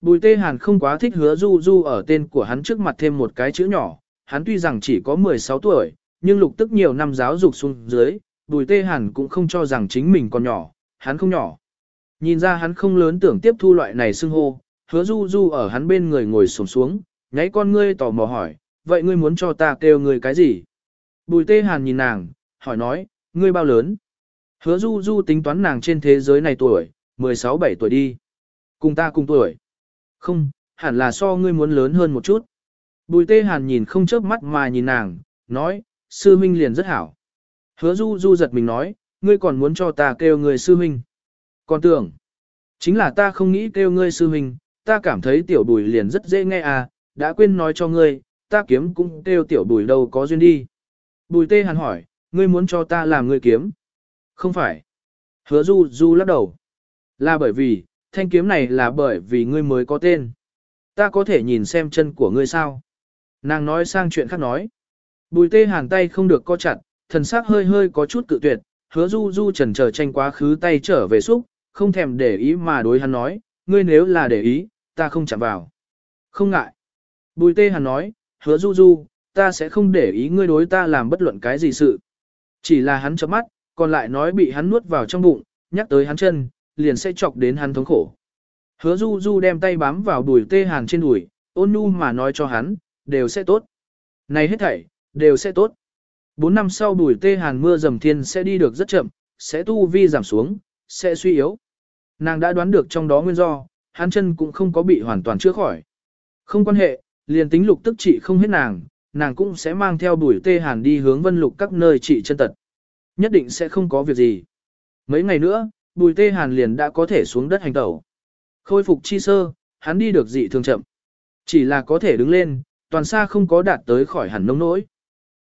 Bùi tê hàn không quá thích hứa du du ở tên của hắn trước mặt thêm một cái chữ nhỏ, hắn tuy rằng chỉ có 16 tuổi, nhưng lục tức nhiều năm giáo dục xuống dưới, bùi tê hàn cũng không cho rằng chính mình còn nhỏ, hắn không nhỏ. Nhìn ra hắn không lớn tưởng tiếp thu loại này xưng hô, hứa du du ở hắn bên người ngồi sổm xuống, nháy con ngươi tò mò hỏi, vậy ngươi muốn cho ta kêu ngươi cái gì? Bùi tê hàn nhìn nàng, hỏi nói, ngươi bao lớn? Hứa du du tính toán nàng trên thế giới này tuổi, 16-17 tuổi đi. Cùng ta cùng tuổi. Không, hẳn là so ngươi muốn lớn hơn một chút. Bùi tê hàn nhìn không chớp mắt mà nhìn nàng, nói, sư minh liền rất hảo. Hứa du du giật mình nói, ngươi còn muốn cho ta kêu người sư minh. Còn tưởng, chính là ta không nghĩ kêu ngươi sư minh, ta cảm thấy tiểu bùi liền rất dễ nghe à, đã quên nói cho ngươi, ta kiếm cũng kêu tiểu bùi đâu có duyên đi. Bùi tê hàn hỏi, ngươi muốn cho ta làm ngươi kiếm? Không phải. Hứa du du lắc đầu. Là bởi vì, thanh kiếm này là bởi vì ngươi mới có tên. Ta có thể nhìn xem chân của ngươi sao? Nàng nói sang chuyện khác nói. Bùi tê hàn tay không được co chặt, thần sắc hơi hơi có chút cự tuyệt, hứa du du trần chờ tranh quá khứ tay trở về xúc, không thèm để ý mà đối hắn nói, ngươi nếu là để ý, ta không chạm vào. Không ngại. Bùi tê hàn nói, hứa du du, ta sẽ không để ý ngươi đối ta làm bất luận cái gì sự. Chỉ là hắn chớp mắt, còn lại nói bị hắn nuốt vào trong bụng, nhắc tới hắn chân, liền sẽ chọc đến hắn thống khổ. Hứa du du đem tay bám vào đùi tê hàn trên đùi, ôn nhu mà nói cho hắn, đều sẽ tốt. Này hết thảy, đều sẽ tốt. Bốn năm sau đùi tê hàn mưa dầm thiên sẽ đi được rất chậm, sẽ tu vi giảm xuống, sẽ suy yếu. Nàng đã đoán được trong đó nguyên do, hắn chân cũng không có bị hoàn toàn chữa khỏi. Không quan hệ, liền tính lục tức trị không hết nàng, nàng cũng sẽ mang theo đùi tê hàn đi hướng vân lục các nơi trị chân tật. Nhất định sẽ không có việc gì. Mấy ngày nữa, bùi tê hàn liền đã có thể xuống đất hành tẩu. Khôi phục chi sơ, hắn đi được dị thường chậm. Chỉ là có thể đứng lên, toàn xa không có đạt tới khỏi hẳn nông nỗi.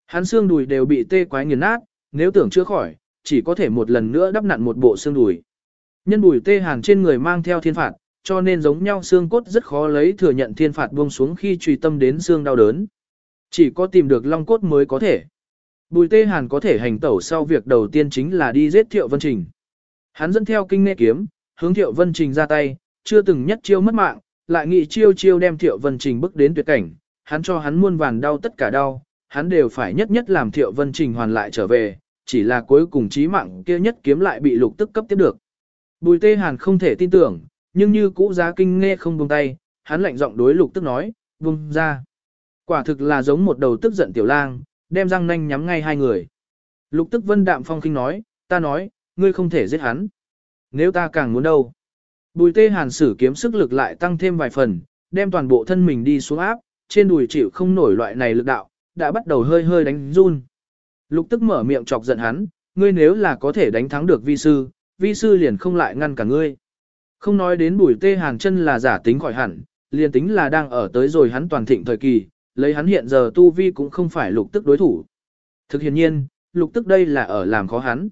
Hắn xương đùi đều bị tê quái nghiền nát, nếu tưởng chữa khỏi, chỉ có thể một lần nữa đắp nặn một bộ xương đùi. Nhân bùi tê hàn trên người mang theo thiên phạt, cho nên giống nhau xương cốt rất khó lấy thừa nhận thiên phạt buông xuống khi truy tâm đến xương đau đớn. Chỉ có tìm được long cốt mới có thể. Bùi tê hàn có thể hành tẩu sau việc đầu tiên chính là đi giết thiệu vân trình. Hắn dẫn theo kinh nghệ kiếm, hướng thiệu vân trình ra tay, chưa từng nhất chiêu mất mạng, lại nghị chiêu chiêu đem thiệu vân trình bước đến tuyệt cảnh, hắn cho hắn muôn vàn đau tất cả đau, hắn đều phải nhất nhất làm thiệu vân trình hoàn lại trở về, chỉ là cuối cùng chí mạng kia nhất kiếm lại bị lục tức cấp tiếp được. Bùi tê hàn không thể tin tưởng, nhưng như cũ giá kinh nghe không buông tay, hắn lạnh giọng đối lục tức nói, buông ra. Quả thực là giống một đầu tức giận tiểu lang, đem răng nanh nhắm ngay hai người. Lục tức vân đạm phong kinh nói, ta nói, ngươi không thể giết hắn. Nếu ta càng muốn đâu. Bùi tê hàn sử kiếm sức lực lại tăng thêm vài phần, đem toàn bộ thân mình đi xuống áp, trên đùi chịu không nổi loại này lực đạo, đã bắt đầu hơi hơi đánh run. Lục tức mở miệng chọc giận hắn, ngươi nếu là có thể đánh thắng được vi sư, vi sư liền không lại ngăn cả ngươi. Không nói đến bùi tê hàn chân là giả tính khỏi hẳn, liền tính là đang ở tới rồi hắn toàn thịnh thời kỳ, lấy hắn hiện giờ tu vi cũng không phải lục tức đối thủ. Thực hiện nhiên, lục tức đây là ở làm khó hắn.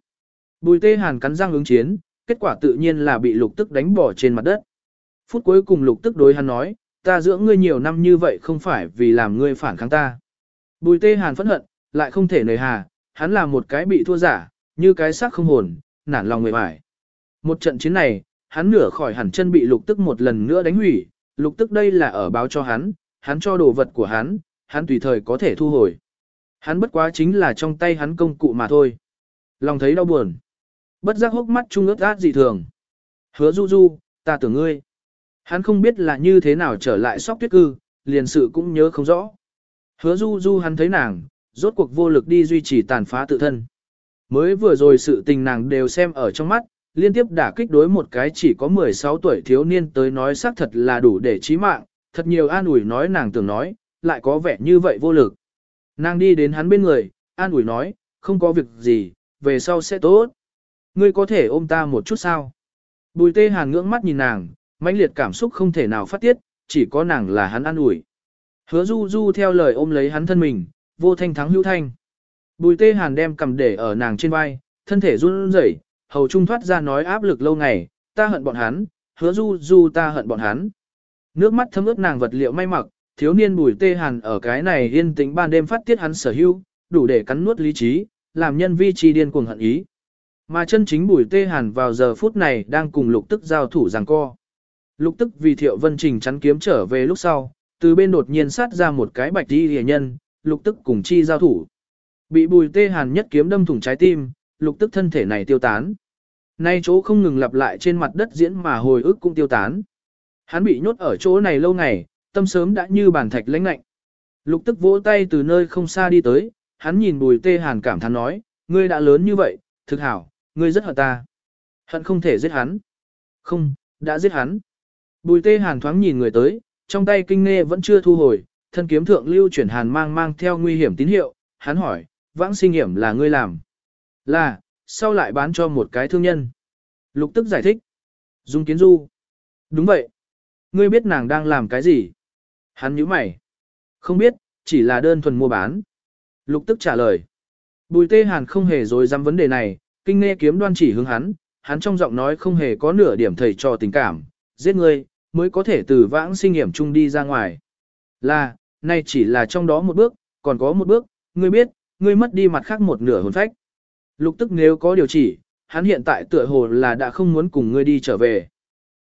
Bùi tê hàn cắn răng ứng chiến, kết quả tự nhiên là bị lục tức đánh bỏ trên mặt đất. Phút cuối cùng lục tức đối hắn nói, ta dưỡng ngươi nhiều năm như vậy không phải vì làm ngươi phản kháng ta. Bùi tê hàn phẫn hận, lại không thể nời hà, hắn là một cái bị thua giả, như cái xác không hồn, nản lòng người bại. Một trận chiến này, hắn nửa khỏi hẳn chân bị lục tức một lần nữa đánh hủy, lục tức đây là ở báo cho hắn, hắn cho đồ vật của hắn, hắn tùy thời có thể thu hồi. Hắn bất quá chính là trong tay hắn công cụ mà thôi. Lòng thấy đau buồn. Bất giác hốc mắt trung ướt át dị thường. Hứa du du, ta tưởng ngươi. Hắn không biết là như thế nào trở lại sóc tuyết cư, liền sự cũng nhớ không rõ. Hứa du du hắn thấy nàng, rốt cuộc vô lực đi duy trì tàn phá tự thân. Mới vừa rồi sự tình nàng đều xem ở trong mắt, liên tiếp đả kích đối một cái chỉ có 16 tuổi thiếu niên tới nói xác thật là đủ để chí mạng, thật nhiều an ủi nói nàng tưởng nói, lại có vẻ như vậy vô lực. Nàng đi đến hắn bên người, an ủi nói, không có việc gì, về sau sẽ tốt. Ngươi có thể ôm ta một chút sao? Bùi tê hàn ngưỡng mắt nhìn nàng, mãnh liệt cảm xúc không thể nào phát tiết, chỉ có nàng là hắn an ủi. Hứa du du theo lời ôm lấy hắn thân mình, vô thanh thắng hữu thanh. Bùi tê hàn đem cầm để ở nàng trên vai, thân thể run rẩy, hầu trung thoát ra nói áp lực lâu ngày, ta hận bọn hắn, hứa du du ta hận bọn hắn. Nước mắt thấm ướt nàng vật liệu may mặc, thiếu niên bùi tê hàn ở cái này yên tĩnh ban đêm phát tiết hắn sở hữu, đủ để cắn nuốt lý trí, làm nhân vi chi điên cuồng hận ý. Mà chân chính bùi tê hàn vào giờ phút này đang cùng lục tức giao thủ giằng co. Lục tức vì Thiệu Vân Trình chắn kiếm trở về lúc sau, từ bên đột nhiên sát ra một cái bạch đi rìa nhân, lục tức cùng chi giao thủ. Bị bùi tê hàn nhất kiếm đâm thủng trái tim, lục tức thân thể này tiêu tán. Nay chỗ không ngừng lặp lại trên mặt đất diễn mà hồi ức cũng tiêu tán. Hắn bị nhốt ở chỗ này lâu ngày, tâm sớm đã như bàn thạch lãnh lạnh. Lục tức vỗ tay từ nơi không xa đi tới, hắn nhìn bùi tê hàn cảm thán nói, ngươi đã lớn như vậy, thực hảo, ngươi rất hận ta. Hận không thể giết hắn. Không, đã giết hắn. Bùi tê hàn thoáng nhìn người tới, trong tay kinh nghe vẫn chưa thu hồi, thân kiếm thượng lưu chuyển hàn mang mang theo nguy hiểm tín hiệu, hắn hỏi, vãng sinh hiểm là ngươi làm. Là, sau lại bán cho một cái thương nhân. Lục tức giải thích. Dung kiến du. Đúng vậy. Ngươi biết nàng đang làm cái gì? Hắn nhíu mày. Không biết, chỉ là đơn thuần mua bán. Lục tức trả lời. Bùi tê hàn không hề dối dám vấn đề này, kinh nghe kiếm đoan chỉ hướng hắn, hắn trong giọng nói không hề có nửa điểm thầy trò tình cảm, giết ngươi, mới có thể từ vãng sinh hiểm chung đi ra ngoài. Là, nay chỉ là trong đó một bước, còn có một bước, ngươi biết, ngươi mất đi mặt khác một nửa hồn phách. Lục tức nếu có điều chỉ, hắn hiện tại tựa hồ là đã không muốn cùng ngươi đi trở về.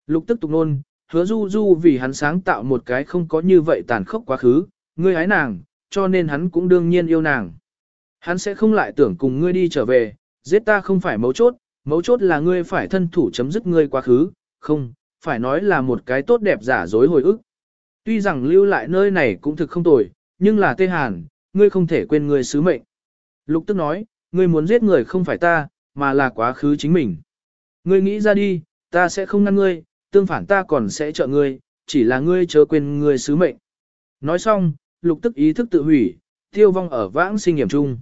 Lục tức tục nôn, hứa du du vì hắn sáng tạo một cái không có như vậy tàn khốc quá khứ, ngươi hái nàng, cho nên hắn cũng đương nhiên yêu nàng. Hắn sẽ không lại tưởng cùng ngươi đi trở về, giết ta không phải mấu chốt, mấu chốt là ngươi phải thân thủ chấm dứt ngươi quá khứ, không, phải nói là một cái tốt đẹp giả dối hồi ức. Tuy rằng lưu lại nơi này cũng thực không tồi, nhưng là tê hàn, ngươi không thể quên ngươi sứ mệnh. Lục tức nói, ngươi muốn giết người không phải ta, mà là quá khứ chính mình. Ngươi nghĩ ra đi, ta sẽ không ngăn ngươi, tương phản ta còn sẽ trợ ngươi, chỉ là ngươi chớ quên ngươi sứ mệnh. Nói xong, lục tức ý thức tự hủy, tiêu vong ở vãng sinh nghiệm chung.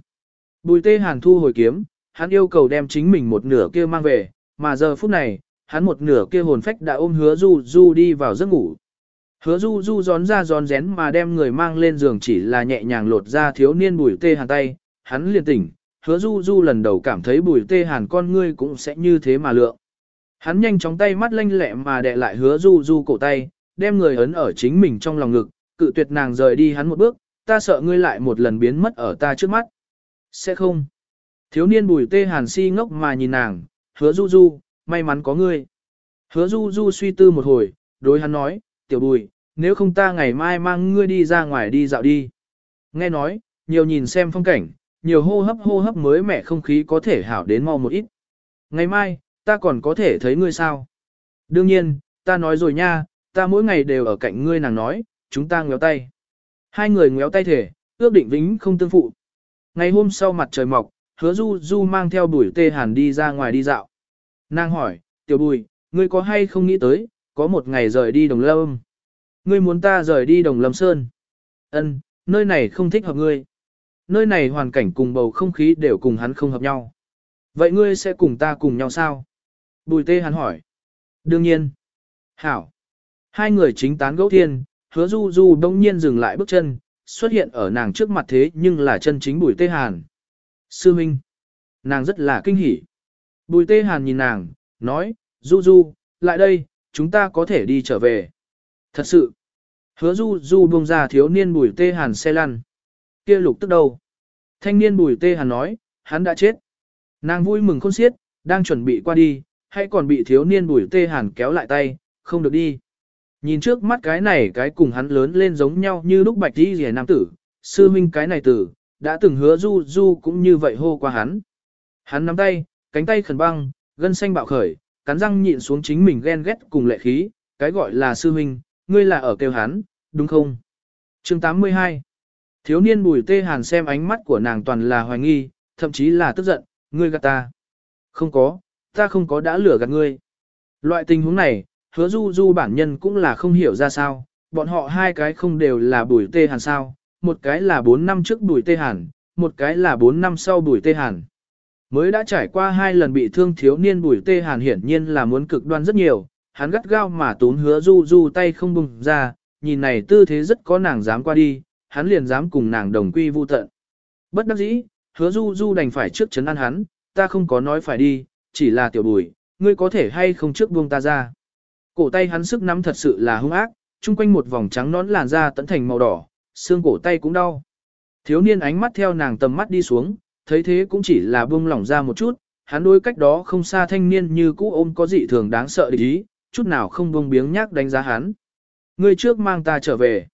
Bùi tê hàn thu hồi kiếm, hắn yêu cầu đem chính mình một nửa kia mang về, mà giờ phút này, hắn một nửa kia hồn phách đã ôm hứa du du đi vào giấc ngủ. Hứa du du gión ra gión rén mà đem người mang lên giường chỉ là nhẹ nhàng lột ra thiếu niên bùi tê hàn tay, hắn liền tỉnh, hứa du du lần đầu cảm thấy bùi tê hàn con ngươi cũng sẽ như thế mà lượng. Hắn nhanh chóng tay mắt lanh lẹ mà đè lại hứa du du cổ tay, đem người ấn ở chính mình trong lòng ngực, cự tuyệt nàng rời đi hắn một bước, ta sợ ngươi lại một lần biến mất ở ta trước mắt. Sẽ không. Thiếu niên bùi tê hàn si ngốc mà nhìn nàng, hứa du du, may mắn có ngươi. Hứa du du suy tư một hồi, đối hắn nói, tiểu bùi, nếu không ta ngày mai mang ngươi đi ra ngoài đi dạo đi. Nghe nói, nhiều nhìn xem phong cảnh, nhiều hô hấp hô hấp mới mẻ không khí có thể hảo đến mau một ít. Ngày mai, ta còn có thể thấy ngươi sao? Đương nhiên, ta nói rồi nha, ta mỗi ngày đều ở cạnh ngươi nàng nói, chúng ta ngéo tay. Hai người ngéo tay thể, ước định vĩnh không tương phụ. Ngày hôm sau mặt trời mọc, hứa du du mang theo bùi tê hàn đi ra ngoài đi dạo. Nàng hỏi, tiểu bùi, ngươi có hay không nghĩ tới, có một ngày rời đi đồng lâm. Ngươi muốn ta rời đi đồng lâm sơn. Ân, nơi này không thích hợp ngươi. Nơi này hoàn cảnh cùng bầu không khí đều cùng hắn không hợp nhau. Vậy ngươi sẽ cùng ta cùng nhau sao? Bùi tê hắn hỏi. Đương nhiên. Hảo. Hai người chính tán gẫu thiên, hứa du du đông nhiên dừng lại bước chân, xuất hiện ở nàng trước mặt thế nhưng là chân chính bùi tê hàn. Sư Minh. Nàng rất là kinh hỉ. Bùi tê hàn nhìn nàng, nói, du du, lại đây, chúng ta có thể đi trở về. Thật sự. Hứa du du buông ra thiếu niên bùi tê hàn xe lăn. kia lục tức đâu? Thanh niên bùi tê hàn nói, hắn đã chết. Nàng vui mừng khôn xiết, đang chuẩn bị qua đi, hay còn bị thiếu niên bùi tê hàn kéo lại tay, không được đi. Nhìn trước mắt cái này cái cùng hắn lớn lên giống nhau như lúc bạch đi rẻ nam tử, sư minh cái này tử, đã từng hứa du du cũng như vậy hô qua hắn. Hắn nắm tay, cánh tay khẩn băng, gân xanh bạo khởi, cắn răng nhịn xuống chính mình ghen ghét cùng lệ khí, cái gọi là sư huynh ngươi là ở kêu hắn, đúng không? Chương 82 Thiếu niên bùi tê hàn xem ánh mắt của nàng toàn là hoài nghi, thậm chí là tức giận, ngươi gạt ta. Không có, ta không có đã lừa gạt ngươi. Loại tình huống này, hứa du du bản nhân cũng là không hiểu ra sao, bọn họ hai cái không đều là bùi tê hàn sao, một cái là 4 năm trước bùi tê hàn, một cái là 4 năm sau bùi tê hàn. Mới đã trải qua hai lần bị thương thiếu niên bùi tê hàn hiển nhiên là muốn cực đoan rất nhiều, hắn gắt gao mà tốn hứa du du tay không bùng ra, nhìn này tư thế rất có nàng dám qua đi, hắn liền dám cùng nàng đồng quy vu tận. Bất đắc dĩ, hứa du du đành phải trước chấn an hắn, ta không có nói phải đi, chỉ là tiểu bùi, ngươi có thể hay không trước buông ta ra. Cổ tay hắn sức nắm thật sự là hung ác, chung quanh một vòng trắng nón làn da tận thành màu đỏ, xương cổ tay cũng đau. Thiếu niên ánh mắt theo nàng tầm mắt đi xuống, thấy thế cũng chỉ là buông lỏng ra một chút, hắn đối cách đó không xa thanh niên như cũ ôm có dị thường đáng sợ địch ý, chút nào không buông biếng nhác đánh giá hắn. Ngươi trước mang ta trở về.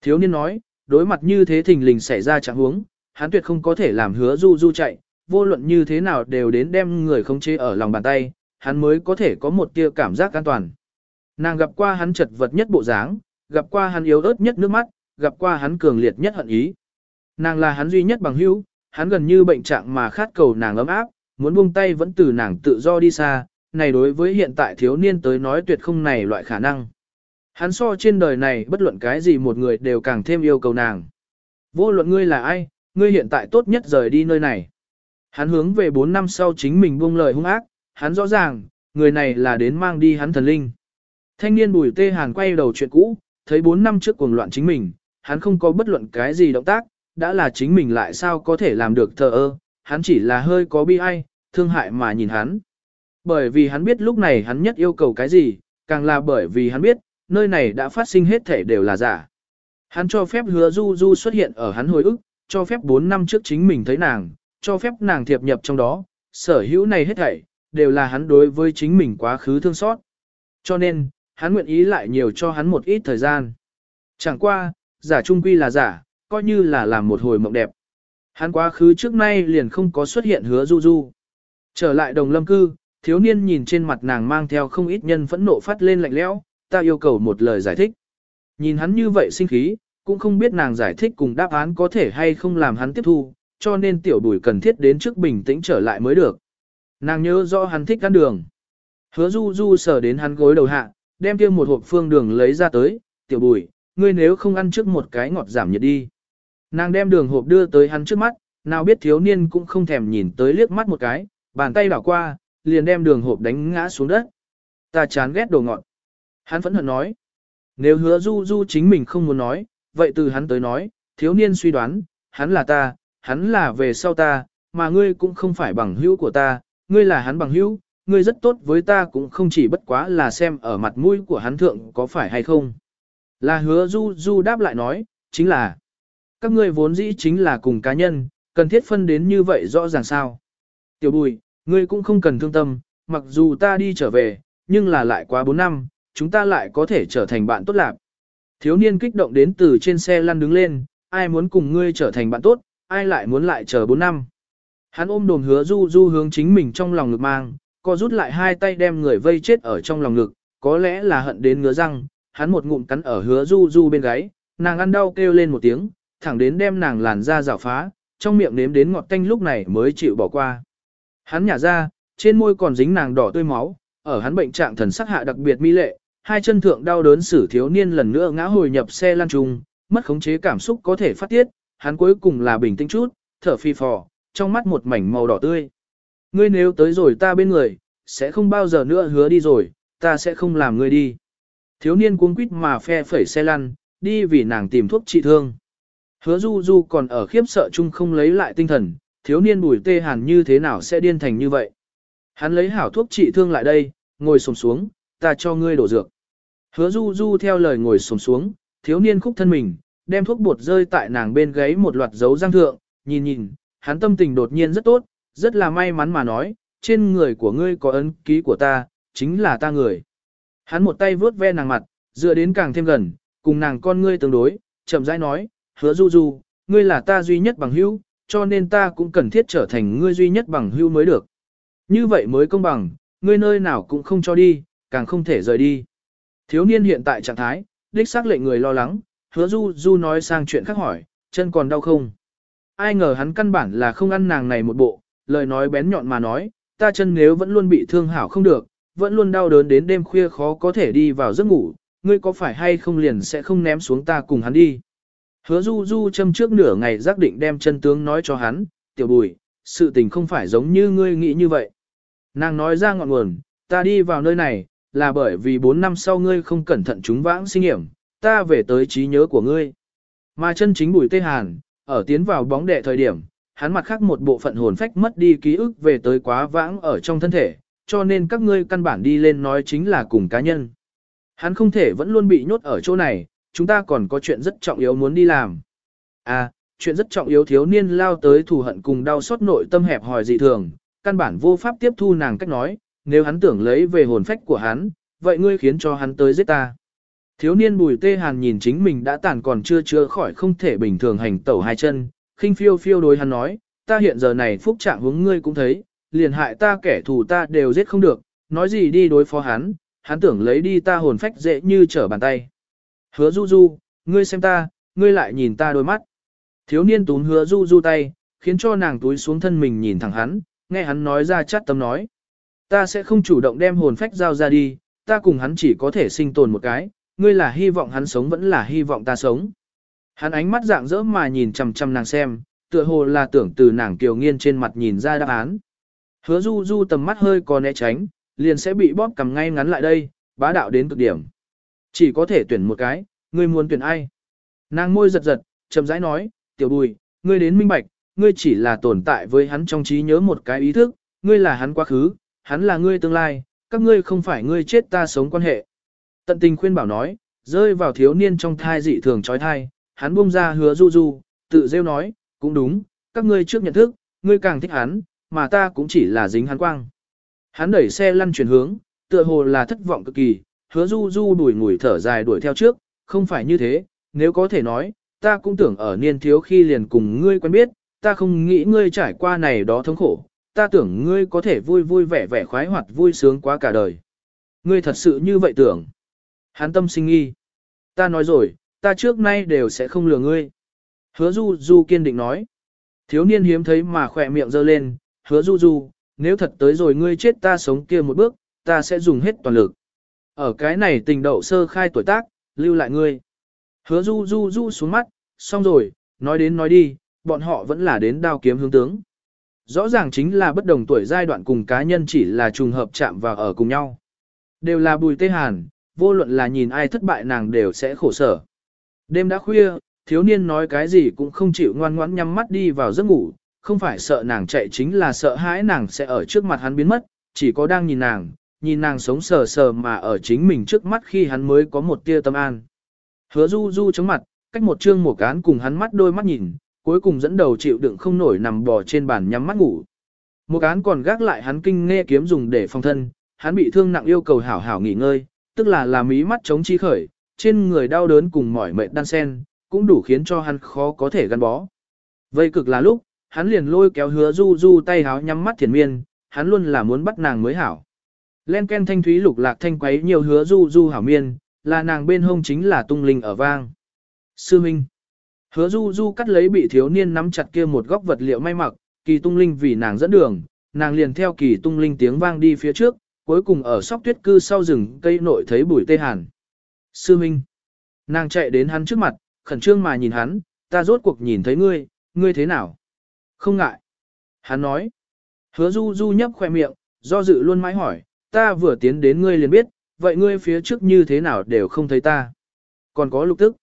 Thiếu niên nói, đối mặt như thế thình lình xảy ra trạng huống, hắn tuyệt không có thể làm hứa du du chạy, vô luận như thế nào đều đến đem người không chế ở lòng bàn tay, hắn mới có thể có một tia cảm giác an toàn. Nàng gặp qua hắn chật vật nhất bộ dáng, gặp qua hắn yếu ớt nhất nước mắt, gặp qua hắn cường liệt nhất hận ý. Nàng là hắn duy nhất bằng hữu, hắn gần như bệnh trạng mà khát cầu nàng ấm áp, muốn buông tay vẫn từ nàng tự do đi xa, này đối với hiện tại thiếu niên tới nói tuyệt không này loại khả năng. Hắn so trên đời này bất luận cái gì một người đều càng thêm yêu cầu nàng. Vô luận ngươi là ai, ngươi hiện tại tốt nhất rời đi nơi này. Hắn hướng về 4 năm sau chính mình buông lời hung ác, hắn rõ ràng, người này là đến mang đi hắn thần linh. Thanh niên bùi tê hàn quay đầu chuyện cũ, thấy 4 năm trước cuồng loạn chính mình, hắn không có bất luận cái gì động tác, đã là chính mình lại sao có thể làm được thờ ơ, hắn chỉ là hơi có bi ai, thương hại mà nhìn hắn. Bởi vì hắn biết lúc này hắn nhất yêu cầu cái gì, càng là bởi vì hắn biết, nơi này đã phát sinh hết thể đều là giả. Hắn cho phép hứa du du xuất hiện ở hắn hồi ức, cho phép 4 năm trước chính mình thấy nàng, cho phép nàng thiệp nhập trong đó, sở hữu này hết thảy, đều là hắn đối với chính mình quá khứ thương xót. Cho nên, hắn nguyện ý lại nhiều cho hắn một ít thời gian. Chẳng qua, giả trung quy là giả, coi như là làm một hồi mộng đẹp. Hắn quá khứ trước nay liền không có xuất hiện hứa du du. Trở lại đồng lâm cư, thiếu niên nhìn trên mặt nàng mang theo không ít nhân phẫn nộ phát lên lạnh lẽo, ta yêu cầu một lời giải thích. Nhìn hắn như vậy sinh khí, cũng không biết nàng giải thích cùng đáp án có thể hay không làm hắn tiếp thu, cho nên tiểu bùi cần thiết đến trước bình tĩnh trở lại mới được. Nàng nhớ rõ hắn thích ăn đường. Hứa du du sờ đến hắn gối đầu hạ, đem kia một hộp phương đường lấy ra tới, tiểu bùi, ngươi nếu không ăn trước một cái ngọt giảm nhiệt đi. Nàng đem đường hộp đưa tới hắn trước mắt, nào biết thiếu niên cũng không thèm nhìn tới liếc mắt một cái, bàn tay đảo qua, liền đem đường hộp đánh ngã xuống đất. Ta chán ghét đồ ngọt. Hắn phẫn hận nói. Nếu hứa du du chính mình không muốn nói, vậy từ hắn tới nói, thiếu niên suy đoán, hắn là ta, hắn là về sau ta, mà ngươi cũng không phải bằng hữu của ta, ngươi là hắn bằng hữu, ngươi rất tốt với ta cũng không chỉ bất quá là xem ở mặt mũi của hắn thượng có phải hay không. Là hứa du du đáp lại nói, chính là, các ngươi vốn dĩ chính là cùng cá nhân, cần thiết phân đến như vậy rõ ràng sao. Tiểu bùi, ngươi cũng không cần thương tâm, mặc dù ta đi trở về, nhưng là lại quá 4 năm, chúng ta lại có thể trở thành bạn tốt lạc. Thiếu niên kích động đến từ trên xe lăn đứng lên, ai muốn cùng ngươi trở thành bạn tốt, ai lại muốn lại chờ 4 năm. Hắn ôm đồn hứa du du hướng chính mình trong lòng ngực mang, co rút lại hai tay đem người vây chết ở trong lòng ngực, có lẽ là hận đến ngứa răng, hắn một ngụm cắn ở hứa du du bên gáy, nàng ăn đau kêu lên một tiếng, thẳng đến đem nàng làn ra rào phá, trong miệng nếm đến ngọt tanh lúc này mới chịu bỏ qua. Hắn nhả ra, trên môi còn dính nàng đỏ tươi máu, ở hắn bệnh trạng thần sắc hạ đặc biệt mỹ lệ, hai chân thượng đau đớn sử thiếu niên lần nữa ngã hồi nhập xe lan trùng, mất khống chế cảm xúc có thể phát tiết, hắn cuối cùng là bình tĩnh chút, thở phi phò, trong mắt một mảnh màu đỏ tươi. Ngươi nếu tới rồi ta bên người, sẽ không bao giờ nữa hứa đi rồi, ta sẽ không làm ngươi đi. Thiếu niên cuống quýt mà phe phẩy xe lăn, đi vì nàng tìm thuốc trị thương. Hứa du du còn ở khiếp sợ chung không lấy lại tinh thần, thiếu niên bùi tê hàn như thế nào sẽ điên thành như vậy. Hắn lấy hảo thuốc trị thương lại đây, ngồi sồm xuống, ta cho ngươi đổ dược. Hứa du du theo lời ngồi sồm xuống, thiếu niên khúc thân mình, đem thuốc bột rơi tại nàng bên gáy một loạt dấu răng thượng, nhìn nhìn, hắn tâm tình đột nhiên rất tốt, rất là may mắn mà nói, trên người của ngươi có ấn ký của ta, chính là ta người. Hắn một tay vướt ve nàng mặt, dựa đến càng thêm gần, cùng nàng con ngươi tương đối, chậm rãi nói, hứa du du, ngươi là ta duy nhất bằng hữu, cho nên ta cũng cần thiết trở thành ngươi duy nhất bằng hữu mới được. Như vậy mới công bằng, ngươi nơi nào cũng không cho đi, càng không thể rời đi. Thiếu niên hiện tại trạng thái, đích xác lệnh người lo lắng, hứa du du nói sang chuyện khác hỏi, chân còn đau không? Ai ngờ hắn căn bản là không ăn nàng này một bộ, lời nói bén nhọn mà nói, ta chân nếu vẫn luôn bị thương hảo không được, vẫn luôn đau đớn đến đêm khuya khó có thể đi vào giấc ngủ, ngươi có phải hay không liền sẽ không ném xuống ta cùng hắn đi. Hứa du du châm trước nửa ngày giác định đem chân tướng nói cho hắn, tiểu bùi, sự tình không phải giống như ngươi nghĩ như vậy. Nàng nói ra ngọn nguồn, ta đi vào nơi này, là bởi vì 4 năm sau ngươi không cẩn thận chúng vãng sinh hiểm, ta về tới trí nhớ của ngươi. Mà chân chính bùi tê hàn, ở tiến vào bóng đệ thời điểm, hắn mặt khác một bộ phận hồn phách mất đi ký ức về tới quá vãng ở trong thân thể, cho nên các ngươi căn bản đi lên nói chính là cùng cá nhân. Hắn không thể vẫn luôn bị nhốt ở chỗ này, chúng ta còn có chuyện rất trọng yếu muốn đi làm. À, chuyện rất trọng yếu thiếu niên lao tới thù hận cùng đau xót nội tâm hẹp hòi dị thường, căn bản vô pháp tiếp thu nàng cách nói, nếu hắn tưởng lấy về hồn phách của hắn, vậy ngươi khiến cho hắn tới giết ta. Thiếu niên bùi tê hàn nhìn chính mình đã tàn còn chưa chưa khỏi không thể bình thường hành tẩu hai chân, khinh phiêu phiêu đối hắn nói, ta hiện giờ này phúc trạng hướng ngươi cũng thấy, liền hại ta kẻ thù ta đều giết không được, nói gì đi đối phó hắn, hắn tưởng lấy đi ta hồn phách dễ như trở bàn tay. Hứa du du, ngươi xem ta, ngươi lại nhìn ta đôi mắt. Thiếu niên tún hứa du du tay, khiến cho nàng túi xuống thân mình nhìn thẳng hắn, nghe hắn nói ra chát tâm nói. Ta sẽ không chủ động đem hồn phách giao ra đi, ta cùng hắn chỉ có thể sinh tồn một cái, ngươi là hy vọng hắn sống vẫn là hy vọng ta sống. Hắn ánh mắt dạng dỡ mà nhìn chằm chằm nàng xem, tựa hồ là tưởng từ nàng kiều nghiên trên mặt nhìn ra đáp án. Hứa du du tầm mắt hơi có né tránh, liền sẽ bị bóp cầm ngay ngắn lại đây, bá đạo đến cực điểm. Chỉ có thể tuyển một cái, ngươi muốn tuyển ai? Nàng môi giật giật, chậm rãi nói, tiểu bùi, ngươi đến minh bạch, ngươi chỉ là tồn tại với hắn trong trí nhớ một cái ý thức, ngươi là hắn quá khứ, hắn là ngươi tương lai, các ngươi không phải ngươi chết ta sống quan hệ. Tận tình khuyên bảo nói, rơi vào thiếu niên trong thai dị thường trói thai, hắn buông ra hứa du du, tự rêu nói, cũng đúng, các ngươi trước nhận thức, ngươi càng thích hắn, mà ta cũng chỉ là dính hắn quang. Hắn đẩy xe lăn chuyển hướng, tựa hồ là thất vọng cực kỳ, hứa du du đuổi ngủi thở dài đuổi theo trước, không phải như thế, nếu có thể nói, ta cũng tưởng ở niên thiếu khi liền cùng ngươi quen biết, ta không nghĩ ngươi trải qua này đó thống khổ, ta tưởng ngươi có thể vui vui vẻ vẻ khoái hoạt vui sướng quá cả đời. Ngươi thật sự như vậy tưởng. Hắn tâm sinh nghi. Ta nói rồi, ta trước nay đều sẽ không lừa ngươi. Hứa du du kiên định nói. Thiếu niên hiếm thấy mà khỏe miệng giơ lên, hứa du du, nếu thật tới rồi ngươi chết ta sống kia một bước, ta sẽ dùng hết toàn lực. Ở cái này tình đậu sơ khai tuổi tác, lưu lại ngươi. Hứa du du du xuống mắt, xong rồi, nói đến nói đi, bọn họ vẫn là đến đao kiếm hướng tướng. Rõ ràng chính là bất đồng tuổi giai đoạn cùng cá nhân chỉ là trùng hợp chạm vào ở cùng nhau. Đều là bùi tê hàn, vô luận là nhìn ai thất bại nàng đều sẽ khổ sở. Đêm đã khuya, thiếu niên nói cái gì cũng không chịu ngoan ngoãn nhắm mắt đi vào giấc ngủ, không phải sợ nàng chạy chính là sợ hãi nàng sẽ ở trước mặt hắn biến mất, chỉ có đang nhìn nàng, nhìn nàng sống sờ sờ mà ở chính mình trước mắt khi hắn mới có một tia tâm an. Hứa du du chống mặt, cách một chương một cán cùng hắn mắt đôi mắt nhìn, cuối cùng dẫn đầu chịu đựng không nổi nằm bò trên bàn nhắm mắt ngủ. Một cán còn gác lại hắn kinh nghe kiếm dùng để phòng thân, hắn bị thương nặng yêu cầu hảo hảo nghỉ ngơi, tức là làm mí mắt chống chi khởi, trên người đau đớn cùng mỏi mệt đan sen, cũng đủ khiến cho hắn khó có thể gắn bó. Vây cực là lúc, hắn liền lôi kéo hứa du du tay háo nhắm mắt thiền miên, hắn luôn là muốn bắt nàng mới hảo. Len ken thanh thúy lục lạc thanh quấy nhiều hứa du du hảo miên, là nàng bên hông chính là tung linh ở vang. Sư Minh Hứa du du cắt lấy bị thiếu niên nắm chặt kia một góc vật liệu may mặc, kỳ tung linh vì nàng dẫn đường, nàng liền theo kỳ tung linh tiếng vang đi phía trước, cuối cùng ở sóc tuyết cư sau rừng cây nội thấy bùi tê hàn. Sư Minh Nàng chạy đến hắn trước mặt, khẩn trương mà nhìn hắn, ta rốt cuộc nhìn thấy ngươi, ngươi thế nào? Không ngại. Hắn nói. Hứa du du nhấp khoe miệng, do dự luôn mãi hỏi, ta vừa tiến đến ngươi liền biết, vậy ngươi phía trước như thế nào đều không thấy ta. Còn có lục tức.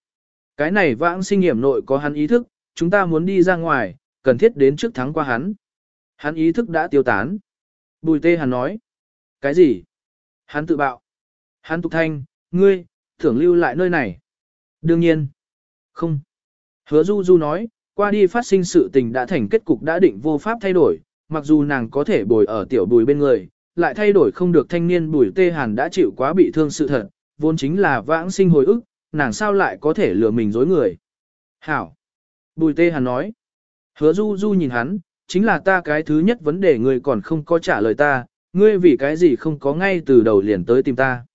Cái này vãng sinh nghiệm nội có hắn ý thức, chúng ta muốn đi ra ngoài, cần thiết đến trước thắng qua hắn. Hắn ý thức đã tiêu tán. Bùi tê hắn nói. Cái gì? Hắn tự bạo. Hắn tục thanh, ngươi, thưởng lưu lại nơi này. Đương nhiên. Không. Hứa du du nói, qua đi phát sinh sự tình đã thành kết cục đã định vô pháp thay đổi, mặc dù nàng có thể bồi ở tiểu bùi bên người, lại thay đổi không được thanh niên bùi tê hàn đã chịu quá bị thương sự thật, vốn chính là vãng sinh hồi ức, nàng sao lại có thể lừa mình dối người. Hảo! Bùi tê hàn nói. Hứa du du nhìn hắn, chính là ta cái thứ nhất vấn đề người còn không có trả lời ta, ngươi vì cái gì không có ngay từ đầu liền tới tìm ta.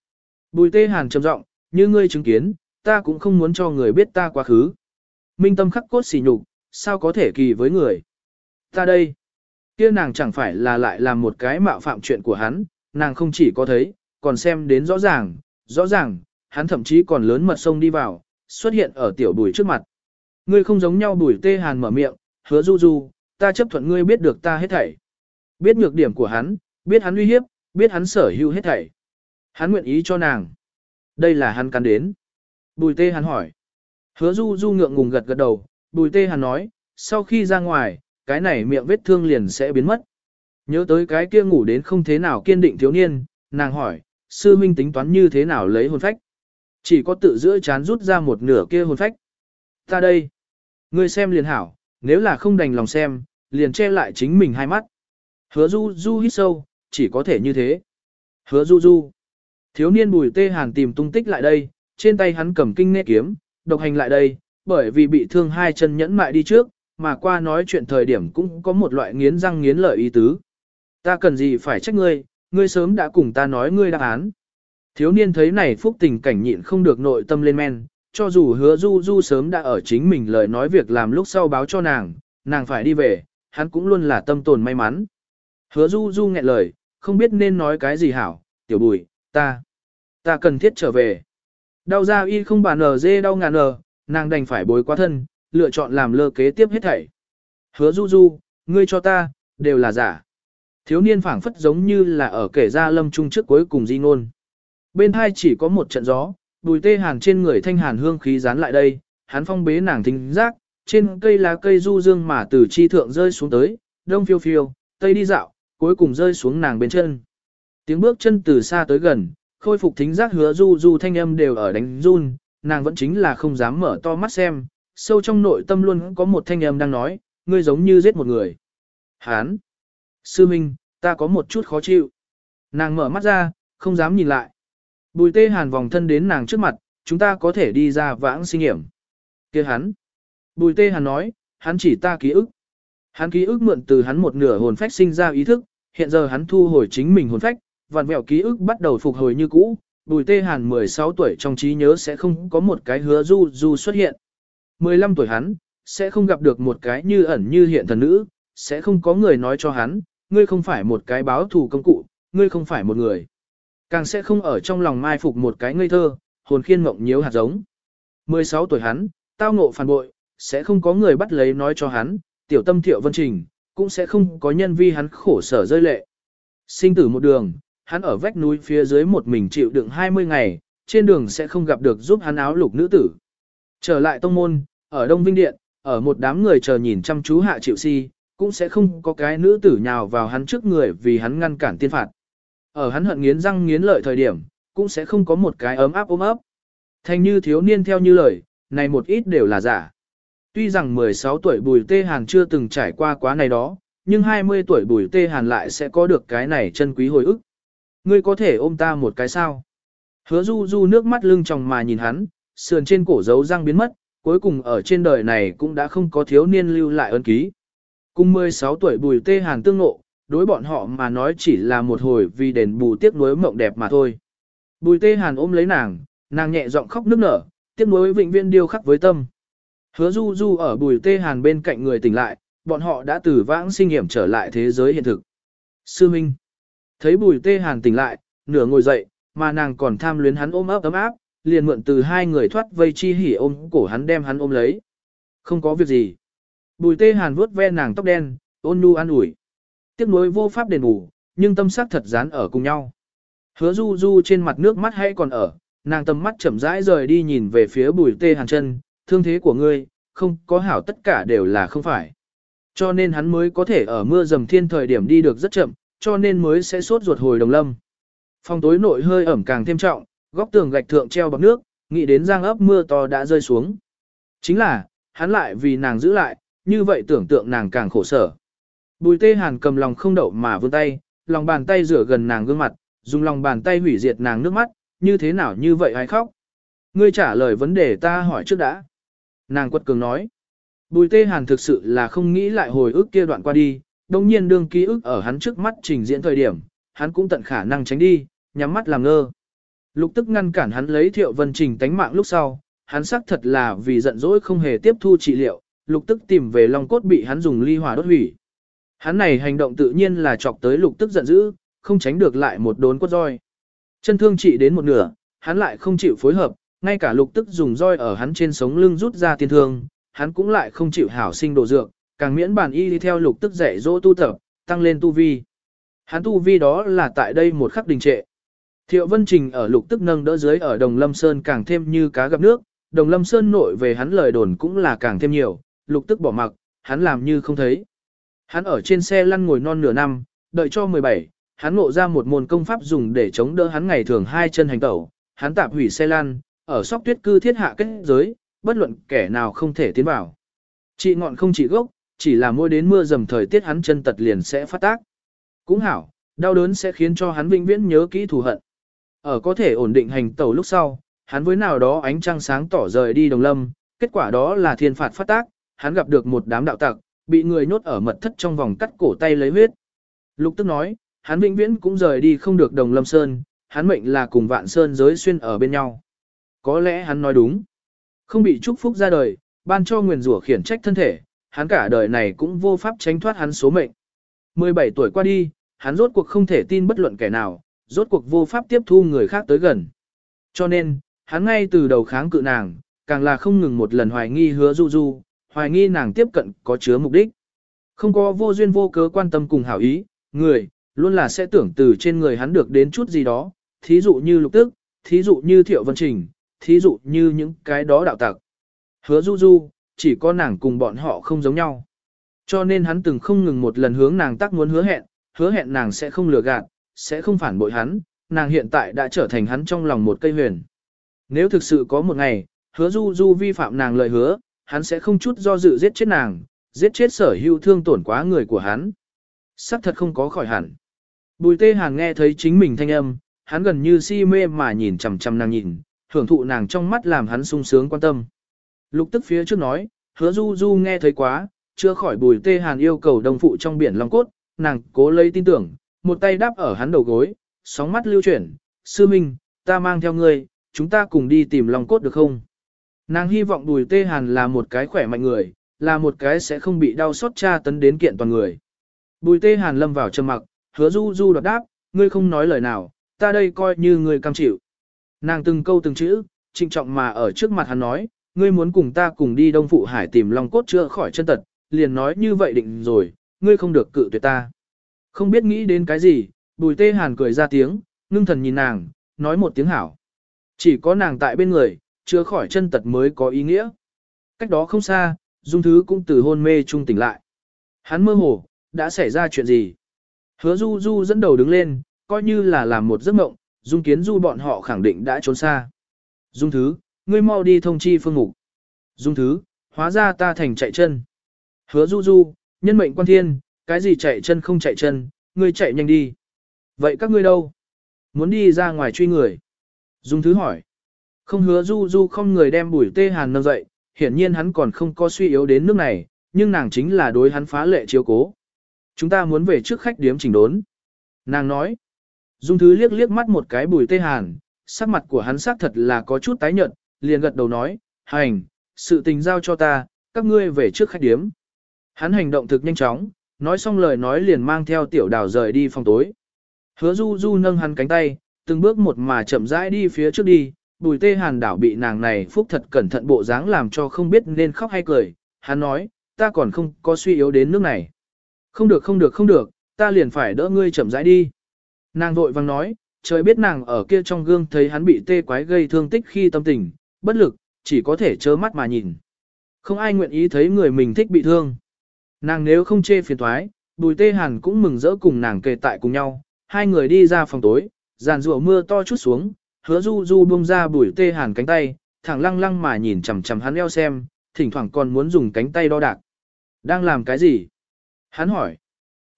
Bùi tê hàn trầm giọng, như ngươi chứng kiến, ta cũng không muốn cho người biết ta quá khứ. Minh tâm khắc cốt xỉ nhục, sao có thể kỳ với người. Ta đây, kia nàng chẳng phải là lại làm một cái mạo phạm chuyện của hắn, nàng không chỉ có thấy, còn xem đến rõ ràng, rõ ràng, hắn thậm chí còn lớn mật sông đi vào, xuất hiện ở tiểu bùi trước mặt. Ngươi không giống nhau bùi tê hàn mở miệng, hứa du du, ta chấp thuận ngươi biết được ta hết thảy. Biết nhược điểm của hắn, biết hắn uy hiếp, biết hắn sở hữu hết thảy. Hắn nguyện ý cho nàng. Đây là hắn cắn đến. Bùi tê hắn hỏi. Hứa du du ngượng ngùng gật gật đầu, bùi tê hàn nói, sau khi ra ngoài, cái này miệng vết thương liền sẽ biến mất. Nhớ tới cái kia ngủ đến không thế nào kiên định thiếu niên, nàng hỏi, sư minh tính toán như thế nào lấy hồn phách. Chỉ có tự giữa chán rút ra một nửa kia hồn phách. Ta đây. Ngươi xem liền hảo, nếu là không đành lòng xem, liền che lại chính mình hai mắt. Hứa du du hít sâu, chỉ có thể như thế. Hứa du du. Thiếu niên bùi tê hàn tìm tung tích lại đây, trên tay hắn cầm kinh nghe kiếm, độc hành lại đây, bởi vì bị thương hai chân nhẫn mại đi trước, mà qua nói chuyện thời điểm cũng có một loại nghiến răng nghiến lợi ý tứ. Ta cần gì phải trách ngươi, ngươi sớm đã cùng ta nói ngươi đáp án. Thiếu niên thấy này phúc tình cảnh nhịn không được nội tâm lên men, cho dù hứa du du sớm đã ở chính mình lời nói việc làm lúc sau báo cho nàng, nàng phải đi về, hắn cũng luôn là tâm tồn may mắn. Hứa du du nghẹn lời, không biết nên nói cái gì hảo, tiểu bùi, ta, ta cần thiết trở về. Đau ra y không bàn nở dê đau ngàn nở, nàng đành phải bối quá thân, lựa chọn làm lơ kế tiếp hết thảy. Hứa du du, ngươi cho ta, đều là giả. Thiếu niên phảng phất giống như là ở kể ra lâm trung trước cuối cùng di ngôn. Bên hai chỉ có một trận gió, bùi tê hàn trên người thanh hàn hương khí dán lại đây, hắn phong bế nàng thính giác, trên cây lá cây du dương mà từ chi thượng rơi xuống tới, đông phiêu phiêu, tây đi dạo, cuối cùng rơi xuống nàng bên chân. Tiếng bước chân từ xa tới gần, khôi phục thính giác hứa du du thanh âm đều ở đánh run, nàng vẫn chính là không dám mở to mắt xem, sâu trong nội tâm luôn có một thanh âm đang nói, ngươi giống như giết một người. Hán! Sư Minh, ta có một chút khó chịu. Nàng mở mắt ra, không dám nhìn lại. Bùi tê hàn vòng thân đến nàng trước mặt, chúng ta có thể đi ra vãng sinh hiểm. kia hắn. Bùi tê hàn nói, hắn chỉ ta ký ức. Hắn ký ức mượn từ hắn một nửa hồn phách sinh ra ý thức, hiện giờ hắn thu hồi chính mình hồn phách, vạn vẹo ký ức bắt đầu phục hồi như cũ. Bùi tê hàn 16 tuổi trong trí nhớ sẽ không có một cái hứa du du xuất hiện. 15 tuổi hắn, sẽ không gặp được một cái như ẩn như hiện thần nữ, sẽ không có người nói cho hắn, ngươi không phải một cái báo thù công cụ, ngươi không phải một người. Càng sẽ không ở trong lòng mai phục một cái ngây thơ, hồn khiên mộng nhiễu hạt giống. 16 tuổi hắn, tao ngộ phản bội, sẽ không có người bắt lấy nói cho hắn, tiểu tâm thiệu vân trình, cũng sẽ không có nhân vi hắn khổ sở rơi lệ. Sinh tử một đường, hắn ở vách núi phía dưới một mình chịu đựng 20 ngày, trên đường sẽ không gặp được giúp hắn áo lục nữ tử. Trở lại tông môn, ở Đông Vinh Điện, ở một đám người chờ nhìn chăm chú hạ chịu si, cũng sẽ không có cái nữ tử nhào vào hắn trước người vì hắn ngăn cản tiên phạt. Ở hắn hận nghiến răng nghiến lợi thời điểm, cũng sẽ không có một cái ấm áp ôm ấp. Thành như thiếu niên theo như lời, này một ít đều là giả. Tuy rằng 16 tuổi Bùi Tê Hàn chưa từng trải qua quá này đó, nhưng 20 tuổi Bùi Tê Hàn lại sẽ có được cái này chân quý hồi ức. Ngươi có thể ôm ta một cái sao? Hứa du du nước mắt lưng tròng mà nhìn hắn, sườn trên cổ dấu răng biến mất, cuối cùng ở trên đời này cũng đã không có thiếu niên lưu lại ân ký. Cùng 16 tuổi Bùi Tê Hàn tương ngộ, đối bọn họ mà nói chỉ là một hồi vì đền bù tiếc nuối mộng đẹp mà thôi. Bùi Tê Hàn ôm lấy nàng, nàng nhẹ giọng khóc nức nở, tiếc nuối vĩnh viên điêu khắc với tâm. Hứa Du Du ở Bùi Tê Hàn bên cạnh người tỉnh lại, bọn họ đã từ vãng sinh nghiệm trở lại thế giới hiện thực. Sư Minh thấy Bùi Tê Hàn tỉnh lại, nửa ngồi dậy, mà nàng còn tham luyến hắn ôm ấp ấm áp, liền mượn từ hai người thoát vây chi hỉ ôm cổ hắn đem hắn ôm lấy. Không có việc gì. Bùi tê hàn vuốt ve nàng tóc đen, ôn nhu an ủi. Tiếc nuối vô pháp đền bù, nhưng tâm sắc thật dán ở cùng nhau. Hứa du du trên mặt nước mắt hay còn ở, nàng tầm mắt chậm rãi rời đi nhìn về phía bùi tê hàn chân, thương thế của ngươi, không có hảo tất cả đều là không phải. Cho nên hắn mới có thể ở mưa dầm thiên thời điểm đi được rất chậm, cho nên mới sẽ sốt ruột hồi đồng lâm. Phòng tối nội hơi ẩm càng thêm trọng, góc tường gạch thượng treo bọc nước, nghĩ đến giang ấp mưa to đã rơi xuống. Chính là, hắn lại vì nàng giữ lại, như vậy tưởng tượng nàng càng khổ sở. Bùi tê hàn cầm lòng không đậu mà vươn tay, lòng bàn tay rửa gần nàng gương mặt, dùng lòng bàn tay hủy diệt nàng nước mắt, như thế nào như vậy hay khóc. Ngươi trả lời vấn đề ta hỏi trước đã. Nàng quật cường nói. Bùi tê hàn thực sự là không nghĩ lại hồi ức kia đoạn qua đi, đồng nhiên đương ký ức ở hắn trước mắt trình diễn thời điểm, hắn cũng tận khả năng tránh đi, nhắm mắt làm ngơ. Lục tức ngăn cản hắn lấy thiệu vân trình tánh mạng lúc sau, hắn xác thật là vì giận dỗi không hề tiếp thu trị liệu, lục tức tìm về long cốt bị hắn dùng ly hỏa đốt hủy. Hắn này hành động tự nhiên là chọc tới lục tức giận dữ, không tránh được lại một đốn cốt roi. Chân thương trị đến một nửa, hắn lại không chịu phối hợp, ngay cả lục tức dùng roi ở hắn trên sống lưng rút ra tiên thương, hắn cũng lại không chịu hảo sinh đồ dược, càng miễn bản y đi theo lục tức dạy dỗ tu tập, tăng lên tu vi. Hắn tu vi đó là tại đây một khắc đình trệ. Thiệu Vân Trình ở lục tức nâng đỡ dưới ở Đồng Lâm Sơn càng thêm như cá gặp nước, Đồng Lâm Sơn nội về hắn lời đồn cũng là càng thêm nhiều, lục tức bỏ mặc, hắn làm như không thấy. Hắn ở trên xe lăn ngồi non nửa năm, đợi cho 17, hắn ngộ ra một môn công pháp dùng để chống đỡ hắn ngày thường hai chân hành tẩu, hắn tạm hủy xe lăn, ở sóc tuyết cư thiết hạ kết giới, bất luận kẻ nào không thể tiến vào. Trị ngọn không trị gốc, chỉ là mỗi đến mưa dầm thời tiết hắn chân tật liền sẽ phát tác. Cũng hảo, đau đớn sẽ khiến cho hắn vĩnh viễn nhớ kỹ thù hận. Ở có thể ổn định hành tẩu lúc sau, hắn với nào đó ánh trăng sáng tỏ rời đi đồng lâm, kết quả đó là thiên phạt phát tác, hắn gặp được một đám đạo tặc, bị người nhốt ở mật thất trong vòng cắt cổ tay lấy huyết. Lục tức nói, hắn vĩnh viễn cũng rời đi không được đồng lâm sơn, hắn mệnh là cùng vạn sơn giới xuyên ở bên nhau. Có lẽ hắn nói đúng. Không bị chúc phúc ra đời, ban cho nguyền rủa khiển trách thân thể, hắn cả đời này cũng vô pháp tránh thoát hắn số mệnh. 17 tuổi qua đi, hắn rốt cuộc không thể tin bất luận kẻ nào, rốt cuộc vô pháp tiếp thu người khác tới gần. Cho nên, hắn ngay từ đầu kháng cự nàng, càng là không ngừng một lần hoài nghi hứa du du, hoài nghi nàng tiếp cận có chứa mục đích. Không có vô duyên vô cớ quan tâm cùng hảo ý, người, luôn là sẽ tưởng từ trên người hắn được đến chút gì đó, thí dụ như lục tức, thí dụ như thiệu vân trình, thí dụ như những cái đó đạo tặc. Hứa du du, chỉ có nàng cùng bọn họ không giống nhau. Cho nên hắn từng không ngừng một lần hướng nàng tác muốn hứa hẹn, hứa hẹn nàng sẽ không lừa gạt, sẽ không phản bội hắn, nàng hiện tại đã trở thành hắn trong lòng một cây huyền. Nếu thực sự có một ngày, hứa du du vi phạm nàng lời hứa, hắn sẽ không chút do dự giết chết nàng, giết chết sở hữu thương tổn quá người của hắn. Sắc thật không có khỏi hẳn. Bùi tê hàng nghe thấy chính mình thanh âm, hắn gần như si mê mà nhìn chằm chằm nàng nhìn, hưởng thụ nàng trong mắt làm hắn sung sướng quan tâm. Lục tức phía trước nói, hứa du du nghe thấy quá, chưa khỏi bùi tê hàn yêu cầu đồng phụ trong biển long cốt, nàng cố lấy tin tưởng, một tay đáp ở hắn đầu gối, sóng mắt lưu chuyển, sư minh, ta mang theo ngươi, chúng ta cùng đi tìm long cốt được không? Nàng hy vọng bùi tê hàn là một cái khỏe mạnh người, là một cái sẽ không bị đau xót tra tấn đến kiện toàn người. Bùi tê hàn lâm vào trầm mặc, hứa du du đoạt đáp, ngươi không nói lời nào, ta đây coi như ngươi cam chịu. Nàng từng câu từng chữ, trịnh trọng mà ở trước mặt hắn nói, ngươi muốn cùng ta cùng đi Đông Phụ Hải tìm Long Cốt chữa khỏi chân tật, liền nói như vậy định rồi, ngươi không được cự tuyệt ta. Không biết nghĩ đến cái gì, bùi tê hàn cười ra tiếng, ngưng thần nhìn nàng, nói một tiếng hảo. Chỉ có nàng tại bên người, chữa khỏi chân tật mới có ý nghĩa. Cách đó không xa, Dung Thứ cũng từ hôn mê trung tỉnh lại. Hắn mơ hồ, đã xảy ra chuyện gì? Hứa Du Du dẫn đầu đứng lên, coi như là làm một giấc mộng, Dung Kiến Du bọn họ khẳng định đã trốn xa. Dung Thứ, ngươi mau đi thông chi phương mục. Dung Thứ, hóa ra ta thành chạy chân. Hứa Du Du, nhân mệnh quan thiên, cái gì chạy chân không chạy chân, ngươi chạy nhanh đi. Vậy các ngươi đâu? Muốn đi ra ngoài truy người. Dung Thứ hỏi. Không hứa Du Du không người đem bùi tê hàn nâng dậy, hiển nhiên hắn còn không có suy yếu đến nước này, nhưng nàng chính là đối hắn phá lệ chiếu cố. Chúng ta muốn về trước khách điếm chỉnh đốn. Nàng nói. Dung Thứ liếc liếc mắt một cái bùi tê hàn, sắc mặt của hắn sắc thật là có chút tái nhợt, liền gật đầu nói, hành, sự tình giao cho ta, các ngươi về trước khách điếm. Hắn hành động thực nhanh chóng, nói xong lời nói liền mang theo tiểu đào rời đi phòng tối. Hứa du du nâng hắn cánh tay, từng bước một mà chậm rãi đi phía trước đi, bùi tê hàn đảo bị nàng này phúc thật cẩn thận bộ dáng làm cho không biết nên khóc hay cười. Hắn nói, ta còn không có suy yếu đến nước này. Không được không được không được, ta liền phải đỡ ngươi chậm rãi đi. Nàng vội vang nói, trời biết nàng ở kia trong gương thấy hắn bị tê quái gây thương tích khi tâm tình, bất lực, chỉ có thể trơ mắt mà nhìn. Không ai nguyện ý thấy người mình thích bị thương. Nàng nếu không chê phiền thoái, bùi tê hàn cũng mừng rỡ cùng nàng kề tại cùng nhau, hai người đi ra phòng tối, giàn rủa mưa to chút xuống, hứa du du buông ra bùi tê hàn cánh tay, thẳng lăng lăng mà nhìn chằm chằm hắn eo xem, thỉnh thoảng còn muốn dùng cánh tay đo đạc. Đang làm cái gì? Hắn hỏi.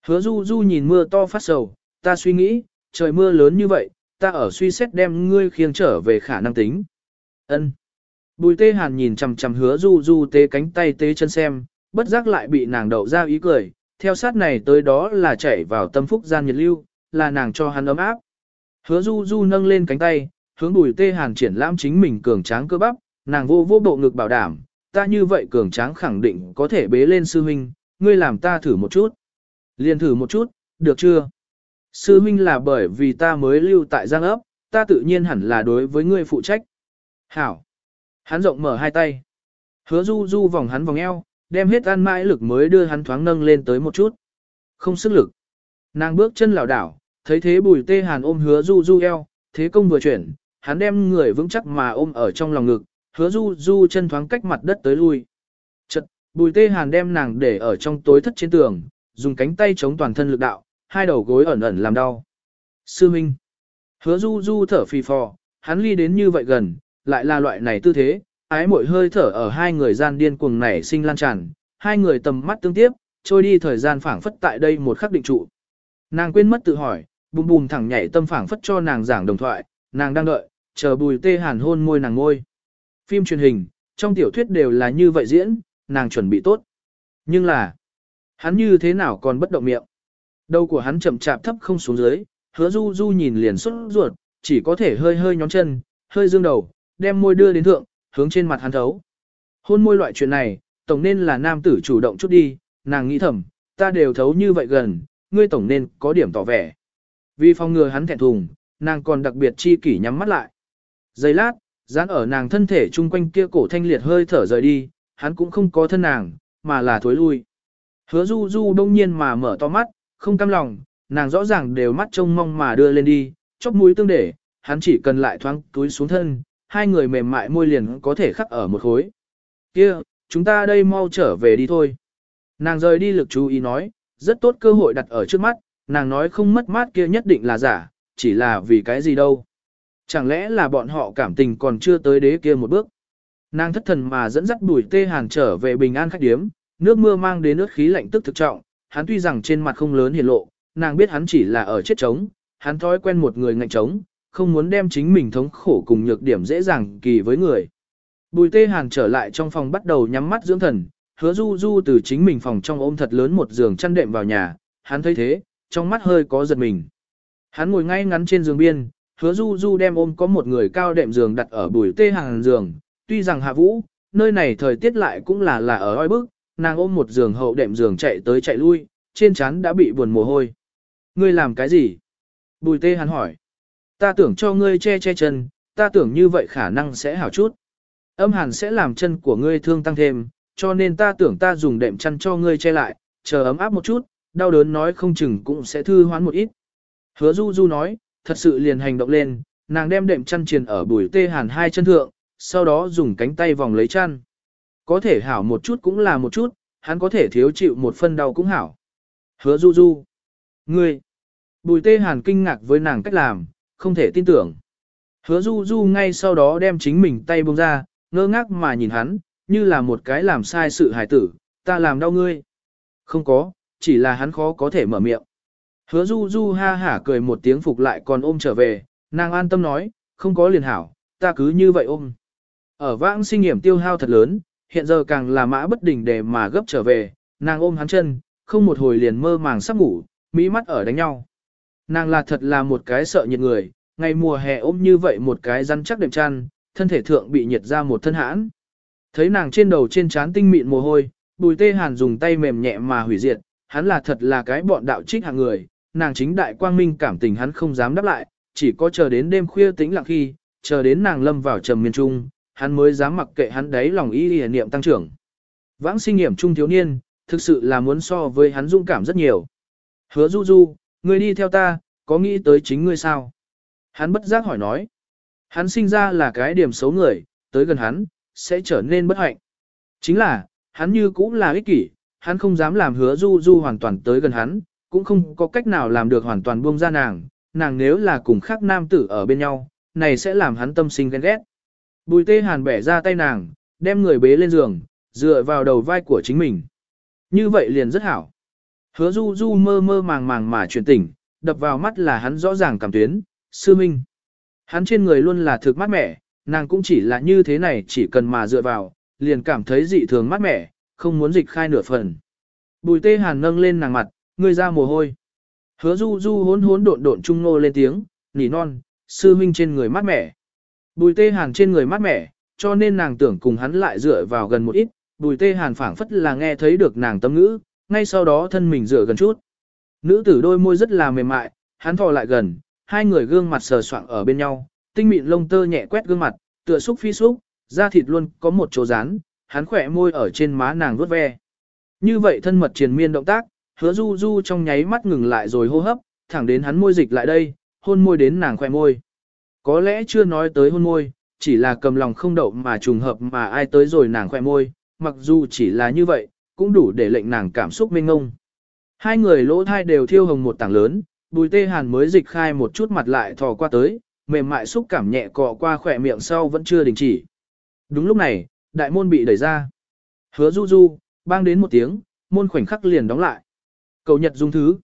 Hứa du du nhìn mưa to phát sầu, ta suy nghĩ, trời mưa lớn như vậy, ta ở suy xét đem ngươi khiêng trở về khả năng tính. Ân. Bùi tê hàn nhìn chằm chằm hứa du du tê cánh tay tê chân xem, bất giác lại bị nàng đậu ra ý cười, theo sát này tới đó là chảy vào tâm phúc gian nhiệt lưu, là nàng cho hắn ấm áp. Hứa du du nâng lên cánh tay, hướng bùi tê hàn triển lãm chính mình cường tráng cơ bắp, nàng vô vô bộ ngực bảo đảm, ta như vậy cường tráng khẳng định có thể bế lên sư huynh, ngươi làm ta thử một chút. Liền thử một chút, được chưa? Sư huynh là bởi vì ta mới lưu tại giang ấp, ta tự nhiên hẳn là đối với ngươi phụ trách. Hảo. Hắn rộng mở hai tay. Hứa du du vòng hắn vòng eo, đem hết ăn mãi lực mới đưa hắn thoáng nâng lên tới một chút. Không sức lực. Nàng bước chân lảo đảo, thấy thế bùi tê hàn ôm hứa du du eo, thế công vừa chuyển, hắn đem người vững chắc mà ôm ở trong lòng ngực, hứa du du chân thoáng cách mặt đất tới lui. Chật, bùi tê hàn đem nàng để ở trong tối thất trên tường, dùng cánh tay chống toàn thân lực đạo, hai đầu gối ẩn ẩn làm đau. Sư Minh. Hứa du du thở phì phò, hắn ly đến như vậy gần, lại là loại này tư thế, ái mội hơi thở ở hai người gian điên cuồng nảy sinh lan tràn, hai người tầm mắt tương tiếp, trôi đi thời gian phảng phất tại đây một khắc định trụ. Nàng quên mất tự hỏi, bùm bùm thẳng nhảy tâm phảng phất cho nàng giảng đồng thoại, nàng đang đợi, chờ bùi tê hàn hôn môi nàng ngôi. Phim truyền hình, trong tiểu thuyết đều là như vậy diễn, nàng chuẩn bị tốt. Nhưng là, hắn như thế nào còn bất động miệng. Đầu của hắn chậm chạp thấp không xuống dưới, hứa du du nhìn liền xuất ruột, chỉ có thể hơi hơi nhón chân, hơi dương đầu, đem môi đưa đến thượng, hướng trên mặt hắn thấu. Hôn môi loại chuyện này, tổng nên là nam tử chủ động chút đi, nàng nghĩ thầm, ta đều thấu như vậy gần, ngươi tổng nên có điểm tỏ vẻ. Vì phòng ngừa hắn thẹn thùng, nàng còn đặc biệt chi kỷ nhắm mắt lại. Giây lát, dán ở nàng thân thể chung quanh kia cổ thanh liệt hơi thở rời đi, hắn cũng không có thân nàng, mà là thối lui. Hứa du du đông nhiên mà mở to mắt, không cam lòng, nàng rõ ràng đều mắt trông mong mà đưa lên đi, chóc mũi tương để, hắn chỉ cần lại thoáng túi xuống thân, hai người mềm mại môi liền có thể khắc ở một khối. Kia, chúng ta đây mau trở về đi thôi. Nàng rời đi lực chú ý nói, rất tốt cơ hội đặt ở trước mắt, nàng nói không mất mát kia nhất định là giả, chỉ là vì cái gì đâu. Chẳng lẽ là bọn họ cảm tình còn chưa tới đế kia một bước. Nàng thất thần mà dẫn dắt bùi tê hàn trở về bình an khách điếm, nước mưa mang đến nước khí lạnh tức thực trọng, hắn tuy rằng trên mặt không lớn hiển lộ, nàng biết hắn chỉ là ở chết trống, hắn thói quen một người ngạnh trống, không muốn đem chính mình thống khổ cùng nhược điểm dễ dàng kỳ với người. Bùi tê hàn trở lại trong phòng bắt đầu nhắm mắt dưỡng thần, hứa du du từ chính mình phòng trong ôm thật lớn một giường chăn đệm vào nhà, hắn thấy thế, trong mắt hơi có giật mình. Hắn ngồi ngay ngắn trên giường biên, hứa du du đem ôm có một người cao đệm giường đặt ở bùi tê hàn giường, tuy rằng hạ vũ, nơi này thời tiết lại cũng là là ở oi bức, nàng ôm một giường hậu đệm giường chạy tới chạy lui, trên trán đã bị buồn mồ hôi. Ngươi làm cái gì? Bùi tê hắn hỏi. Ta tưởng cho ngươi che che chân, ta tưởng như vậy khả năng sẽ hảo chút. Âm hàn sẽ làm chân của ngươi thương tăng thêm, cho nên ta tưởng ta dùng đệm chăn cho ngươi che lại, chờ ấm áp một chút, đau đớn nói không chừng cũng sẽ thư hoán một ít. Hứa du du nói, thật sự liền hành động lên, nàng đem đệm chăn triền ở bùi tê hàn hai chân thượng, sau đó dùng cánh tay vòng lấy chăn. Có thể hảo một chút cũng là một chút, hắn có thể thiếu chịu một phân đau cũng hảo. Hứa du du. Ngươi. Bùi tê hàn kinh ngạc với nàng cách làm, không thể tin tưởng. Hứa du du ngay sau đó đem chính mình tay buông ra, ngơ ngác mà nhìn hắn, như là một cái làm sai sự hài tử, ta làm đau ngươi. Không có, chỉ là hắn khó có thể mở miệng. Hứa du du ha hả cười một tiếng phục lại còn ôm trở về, nàng an tâm nói, không có liền hảo, ta cứ như vậy ôm. Ở vãng sinh nghiệm tiêu hao thật lớn, hiện giờ càng là mã bất đỉnh để mà gấp trở về, nàng ôm hắn chân, không một hồi liền mơ màng sắp ngủ, mỹ mắt ở đánh nhau. Nàng là thật là một cái sợ nhiệt người, ngày mùa hè ôm như vậy một cái rắn chắc đệm chăn, thân thể thượng bị nhiệt ra một thân hãn. Thấy nàng trên đầu trên trán tinh mịn mồ hôi, bùi tê hàn dùng tay mềm nhẹ mà hủy diệt, hắn là thật là cái bọn đạo trích hạng người, nàng chính đại quang minh cảm tình hắn không dám đáp lại, chỉ có chờ đến đêm khuya tĩnh lặng khi, chờ đến nàng lâm vào trầm miên trung, hắn mới dám mặc kệ hắn đấy lòng ý hiền niệm tăng trưởng. Vãng sinh nghiệm trung thiếu niên, thực sự là muốn so với hắn dung cảm rất nhiều. Hứa du du, ngươi đi theo ta, có nghĩ tới chính ngươi sao? Hắn bất giác hỏi nói. Hắn sinh ra là cái điểm xấu người, tới gần hắn, sẽ trở nên bất hạnh. Chính là, hắn như cũng là ích kỷ, hắn không dám làm hứa du du hoàn toàn tới gần hắn, cũng không có cách nào làm được hoàn toàn buông ra nàng, nàng nếu là cùng khác nam tử ở bên nhau, này sẽ làm hắn tâm sinh ghen ghét. Bùi tê hàn bẻ ra tay nàng, đem người bế lên giường, dựa vào đầu vai của chính mình. Như vậy liền rất hảo. Hứa du du mơ mơ màng màng mà chuyển tỉnh, đập vào mắt là hắn rõ ràng cảm tuyến, sư minh. Hắn trên người luôn là thực mát mẻ, nàng cũng chỉ là như thế này chỉ cần mà dựa vào, liền cảm thấy dị thường mát mẻ, không muốn dịch khai nửa phần. Bùi tê hàn nâng lên nàng mặt, người ra mồ hôi. Hứa du du hốn hốn độn độn trung nô lên tiếng, nỉ non, sư minh trên người mát mẻ. Bùi tê hàn trên người mát mẻ, cho nên nàng tưởng cùng hắn lại dựa vào gần một ít, bùi tê hàn phảng phất là nghe thấy được nàng tâm ngữ, ngay sau đó thân mình dựa gần chút. Nữ tử đôi môi rất là mềm mại, hắn thò lại gần, hai người gương mặt sờ soạng ở bên nhau, tinh mịn lông tơ nhẹ quét gương mặt, tựa xúc phi xúc, da thịt luôn có một chỗ rán, hắn khỏe môi ở trên má nàng vuốt ve. Như vậy thân mật triền miên động tác, hứa du du trong nháy mắt ngừng lại rồi hô hấp, thẳng đến hắn môi dịch lại đây, hôn môi đến nàng khỏe môi. Có lẽ chưa nói tới hôn môi, chỉ là cầm lòng không đậu mà trùng hợp mà ai tới rồi nàng khỏe môi, mặc dù chỉ là như vậy, cũng đủ để lệnh nàng cảm xúc mênh ngông. Hai người lỗ thai đều thiêu hồng một tảng lớn, bùi tê hàn mới dịch khai một chút mặt lại thò qua tới, mềm mại xúc cảm nhẹ cọ qua khỏe miệng sau vẫn chưa đình chỉ. Đúng lúc này, đại môn bị đẩy ra. Hứa du du, bang đến một tiếng, môn khoảnh khắc liền đóng lại. Cầu nhật dung thứ.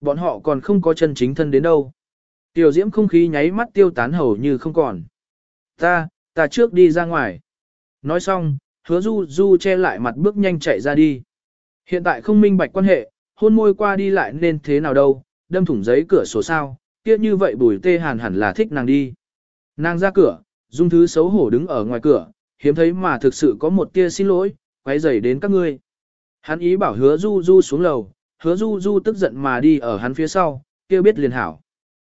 Bọn họ còn không có chân chính thân đến đâu. Tiểu diễm không khí nháy mắt tiêu tán hầu như không còn. Ta, ta trước đi ra ngoài. Nói xong, hứa du du che lại mặt bước nhanh chạy ra đi. Hiện tại không minh bạch quan hệ, hôn môi qua đi lại nên thế nào đâu, đâm thủng giấy cửa sổ sao, kia như vậy bùi tê hàn hẳn là thích nàng đi. Nàng ra cửa, dung thứ xấu hổ đứng ở ngoài cửa, hiếm thấy mà thực sự có một tia xin lỗi, quay rầy đến các ngươi. Hắn ý bảo hứa du du xuống lầu, hứa du du tức giận mà đi ở hắn phía sau, kia biết liền hảo.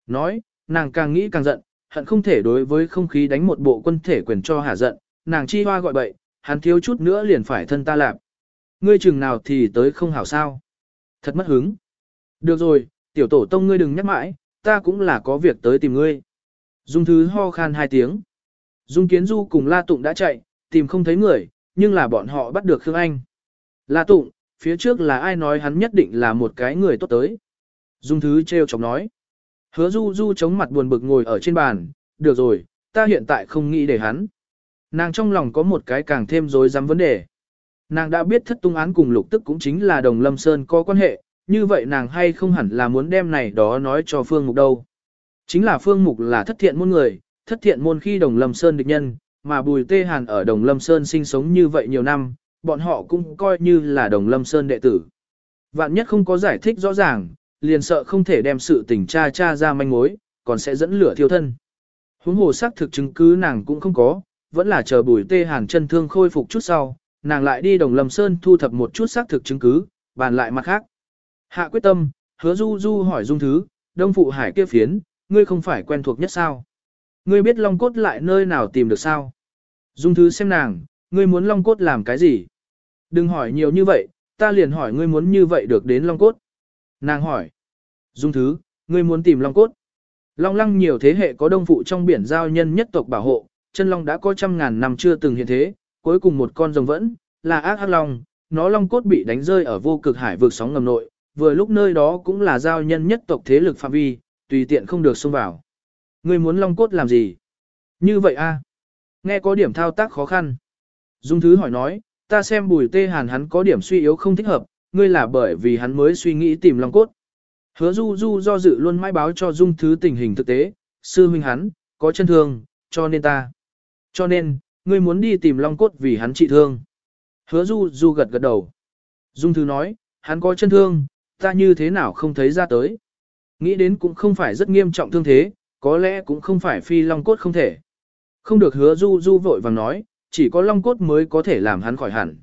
Nói, nàng càng nghĩ càng giận, hận không thể đối với không khí đánh một bộ quân thể quyền cho hả giận, nàng chi hoa gọi bậy, hắn thiếu chút nữa liền phải thân ta lạp. Ngươi chừng nào thì tới không hảo sao. Thật mất hứng. Được rồi, tiểu tổ tông ngươi đừng nhắc mãi, ta cũng là có việc tới tìm ngươi. Dung thứ ho khan hai tiếng. Dung kiến du cùng La Tụng đã chạy, tìm không thấy người, nhưng là bọn họ bắt được Khương Anh. La Tụng, phía trước là ai nói hắn nhất định là một cái người tốt tới. Dung thứ treo chọc nói. Hứa du du chống mặt buồn bực ngồi ở trên bàn, được rồi, ta hiện tại không nghĩ để hắn. Nàng trong lòng có một cái càng thêm rối rắm vấn đề. Nàng đã biết thất tung án cùng lục tức cũng chính là đồng lâm sơn có quan hệ, như vậy nàng hay không hẳn là muốn đem này đó nói cho phương mục đâu. Chính là phương mục là thất thiện môn người, thất thiện môn khi đồng lâm sơn địch nhân, mà bùi tê hàn ở đồng lâm sơn sinh sống như vậy nhiều năm, bọn họ cũng coi như là đồng lâm sơn đệ tử. Vạn nhất không có giải thích rõ ràng, liền sợ không thể đem sự tình tra tra ra manh mối, còn sẽ dẫn lửa thiêu thân. Huống hồ xác thực chứng cứ nàng cũng không có, vẫn là chờ bùi tê hàn chân thương khôi phục chút sau, nàng lại đi đồng lâm sơn thu thập một chút xác thực chứng cứ, bàn lại mặt khác. Hạ quyết tâm, hứa du du hỏi dung thứ, đông phụ hải kia phiến, ngươi không phải quen thuộc nhất sao? Ngươi biết long cốt lại nơi nào tìm được sao? Dung thứ xem nàng, ngươi muốn long cốt làm cái gì? Đừng hỏi nhiều như vậy, ta liền hỏi ngươi muốn như vậy được đến long cốt. Nàng hỏi. Dung thứ, ngươi muốn tìm long cốt. Long lăng nhiều thế hệ có đông phụ trong biển giao nhân nhất tộc bảo hộ, chân long đã có trăm ngàn năm chưa từng hiện thế, cuối cùng một con rồng vẫn, là ác hắc long, nó long cốt bị đánh rơi ở vô cực hải vực sóng ngầm nội, vừa lúc nơi đó cũng là giao nhân nhất tộc thế lực phạm vi, tùy tiện không được xông vào. Ngươi muốn long cốt làm gì? Như vậy a? Nghe có điểm thao tác khó khăn. Dung thứ hỏi nói, ta xem bùi tê hàn hắn có điểm suy yếu không thích hợp, ngươi là bởi vì hắn mới suy nghĩ tìm long cốt. Hứa du du do dự luôn mãi báo cho dung thứ tình hình thực tế, sư huynh hắn, có chân thương, cho nên ta. Cho nên, ngươi muốn đi tìm long cốt vì hắn trị thương. Hứa du du gật gật đầu. Dung thứ nói, hắn có chân thương, ta như thế nào không thấy ra tới. Nghĩ đến cũng không phải rất nghiêm trọng thương thế, có lẽ cũng không phải phi long cốt không thể. Không được hứa du du vội vàng nói, chỉ có long cốt mới có thể làm hắn khỏi hẳn.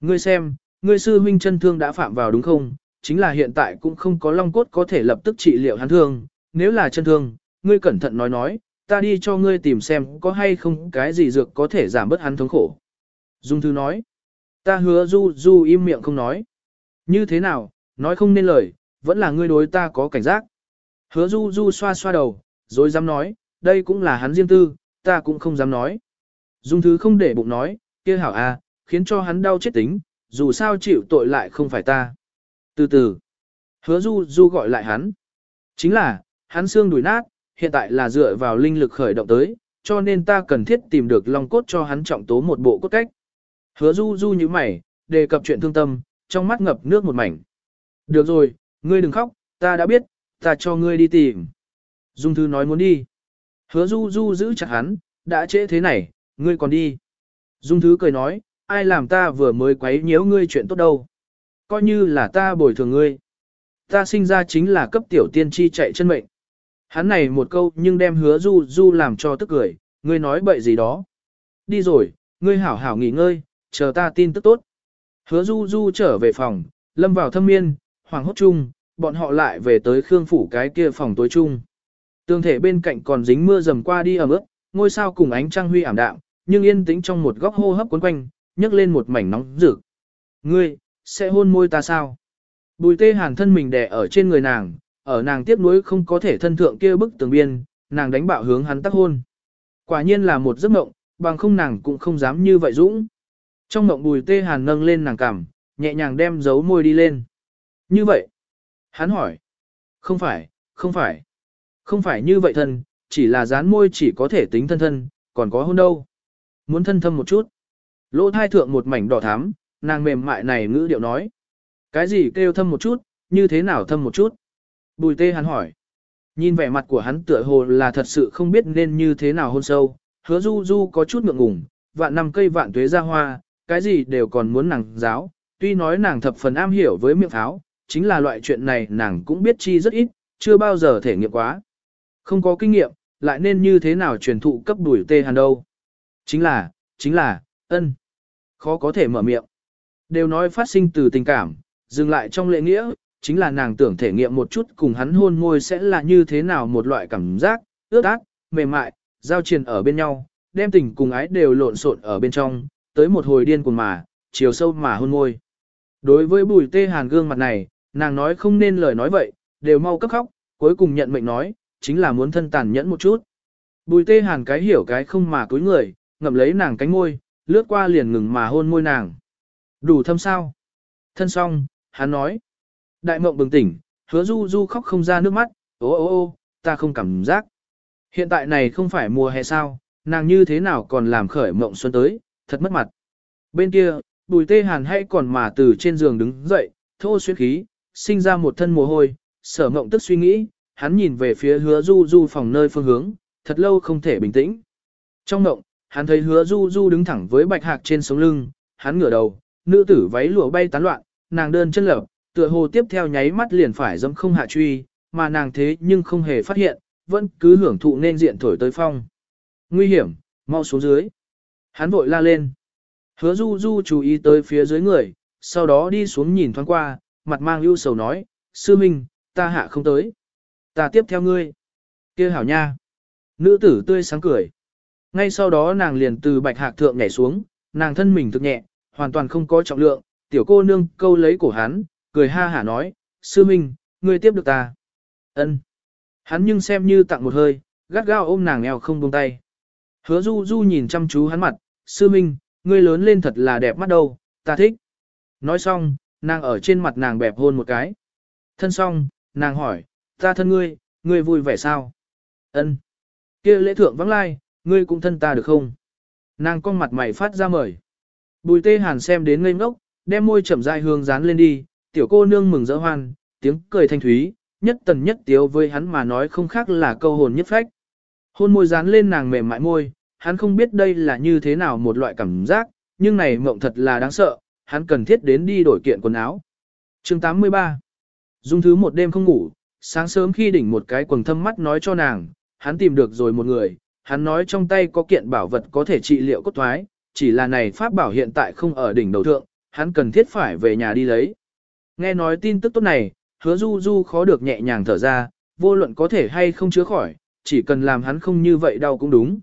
Ngươi xem, ngươi sư huynh chân thương đã phạm vào đúng không? Chính là hiện tại cũng không có long cốt có thể lập tức trị liệu hắn thương. Nếu là chân thương, ngươi cẩn thận nói nói, ta đi cho ngươi tìm xem có hay không cái gì dược có thể giảm bớt hắn thống khổ. Dung Thư nói, ta hứa du du im miệng không nói. Như thế nào, nói không nên lời, vẫn là ngươi đối ta có cảnh giác. Hứa du du xoa xoa đầu, rồi dám nói, đây cũng là hắn riêng tư, ta cũng không dám nói. Dung thứ không để bụng nói, kia hảo à, khiến cho hắn đau chết tính, dù sao chịu tội lại không phải ta. Từ từ, hứa du du gọi lại hắn. Chính là, hắn xương đùi nát, hiện tại là dựa vào linh lực khởi động tới, cho nên ta cần thiết tìm được long cốt cho hắn trọng tố một bộ cốt cách. Hứa du du như mày, đề cập chuyện thương tâm, trong mắt ngập nước một mảnh. Được rồi, ngươi đừng khóc, ta đã biết, ta cho ngươi đi tìm. Dung thư nói muốn đi. Hứa du du giữ chặt hắn, đã trễ thế này, ngươi còn đi. Dung thứ cười nói, ai làm ta vừa mới quấy nhiễu ngươi chuyện tốt đâu. Coi như là ta bồi thường ngươi. Ta sinh ra chính là cấp tiểu tiên tri chạy chân mệnh. Hắn này một câu nhưng đem hứa du du làm cho tức cười, ngươi nói bậy gì đó. Đi rồi, ngươi hảo hảo nghỉ ngơi, chờ ta tin tức tốt. Hứa du du trở về phòng, lâm vào thâm miên, hoàng hốt chung, bọn họ lại về tới khương phủ cái kia phòng tối chung. Tương thể bên cạnh còn dính mưa dầm qua đi ở ướt, ngôi sao cùng ánh trăng huy ảm đạm, nhưng yên tĩnh trong một góc hô hấp cuốn quanh, nhấc lên một mảnh nóng rực. Ngươi, sẽ hôn môi ta sao? Bùi tê hàn thân mình đè ở trên người nàng, ở nàng tiếp nối không có thể thân thượng kia bức tường biên, nàng đánh bạo hướng hắn tác hôn. Quả nhiên là một giấc mộng, bằng không nàng cũng không dám như vậy dũng. Trong mộng bùi tê hàn nâng lên nàng cằm, nhẹ nhàng đem dấu môi đi lên. Như vậy? Hắn hỏi. Không phải, không phải. Không phải như vậy thân, chỉ là dán môi chỉ có thể tính thân thân, còn có hôn đâu. Muốn thân thâm một chút. Lỗ thai thượng một mảnh đỏ thắm, nàng mềm mại này ngữ điệu nói. Cái gì kêu thâm một chút, như thế nào thâm một chút? Bùi tê hắn hỏi. Nhìn vẻ mặt của hắn tựa hồ là thật sự không biết nên như thế nào hôn sâu, hứa du du có chút ngượng ngùng, vạn năm cây vạn tuế ra hoa, cái gì đều còn muốn nàng giáo, tuy nói nàng thập phần am hiểu với miệng pháo, chính là loại chuyện này nàng cũng biết chi rất ít, chưa bao giờ thể nghiệm quá. Không có kinh nghiệm, lại nên như thế nào truyền thụ cấp đuổi tê hàn đâu. Chính là, chính là, ân. Khó có thể mở miệng. Đều nói phát sinh từ tình cảm, dừng lại trong lệ nghĩa, chính là nàng tưởng thể nghiệm một chút cùng hắn hôn môi sẽ là như thế nào một loại cảm giác, ướt át, mềm mại, giao triền ở bên nhau, đem tình cùng ái đều lộn xộn ở bên trong, tới một hồi điên cuồng mà, chiều sâu mà hôn môi. Đối với bùi tê hàn gương mặt này, nàng nói không nên lời nói vậy, đều mau cấp khóc, cuối cùng nhận mệnh nói, chính là muốn thân tàn nhẫn một chút. Bùi tê hàn cái hiểu cái không mà cúi người, ngậm lấy nàng cánh môi, lướt qua liền ngừng mà hôn môi nàng. Đủ thâm sao? Thân xong, hắn nói. Đại mộng bừng tỉnh, hứa du du khóc không ra nước mắt, ô ô ô, ta không cảm giác. Hiện tại này không phải mùa hè sao, nàng như thế nào còn làm khởi mộng xuân tới, thật mất mặt. Bên kia, bùi tê hàn hay còn mà từ trên giường đứng dậy, thô xuyên khí, sinh ra một thân mồ hôi, sở mộng tức suy nghĩ, hắn nhìn về phía hứa du du phòng nơi phương hướng, thật lâu không thể bình tĩnh. Trong mộng, hắn thấy hứa du du đứng thẳng với bạch hạc trên sống lưng, hắn ngửa đầu, nữ tử váy lụa bay tán loạn, nàng đơn chân lập, tựa hồ tiếp theo nháy mắt liền phải dẫm không hạ truy, mà nàng thế nhưng không hề phát hiện, vẫn cứ hưởng thụ nên diện thổi tới phong. Nguy hiểm, mau xuống dưới. Hắn vội la lên. Hứa du du chú ý tới phía dưới người, sau đó đi xuống nhìn thoáng qua, mặt mang ưu sầu nói, sư minh, ta hạ không tới. Ta tiếp theo ngươi. kia hảo nha. Nữ tử tươi sáng cười. Ngay sau đó nàng liền từ bạch hạc thượng nhảy xuống, nàng thân mình thực nhẹ, hoàn toàn không có trọng lượng, tiểu cô nương câu lấy cổ hắn, cười ha hả nói, sư minh, ngươi tiếp được ta. ân Hắn nhưng xem như tặng một hơi, gắt gao ôm nàng eo không buông tay. Hứa du du nhìn chăm chú hắn mặt, sư minh, ngươi lớn lên thật là đẹp mắt đâu, ta thích. Nói xong, nàng ở trên mặt nàng bẹp hôn một cái. Thân xong, nàng hỏi, ta thân ngươi, ngươi vui vẻ sao? ân kia lễ thượng vắng lai, ngươi cũng thân ta được không? Nàng con mặt mày phát ra mời. Bùi tê hàn xem đến ngây ngốc, đem môi chậm dài hương dán lên đi, tiểu cô nương mừng rỡ hoan, tiếng cười thanh thúy, nhất tần nhất tiếu với hắn mà nói không khác là câu hồn nhất phách. Hôn môi dán lên nàng mềm mại môi, hắn không biết đây là như thế nào một loại cảm giác, nhưng này mộng thật là đáng sợ, hắn cần thiết đến đi đổi kiện quần áo. chương 83 Dung thứ một đêm không ngủ, sáng sớm khi đỉnh một cái quần thâm mắt nói cho nàng, hắn tìm được rồi một người, hắn nói trong tay có kiện bảo vật có thể trị liệu cốt thoái, chỉ là này pháp bảo hiện tại không ở đỉnh đầu thượng, hắn cần thiết phải về nhà đi lấy. Nghe nói tin tức tốt này, hứa du du khó được nhẹ nhàng thở ra, vô luận có thể hay không chứa khỏi, chỉ cần làm hắn không như vậy đau cũng đúng.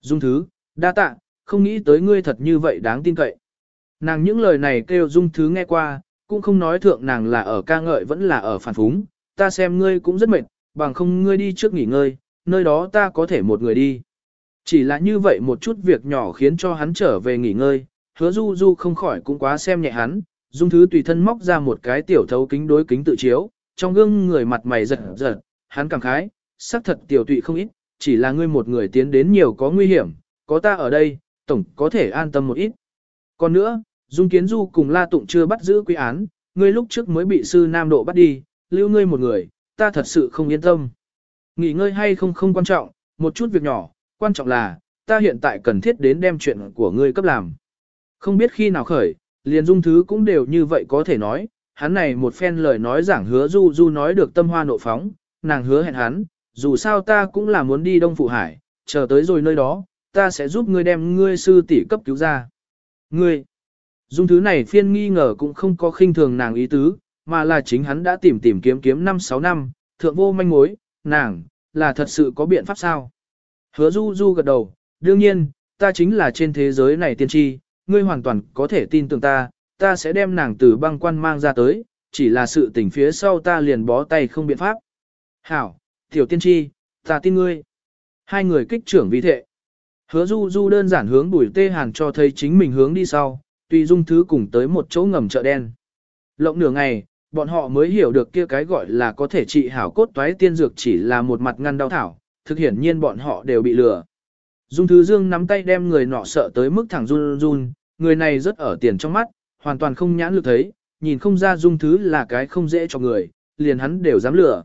Dung thứ, đa tạ, không nghĩ tới ngươi thật như vậy đáng tin cậy. Nàng những lời này kêu dung thứ nghe qua, cũng không nói thượng nàng là ở ca ngợi vẫn là ở phản phúng, ta xem ngươi cũng rất mệt, bằng không ngươi đi trước nghỉ ngơi, nơi đó ta có thể một người đi. Chỉ là như vậy một chút việc nhỏ khiến cho hắn trở về nghỉ ngơi, hứa du du không khỏi cũng quá xem nhẹ hắn, dung thứ tùy thân móc ra một cái tiểu thấu kính đối kính tự chiếu, trong gương người mặt mày giật giật, hắn cảm khái, xác thật tiểu tụy không ít, chỉ là ngươi một người tiến đến nhiều có nguy hiểm, có ta ở đây, tổng có thể an tâm một ít. Còn nữa, Dung Kiến Du cùng La Tụng chưa bắt giữ quy án, ngươi lúc trước mới bị sư Nam Độ bắt đi, lưu ngươi một người, ta thật sự không yên tâm. Nghỉ ngơi hay không không quan trọng, một chút việc nhỏ, quan trọng là, ta hiện tại cần thiết đến đem chuyện của ngươi cấp làm. Không biết khi nào khởi, liền dung thứ cũng đều như vậy có thể nói, hắn này một phen lời nói giảng hứa du du nói được tâm hoa nộ phóng, nàng hứa hẹn hắn, dù sao ta cũng là muốn đi Đông Phụ Hải, chờ tới rồi nơi đó, ta sẽ giúp ngươi đem ngươi sư tỷ cấp cứu ra. Ngươi, dung thứ này phiên nghi ngờ cũng không có khinh thường nàng ý tứ, mà là chính hắn đã tìm tìm kiếm kiếm 5-6 năm, thượng vô manh mối, nàng, là thật sự có biện pháp sao? Hứa du du gật đầu, đương nhiên, ta chính là trên thế giới này tiên tri, ngươi hoàn toàn có thể tin tưởng ta, ta sẽ đem nàng từ băng quan mang ra tới, chỉ là sự tình phía sau ta liền bó tay không biện pháp. Hảo, tiểu tiên tri, ta tin ngươi. Hai người kích trưởng vi thệ. Hứa du du đơn giản hướng bùi tê hàn cho thấy chính mình hướng đi sau, tùy dung thứ cùng tới một chỗ ngầm chợ đen. Lộng nửa ngày, bọn họ mới hiểu được kia cái gọi là có thể trị hảo cốt toái tiên dược chỉ là một mặt ngăn đau thảo, thực hiển nhiên bọn họ đều bị lừa. Dung Thứ Dương nắm tay đem người nọ sợ tới mức thẳng run run, người này rất ở tiền trong mắt, hoàn toàn không nhãn lực thấy, nhìn không ra Dung Thứ là cái không dễ cho người, liền hắn đều dám lừa.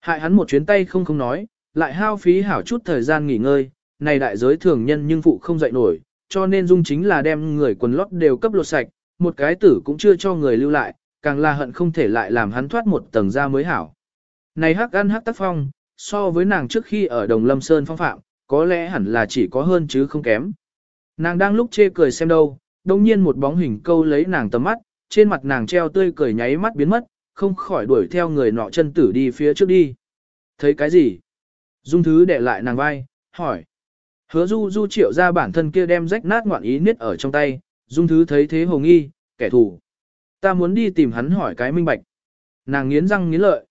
Hại hắn một chuyến tay không không nói, lại hao phí hảo chút thời gian nghỉ ngơi, này đại giới thường nhân nhưng phụ không dậy nổi, cho nên dung chính là đem người quần lót đều cấp lột sạch, một cái tử cũng chưa cho người lưu lại, càng là hận không thể lại làm hắn thoát một tầng ra mới hảo. Này hắc ăn hắc tác phong, so với nàng trước khi ở Đồng Lâm Sơn phong phạm, có lẽ hẳn là chỉ có hơn chứ không kém. Nàng đang lúc chê cười xem đâu, đồng nhiên một bóng hình câu lấy nàng tầm mắt, trên mặt nàng treo tươi cười nháy mắt biến mất, không khỏi đuổi theo người nọ chân tử đi phía trước đi. Thấy cái gì? Dung thứ để lại nàng vai, hỏi. Hứa du du triệu ra bản thân kia đem rách nát ngoạn ý niết ở trong tay, dung thứ thấy thế hồ nghi, kẻ thù. Ta muốn đi tìm hắn hỏi cái minh bạch. Nàng nghiến răng nghiến lợi.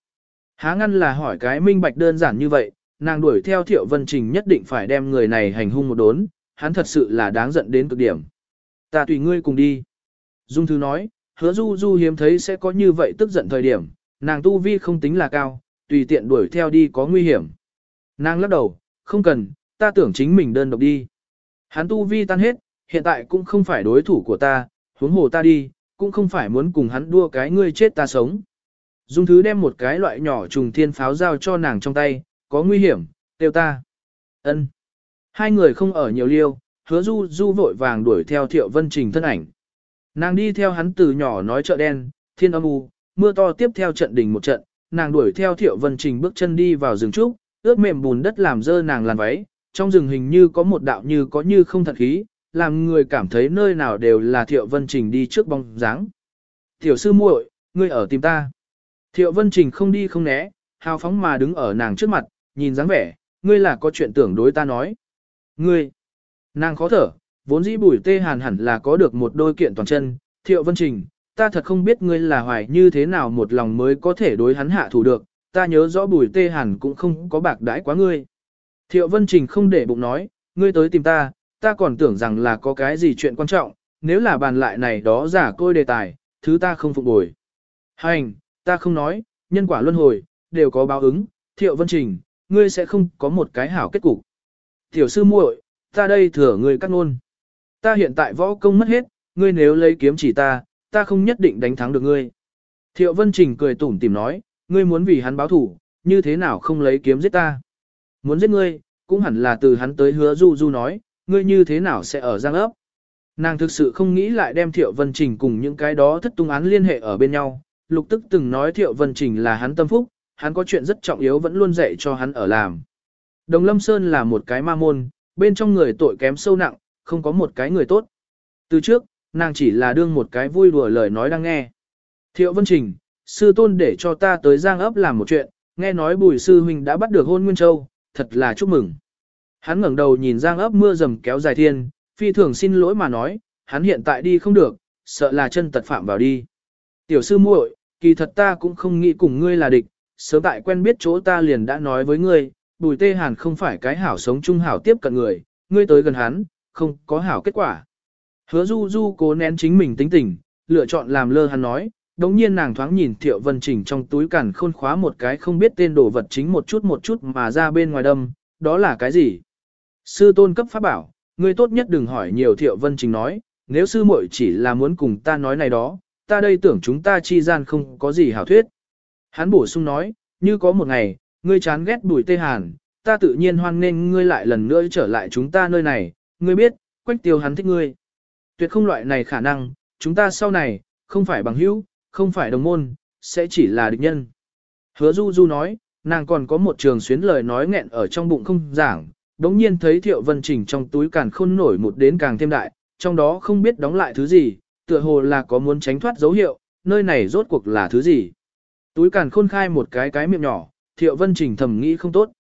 Há ngăn là hỏi cái minh bạch đơn giản như vậy, nàng đuổi theo thiệu vân trình nhất định phải đem người này hành hung một đốn, hắn thật sự là đáng giận đến cực điểm. Ta tùy ngươi cùng đi. Dung Thứ nói, hứa du du hiếm thấy sẽ có như vậy tức giận thời điểm, nàng tu vi không tính là cao, tùy tiện đuổi theo đi có nguy hiểm. Nàng lắc đầu, không cần, ta tưởng chính mình đơn độc đi. Hắn tu vi tan hết, hiện tại cũng không phải đối thủ của ta, huống hồ ta đi, cũng không phải muốn cùng hắn đua cái ngươi chết ta sống. Dung thứ đem một cái loại nhỏ trùng thiên pháo giao cho nàng trong tay, có nguy hiểm, tiêu ta. ân Hai người không ở nhiều liêu, hứa du du vội vàng đuổi theo thiệu vân trình thân ảnh. Nàng đi theo hắn từ nhỏ nói chợ đen, thiên âm u, mưa to tiếp theo trận đỉnh một trận, nàng đuổi theo thiệu vân trình bước chân đi vào rừng trúc, ướt mềm bùn đất làm dơ nàng làn váy, trong rừng hình như có một đạo như có như không thật khí, làm người cảm thấy nơi nào đều là thiệu vân trình đi trước bóng dáng. Tiểu sư muội, ngươi ở tìm ta. Thiệu vân trình không đi không né, hào phóng mà đứng ở nàng trước mặt, nhìn dáng vẻ, ngươi là có chuyện tưởng đối ta nói. Ngươi, nàng khó thở, vốn dĩ bùi tê hàn hẳn là có được một đôi kiện toàn chân, thiệu vân trình, ta thật không biết ngươi là hoài như thế nào một lòng mới có thể đối hắn hạ thủ được, ta nhớ rõ bùi tê hàn cũng không có bạc đãi quá ngươi. Thiệu vân trình không để bụng nói, ngươi tới tìm ta, ta còn tưởng rằng là có cái gì chuyện quan trọng, nếu là bàn lại này đó giả côi đề tài, thứ ta không phục bồi. Hành, ta không nói, nhân quả luân hồi, đều có báo ứng, thiệu vân trình, ngươi sẽ không có một cái hảo kết cục. Tiểu sư muội, ta đây thừa ngươi cắt ngôn. Ta hiện tại võ công mất hết, ngươi nếu lấy kiếm chỉ ta, ta không nhất định đánh thắng được ngươi. Thiệu vân trình cười tủm tìm nói, ngươi muốn vì hắn báo thủ, như thế nào không lấy kiếm giết ta. Muốn giết ngươi, cũng hẳn là từ hắn tới hứa du du nói, ngươi như thế nào sẽ ở giang ấp. Nàng thực sự không nghĩ lại đem Thiệu Vân Trình cùng những cái đó thất tung án liên hệ ở bên nhau. Lục tức từng nói Thiệu Vân Trình là hắn tâm phúc, hắn có chuyện rất trọng yếu vẫn luôn dạy cho hắn ở làm. Đồng Lâm Sơn là một cái ma môn, bên trong người tội kém sâu nặng, không có một cái người tốt. Từ trước, nàng chỉ là đương một cái vui đùa lời nói đang nghe. Thiệu Vân Trình, sư tôn để cho ta tới giang ấp làm một chuyện, nghe nói bùi sư huynh đã bắt được hôn Nguyên Châu, thật là chúc mừng. Hắn ngẩng đầu nhìn giang ấp mưa rầm kéo dài thiên, phi thường xin lỗi mà nói, hắn hiện tại đi không được, sợ là chân tật phạm vào đi. Tiểu sư muội, kỳ thật ta cũng không nghĩ cùng ngươi là địch, sớm tại quen biết chỗ ta liền đã nói với ngươi, bùi tê hàn không phải cái hảo sống chung hảo tiếp cận người, ngươi tới gần hắn, không có hảo kết quả. Hứa du du cố nén chính mình tính tình, lựa chọn làm lơ hắn nói, đống nhiên nàng thoáng nhìn thiệu vân trình trong túi cản khôn khóa một cái không biết tên đồ vật chính một chút một chút mà ra bên ngoài đâm, đó là cái gì? Sư tôn cấp pháp bảo, ngươi tốt nhất đừng hỏi nhiều thiệu vân trình nói, nếu sư muội chỉ là muốn cùng ta nói này đó, ta đây tưởng chúng ta chi gian không có gì hảo thuyết. Hắn bổ sung nói, như có một ngày, ngươi chán ghét bùi tê hàn, ta tự nhiên hoan nên ngươi lại lần nữa trở lại chúng ta nơi này, ngươi biết, quách tiêu hắn thích ngươi. Tuyệt không loại này khả năng, chúng ta sau này, không phải bằng hữu, không phải đồng môn, sẽ chỉ là địch nhân. Hứa Du Du nói, nàng còn có một trường xuyến lời nói nghẹn ở trong bụng không giảng, đống nhiên thấy Thiệu Vân Trình trong túi càn khôn nổi một đến càng thêm đại, trong đó không biết đóng lại thứ gì, tựa hồ là có muốn tránh thoát dấu hiệu, nơi này rốt cuộc là thứ gì. Túi càn khôn khai một cái cái miệng nhỏ, Thiệu Vân Trình thầm nghĩ không tốt.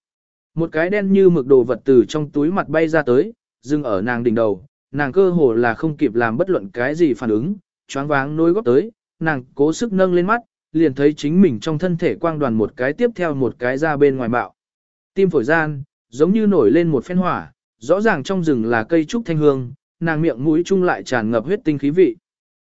Một cái đen như mực đồ vật từ trong túi mặt bay ra tới, dừng ở nàng đỉnh đầu, nàng cơ hồ là không kịp làm bất luận cái gì phản ứng, choáng váng nối góp tới, nàng cố sức nâng lên mắt, liền thấy chính mình trong thân thể quang đoàn một cái tiếp theo một cái ra bên ngoài bạo. Tim phổi gian, giống như nổi lên một phen hỏa, rõ ràng trong rừng là cây trúc thanh hương, nàng miệng mũi chung lại tràn ngập huyết tinh khí vị.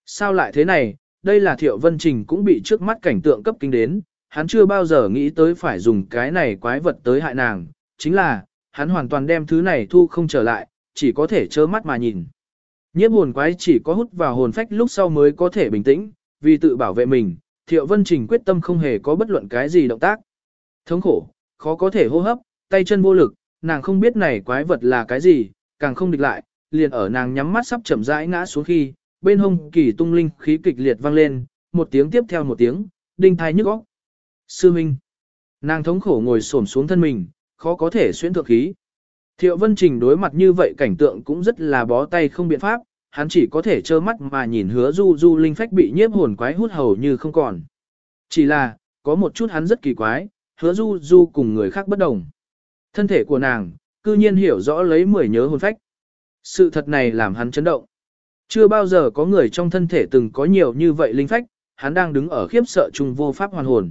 Sao lại thế này, đây là thiệu vân trình cũng bị trước mắt cảnh tượng cấp kinh đến, hắn chưa bao giờ nghĩ tới phải dùng cái này quái vật tới hại nàng, chính là, hắn hoàn toàn đem thứ này thu không trở lại, chỉ có thể trơ mắt mà nhìn. Nhiếp hồn quái chỉ có hút vào hồn phách lúc sau mới có thể bình tĩnh, vì tự bảo vệ mình, Thiệu Vân Trình quyết tâm không hề có bất luận cái gì động tác. Thống khổ, khó có thể hô hấp, tay chân vô lực, nàng không biết này quái vật là cái gì, càng không địch lại, liền ở nàng nhắm mắt sắp chậm rãi ngã xuống khi, bên hông kỳ tung linh khí kịch liệt vang lên, một tiếng tiếp theo một tiếng, đinh thai nhức óc. Sư Minh. Nàng thống khổ ngồi xổm xuống thân mình, khó có thể xuyên thượng khí. Thiệu Vân Trình đối mặt như vậy cảnh tượng cũng rất là bó tay không biện pháp, hắn chỉ có thể trơ mắt mà nhìn hứa du du linh phách bị nhiếp hồn quái hút hầu như không còn. Chỉ là, có một chút hắn rất kỳ quái, hứa du du cùng người khác bất đồng. Thân thể của nàng, cư nhiên hiểu rõ lấy mười nhớ hồn phách. Sự thật này làm hắn chấn động. Chưa bao giờ có người trong thân thể từng có nhiều như vậy linh phách, hắn đang đứng ở khiếp sợ chung vô pháp hoàn hồn.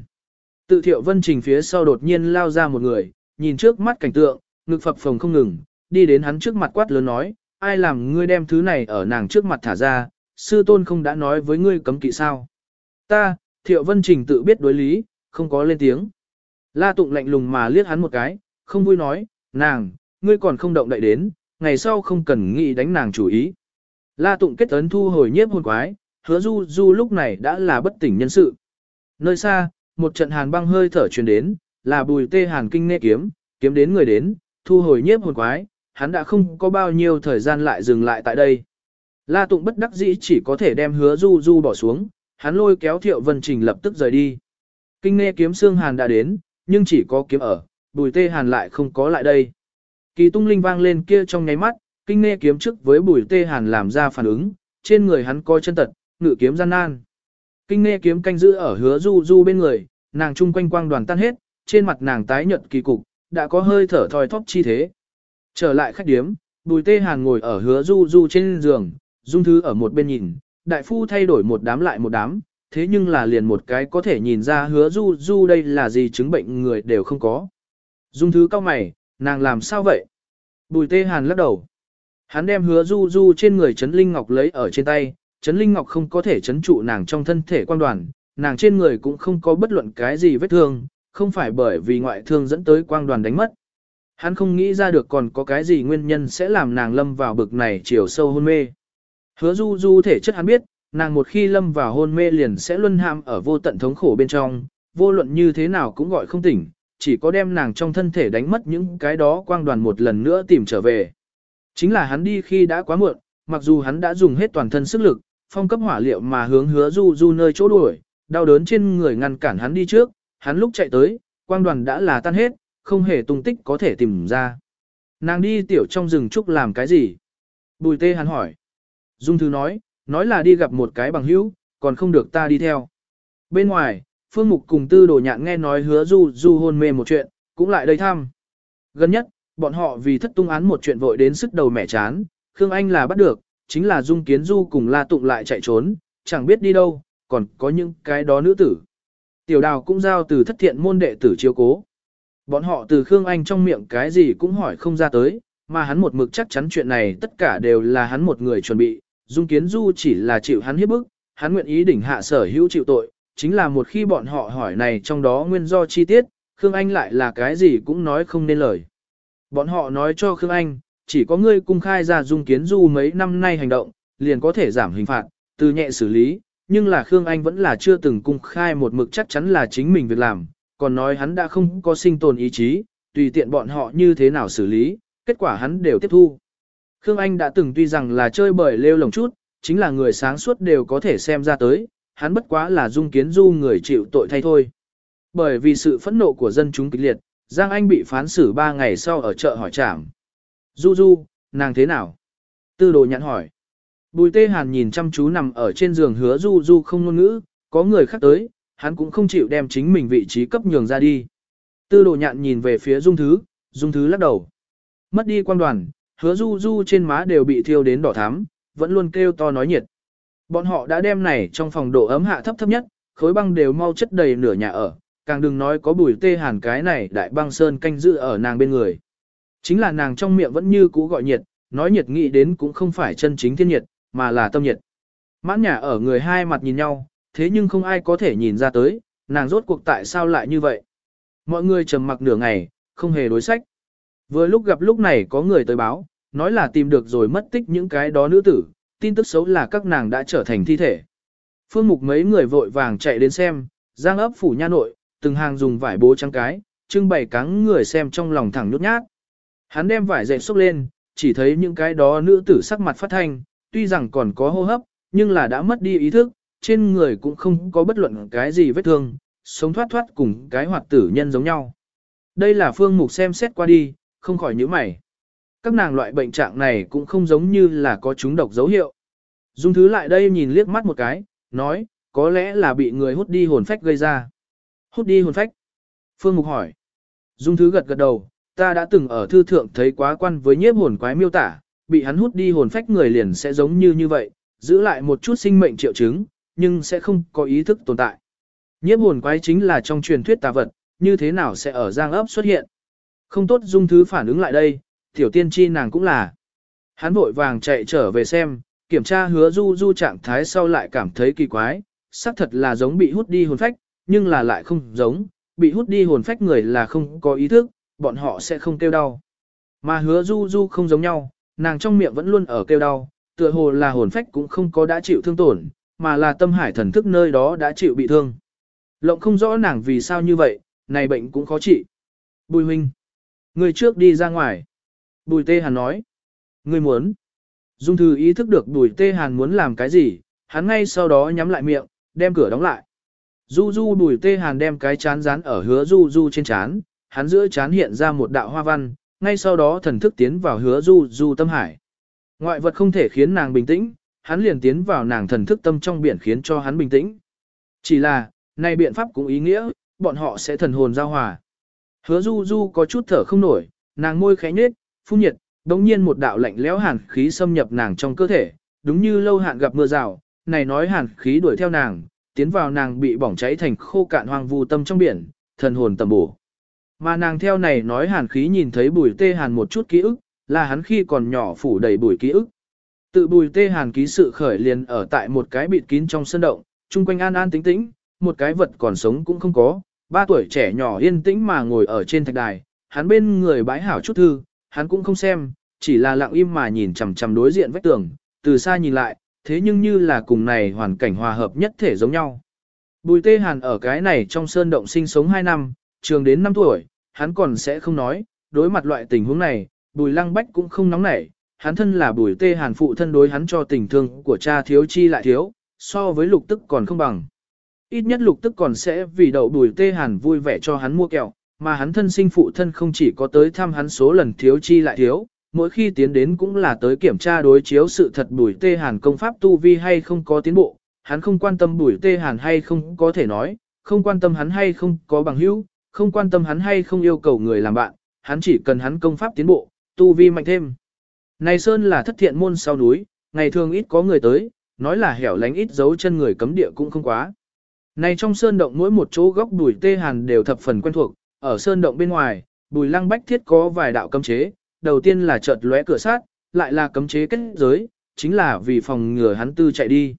Tự thiệu vân trình phía sau đột nhiên lao ra một người, nhìn trước mắt cảnh tượng, ngực phập phồng không ngừng, đi đến hắn trước mặt quát lớn nói, ai làm ngươi đem thứ này ở nàng trước mặt thả ra, sư tôn không đã nói với ngươi cấm kỵ sao. Ta, thiệu vân trình tự biết đối lý, không có lên tiếng. La tụng lạnh lùng mà liếc hắn một cái, không vui nói, nàng, ngươi còn không động đậy đến, ngày sau không cần nghĩ đánh nàng chủ ý. La tụng kết ấn thu hồi nhiếp hồn quái, hứa du du lúc này đã là bất tỉnh nhân sự. Nơi xa, một trận hàn băng hơi thở truyền đến, là bùi tê hàn kinh nê kiếm, kiếm đến người đến, thu hồi nhiếp hồn quái, hắn đã không có bao nhiêu thời gian lại dừng lại tại đây. La tụng bất đắc dĩ chỉ có thể đem hứa du du bỏ xuống, hắn lôi kéo thiệu vân trình lập tức rời đi. Kinh nê kiếm xương hàn đã đến, nhưng chỉ có kiếm ở, bùi tê hàn lại không có lại đây. Kỳ tung linh vang lên kia trong nháy mắt, kinh nghe kiếm trước với bùi tê hàn làm ra phản ứng, trên người hắn coi chân tật, ngự kiếm gian nan. Kinh nghe kiếm canh giữ ở hứa du du bên người, nàng chung quanh quang đoàn tan hết, trên mặt nàng tái nhợt kỳ cục, đã có hơi thở thoi thóp chi thế. Trở lại khách điếm, bùi tê hàn ngồi ở hứa du du trên giường, dung thứ ở một bên nhìn, đại phu thay đổi một đám lại một đám, thế nhưng là liền một cái có thể nhìn ra hứa du du đây là gì chứng bệnh người đều không có. Dung thứ cao mày, nàng làm sao vậy? Bùi tê hàn lắc đầu. Hắn đem hứa du du trên người chấn linh ngọc lấy ở trên tay, chấn linh ngọc không có thể chấn trụ nàng trong thân thể quan đoàn, nàng trên người cũng không có bất luận cái gì vết thương, không phải bởi vì ngoại thương dẫn tới quang đoàn đánh mất. Hắn không nghĩ ra được còn có cái gì nguyên nhân sẽ làm nàng lâm vào bực này chiều sâu hôn mê. Hứa du du thể chất hắn biết, nàng một khi lâm vào hôn mê liền sẽ luân ham ở vô tận thống khổ bên trong, vô luận như thế nào cũng gọi không tỉnh, chỉ có đem nàng trong thân thể đánh mất những cái đó quang đoàn một lần nữa tìm trở về. Chính là hắn đi khi đã quá muộn, mặc dù hắn đã dùng hết toàn thân sức lực, phong cấp hỏa liệu mà hướng hứa du du nơi chỗ đuổi, đau đớn trên người ngăn cản hắn đi trước, hắn lúc chạy tới, quang đoàn đã là tan hết, không hề tung tích có thể tìm ra. Nàng đi tiểu trong rừng trúc làm cái gì? Bùi tê hắn hỏi. Dung Thư nói, nói là đi gặp một cái bằng hữu, còn không được ta đi theo. Bên ngoài, Phương Mục cùng tư đồ nhạn nghe nói hứa du du hôn mê một chuyện, cũng lại đây thăm. Gần nhất, bọn họ vì thất tung án một chuyện vội đến sức đầu mẻ chán, Khương Anh là bắt được, chính là Dung Kiến Du cùng La Tụng lại chạy trốn, chẳng biết đi đâu, còn có những cái đó nữ tử. Tiểu đào cũng giao từ thất thiện môn đệ tử chiếu cố. Bọn họ từ Khương Anh trong miệng cái gì cũng hỏi không ra tới, mà hắn một mực chắc chắn chuyện này tất cả đều là hắn một người chuẩn bị. Dung Kiến Du chỉ là chịu hắn hiếp bức, hắn nguyện ý đỉnh hạ sở hữu chịu tội, chính là một khi bọn họ hỏi này trong đó nguyên do chi tiết, Khương Anh lại là cái gì cũng nói không nên lời. Bọn họ nói cho Khương Anh, chỉ có ngươi cung khai ra dung kiến du mấy năm nay hành động, liền có thể giảm hình phạt, từ nhẹ xử lý, nhưng là Khương Anh vẫn là chưa từng cung khai một mực chắc chắn là chính mình việc làm, còn nói hắn đã không có sinh tồn ý chí, tùy tiện bọn họ như thế nào xử lý, kết quả hắn đều tiếp thu. Khương Anh đã từng tuy rằng là chơi bời lêu lồng chút, chính là người sáng suốt đều có thể xem ra tới, hắn bất quá là dung kiến du người chịu tội thay thôi. Bởi vì sự phẫn nộ của dân chúng kịch liệt, Giang Anh bị phán xử 3 ngày sau ở chợ hỏi trảm. Du Du, nàng thế nào? Tư đồ nhãn hỏi. Bùi tê hàn nhìn chăm chú nằm ở trên giường hứa Du Du không ngôn ngữ, có người khác tới, hắn cũng không chịu đem chính mình vị trí cấp nhường ra đi. Tư đồ nhạn nhìn về phía Dung Thứ, Dung Thứ lắc đầu. Mất đi quan đoàn, hứa Du Du trên má đều bị thiêu đến đỏ thắm, vẫn luôn kêu to nói nhiệt. Bọn họ đã đem này trong phòng độ ấm hạ thấp thấp nhất, khối băng đều mau chất đầy nửa nhà ở, càng đừng nói có bùi tê hàn cái này đại băng sơn canh giữ ở nàng bên người. Chính là nàng trong miệng vẫn như cũ gọi nhiệt, nói nhiệt nghĩ đến cũng không phải chân chính thiên nhiệt, mà là tâm nhiệt. Mãn nhà ở người hai mặt nhìn nhau, thế nhưng không ai có thể nhìn ra tới, nàng rốt cuộc tại sao lại như vậy. Mọi người trầm mặc nửa ngày, không hề đối sách. Vừa lúc gặp lúc này có người tới báo, nói là tìm được rồi mất tích những cái đó nữ tử, tin tức xấu là các nàng đã trở thành thi thể. Phương mục mấy người vội vàng chạy đến xem, giang ấp phủ nha nội, từng hàng dùng vải bố trắng cái, trưng bày cắn người xem trong lòng thẳng nhút nhát. Hắn đem vải dệt xúc lên, chỉ thấy những cái đó nữ tử sắc mặt phát thanh, tuy rằng còn có hô hấp, nhưng là đã mất đi ý thức, trên người cũng không có bất luận cái gì vết thương, sống thoát thoát cùng cái hoạt tử nhân giống nhau. Đây là phương mục xem xét qua đi, không khỏi nhíu mày. Các nàng loại bệnh trạng này cũng không giống như là có chúng độc dấu hiệu. Dung thứ lại đây nhìn liếc mắt một cái, nói, có lẽ là bị người hút đi hồn phách gây ra. Hút đi hồn phách? Phương Mục hỏi. Dung thứ gật gật đầu, ta đã từng ở thư thượng thấy quá quan với nhiếp hồn quái miêu tả, bị hắn hút đi hồn phách người liền sẽ giống như như vậy, giữ lại một chút sinh mệnh triệu chứng, nhưng sẽ không có ý thức tồn tại. Nhiếp hồn quái chính là trong truyền thuyết tà vật, như thế nào sẽ ở giang ấp xuất hiện. Không tốt dung thứ phản ứng lại đây, tiểu tiên tri nàng cũng là. Hắn vội vàng chạy trở về xem, kiểm tra hứa du du trạng thái sau lại cảm thấy kỳ quái, xác thật là giống bị hút đi hồn phách, nhưng là lại không giống, bị hút đi hồn phách người là không có ý thức, bọn họ sẽ không kêu đau. Mà hứa du du không giống nhau, nàng trong miệng vẫn luôn ở kêu đau, tựa hồ là hồn phách cũng không có đã chịu thương tổn, mà là tâm hải thần thức nơi đó đã chịu bị thương. Lộng không rõ nàng vì sao như vậy, này bệnh cũng khó trị. Bùi huynh, người trước đi ra ngoài. Bùi tê hàn nói, người muốn. Dung thư ý thức được bùi tê hàn muốn làm cái gì, hắn ngay sau đó nhắm lại miệng, đem cửa đóng lại. Du du bùi tê hàn đem cái chán dán ở hứa du du trên chán, hắn giữa chán hiện ra một đạo hoa văn, ngay sau đó thần thức tiến vào hứa du du tâm hải. Ngoại vật không thể khiến nàng bình tĩnh, hắn liền tiến vào nàng thần thức tâm trong biển khiến cho hắn bình tĩnh. Chỉ là, này biện pháp cũng ý nghĩa, bọn họ sẽ thần hồn giao hòa. Hứa du du có chút thở không nổi, nàng môi khẽ nhếch, phun nhiệt, đống nhiên một đạo lạnh lẽo hàn khí xâm nhập nàng trong cơ thể, đúng như lâu hạn gặp mưa rào, này nói hàn khí đuổi theo nàng, tiến vào nàng bị bỏng cháy thành khô cạn hoang vu tâm trong biển, thần hồn tầm bổ. Mà nàng theo này nói hàn khí nhìn thấy bùi tê hàn một chút ký ức, là hắn khi còn nhỏ phủ đầy bùi ký ức. Tự bùi tê hàn ký sự khởi liền ở tại một cái bịt kín trong sân động, chung quanh an an tĩnh tĩnh, một cái vật còn sống cũng không có, ba tuổi trẻ nhỏ yên tĩnh mà ngồi ở trên thạch đài, hắn bên người bãi hảo chút thư, hắn cũng không xem, chỉ là lặng im mà nhìn chằm chằm đối diện vách tường, từ xa nhìn lại, thế nhưng như là cùng này hoàn cảnh hòa hợp nhất thể giống nhau. Bùi tê hàn ở cái này trong sơn động sinh sống 2 năm, trường đến 5 tuổi, hắn còn sẽ không nói, đối mặt loại tình huống này, bùi lăng bách cũng không nóng nảy, hắn thân là bùi tê hàn phụ thân đối hắn cho tình thương của cha thiếu chi lại thiếu, so với lục tức còn không bằng. Ít nhất lục tức còn sẽ vì đậu bùi tê hàn vui vẻ cho hắn mua kẹo, mà hắn thân sinh phụ thân không chỉ có tới thăm hắn số lần thiếu chi lại thiếu, mỗi khi tiến đến cũng là tới kiểm tra đối chiếu sự thật bùi tê hàn công pháp tu vi hay không có tiến bộ, hắn không quan tâm bùi tê hàn hay không có thể nói, không quan tâm hắn hay không có bằng hữu, không quan tâm hắn hay không yêu cầu người làm bạn, hắn chỉ cần hắn công pháp tiến bộ, tu vi mạnh thêm. Này Sơn là thất thiện môn sau núi, ngày thường ít có người tới, nói là hẻo lánh ít dấu chân người cấm địa cũng không quá. Này trong Sơn động mỗi một chỗ góc bùi tê hàn đều thập phần quen thuộc, ở Sơn động bên ngoài, bùi lăng bách thiết có vài đạo cấm chế, đầu tiên là chợt lóe cửa sát, lại là cấm chế kết giới, chính là vì phòng ngừa hắn tư chạy đi.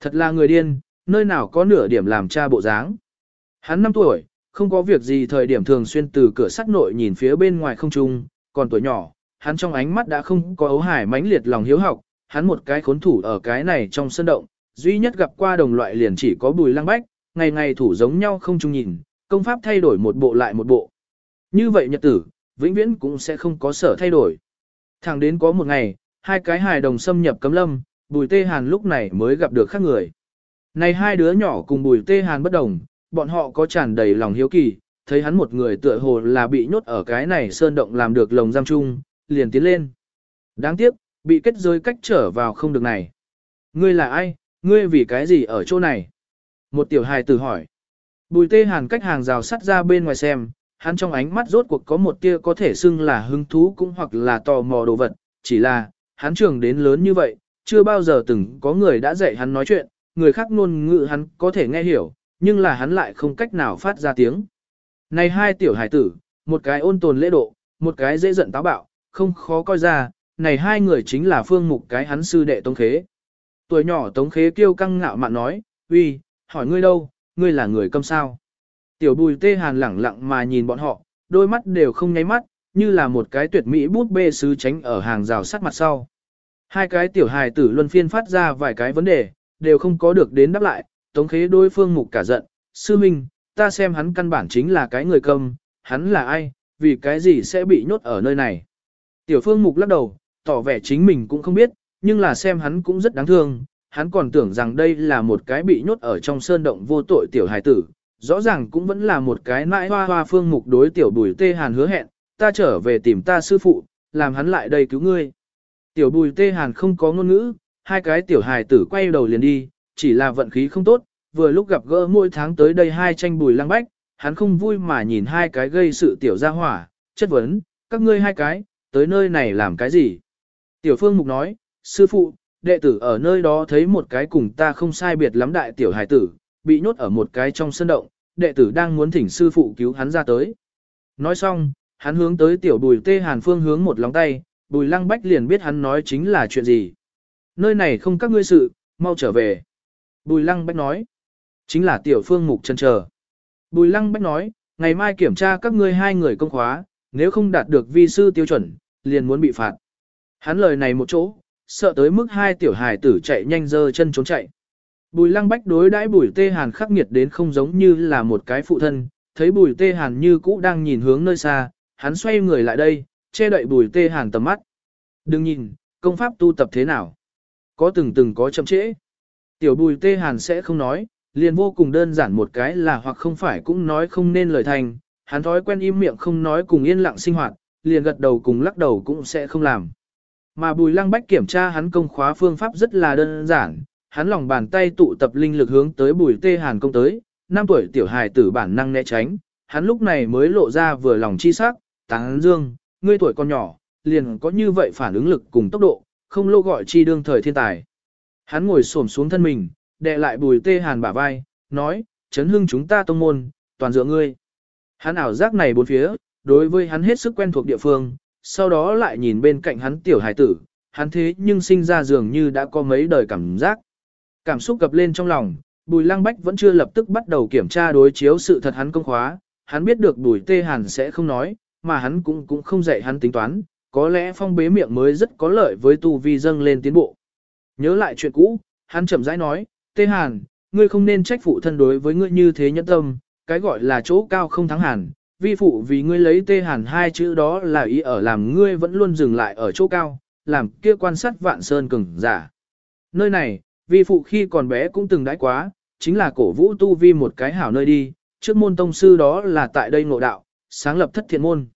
Thật là người điên, nơi nào có nửa điểm làm cha bộ dáng. Hắn 5 tuổi, không có việc gì thời điểm thường xuyên từ cửa sắt nội nhìn phía bên ngoài không trung, còn tuổi nhỏ, hắn trong ánh mắt đã không có ấu hải mãnh liệt lòng hiếu học, hắn một cái khốn thủ ở cái này trong sân động, duy nhất gặp qua đồng loại liền chỉ có bùi lăng bách, ngày ngày thủ giống nhau không chung nhìn, công pháp thay đổi một bộ lại một bộ. Như vậy nhật tử, vĩnh viễn cũng sẽ không có sở thay đổi. Thẳng đến có một ngày, hai cái hài đồng xâm nhập cấm lâm, bùi tê hàn lúc này mới gặp được khác người. Này hai đứa nhỏ cùng bùi tê hàn bất đồng, bọn họ có tràn đầy lòng hiếu kỳ, thấy hắn một người tựa hồ là bị nhốt ở cái này sơn động làm được lồng giam chung, liền tiến lên. Đáng tiếc, bị kết giới cách trở vào không được này. Ngươi là ai, ngươi vì cái gì ở chỗ này? Một tiểu hài tử hỏi. Bùi tê hàn cách hàng rào sắt ra bên ngoài xem, hắn trong ánh mắt rốt cuộc có một tia có thể xưng là hứng thú cũng hoặc là tò mò đồ vật, chỉ là, hắn trưởng đến lớn như vậy, chưa bao giờ từng có người đã dạy hắn nói chuyện, người khác ngôn ngữ hắn có thể nghe hiểu, nhưng là hắn lại không cách nào phát ra tiếng. Này hai tiểu hải tử, một cái ôn tồn lễ độ, một cái dễ giận táo bạo, không khó coi ra, này hai người chính là phương mục cái hắn sư đệ Tống Khế. Tuổi nhỏ Tống Khế kêu căng ngạo mạn nói, uy, hỏi ngươi đâu, ngươi là người câm sao. Tiểu bùi tê hàn lẳng lặng mà nhìn bọn họ, đôi mắt đều không nháy mắt, như là một cái tuyệt mỹ bút bê sứ tránh ở hàng rào sắt mặt sau. Hai cái tiểu hài tử luân phiên phát ra vài cái vấn đề, đều không có được đến đáp lại, tống khế đối phương mục cả giận, sư minh, ta xem hắn căn bản chính là cái người cầm, hắn là ai, vì cái gì sẽ bị nhốt ở nơi này. Tiểu phương mục lắc đầu, tỏ vẻ chính mình cũng không biết, nhưng là xem hắn cũng rất đáng thương, hắn còn tưởng rằng đây là một cái bị nhốt ở trong sơn động vô tội tiểu hài tử, rõ ràng cũng vẫn là một cái nãi hoa hoa phương mục đối tiểu bùi tê hàn hứa hẹn, ta trở về tìm ta sư phụ, làm hắn lại đây cứu ngươi. Tiểu bùi tê hàn không có ngôn ngữ, hai cái tiểu hài tử quay đầu liền đi, chỉ là vận khí không tốt, vừa lúc gặp gỡ mỗi tháng tới đây hai tranh bùi lăng bách, hắn không vui mà nhìn hai cái gây sự tiểu gia hỏa, chất vấn, các ngươi hai cái, tới nơi này làm cái gì? Tiểu phương mục nói, sư phụ, đệ tử ở nơi đó thấy một cái cùng ta không sai biệt lắm đại tiểu hải tử, bị nhốt ở một cái trong sân động, đệ tử đang muốn thỉnh sư phụ cứu hắn ra tới. Nói xong, hắn hướng tới tiểu bùi tê hàn phương hướng một lòng tay, bùi lăng bách liền biết hắn nói chính là chuyện gì. Nơi này không các ngươi sự, mau trở về. Bùi lăng bách nói, chính là tiểu phương mục chân chờ. Bùi lăng bách nói, ngày mai kiểm tra các ngươi hai người công khóa, nếu không đạt được vi sư tiêu chuẩn, liền muốn bị phạt. Hắn lời này một chỗ, sợ tới mức hai tiểu hài tử chạy nhanh dơ chân trốn chạy. Bùi lăng bách đối đãi bùi tê hàn khắc nghiệt đến không giống như là một cái phụ thân, thấy bùi tê hàn như cũ đang nhìn hướng nơi xa, hắn xoay người lại đây, che đậy bùi tê hàn tầm mắt. Đừng nhìn, công pháp tu tập thế nào? Có từng từng có chậm trễ. Tiểu bùi tê hàn sẽ không nói, liền vô cùng đơn giản một cái là hoặc không phải cũng nói không nên lời thành, hắn thói quen im miệng không nói cùng yên lặng sinh hoạt, liền gật đầu cùng lắc đầu cũng sẽ không làm. Mà bùi lăng bách kiểm tra hắn công khóa phương pháp rất là đơn giản, hắn lòng bàn tay tụ tập linh lực hướng tới bùi tê hàn công tới, năm tuổi tiểu hài tử bản năng né tránh, hắn lúc này mới lộ ra vừa lòng chi sắc, táng dương, ngươi tuổi còn nhỏ, liền có như vậy phản ứng lực cùng tốc độ, không lô gọi chi đương thời thiên tài. Hắn ngồi xổm xuống thân mình, đè lại bùi tê hàn bả vai, nói, chấn hưng chúng ta tông môn, toàn dựa ngươi. Hắn ảo giác này bốn phía, đối với hắn hết sức quen thuộc địa phương, sau đó lại nhìn bên cạnh hắn tiểu hải tử, hắn thế nhưng sinh ra dường như đã có mấy đời cảm giác. Cảm xúc gập lên trong lòng, Bùi Lăng Bách vẫn chưa lập tức bắt đầu kiểm tra đối chiếu sự thật hắn công khóa, hắn biết được Bùi Tê Hàn sẽ không nói, mà hắn cũng cũng không dạy hắn tính toán, có lẽ phong bế miệng mới rất có lợi với tu vi dâng lên tiến bộ. Nhớ lại chuyện cũ, hắn chậm rãi nói, Tê Hàn, ngươi không nên trách phụ thân đối với ngươi như thế nhẫn tâm, cái gọi là chỗ cao không thắng hàn, vi phụ vì ngươi lấy Tê Hàn hai chữ đó là ý ở làm ngươi vẫn luôn dừng lại ở chỗ cao, làm kia quan sát vạn sơn cứng giả. Nơi này, vi phụ khi còn bé cũng từng đãi quá, chính là cổ vũ tu vi một cái hảo nơi đi, trước môn tông sư đó là tại đây ngộ đạo, sáng lập thất thiện môn.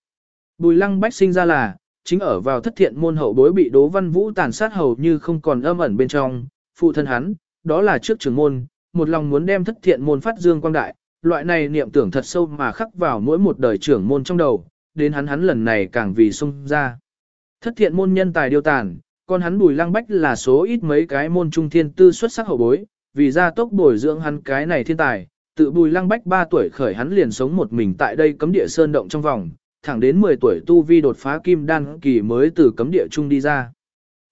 Bùi lăng bách sinh ra là, chính ở vào thất thiện môn hậu bối bị Đỗ văn vũ tàn sát hầu như không còn âm ẩn bên trong, phụ thân hắn, đó là trước trưởng môn, một lòng muốn đem thất thiện môn phát dương quang đại, loại này niệm tưởng thật sâu mà khắc vào mỗi một đời trưởng môn trong đầu, đến hắn hắn lần này càng vì sung ra. Thất thiện môn nhân tài điều tàn, còn hắn bùi lăng bách là số ít mấy cái môn trung thiên tư xuất sắc hậu bối, vì gia tốc bồi dưỡng hắn cái này thiên tài, tự bùi lăng bách 3 tuổi khởi hắn liền sống một mình tại đây cấm địa sơn động trong vòng, thẳng đến 10 tuổi tu vi đột phá kim đan kỳ mới từ cấm địa trung đi ra.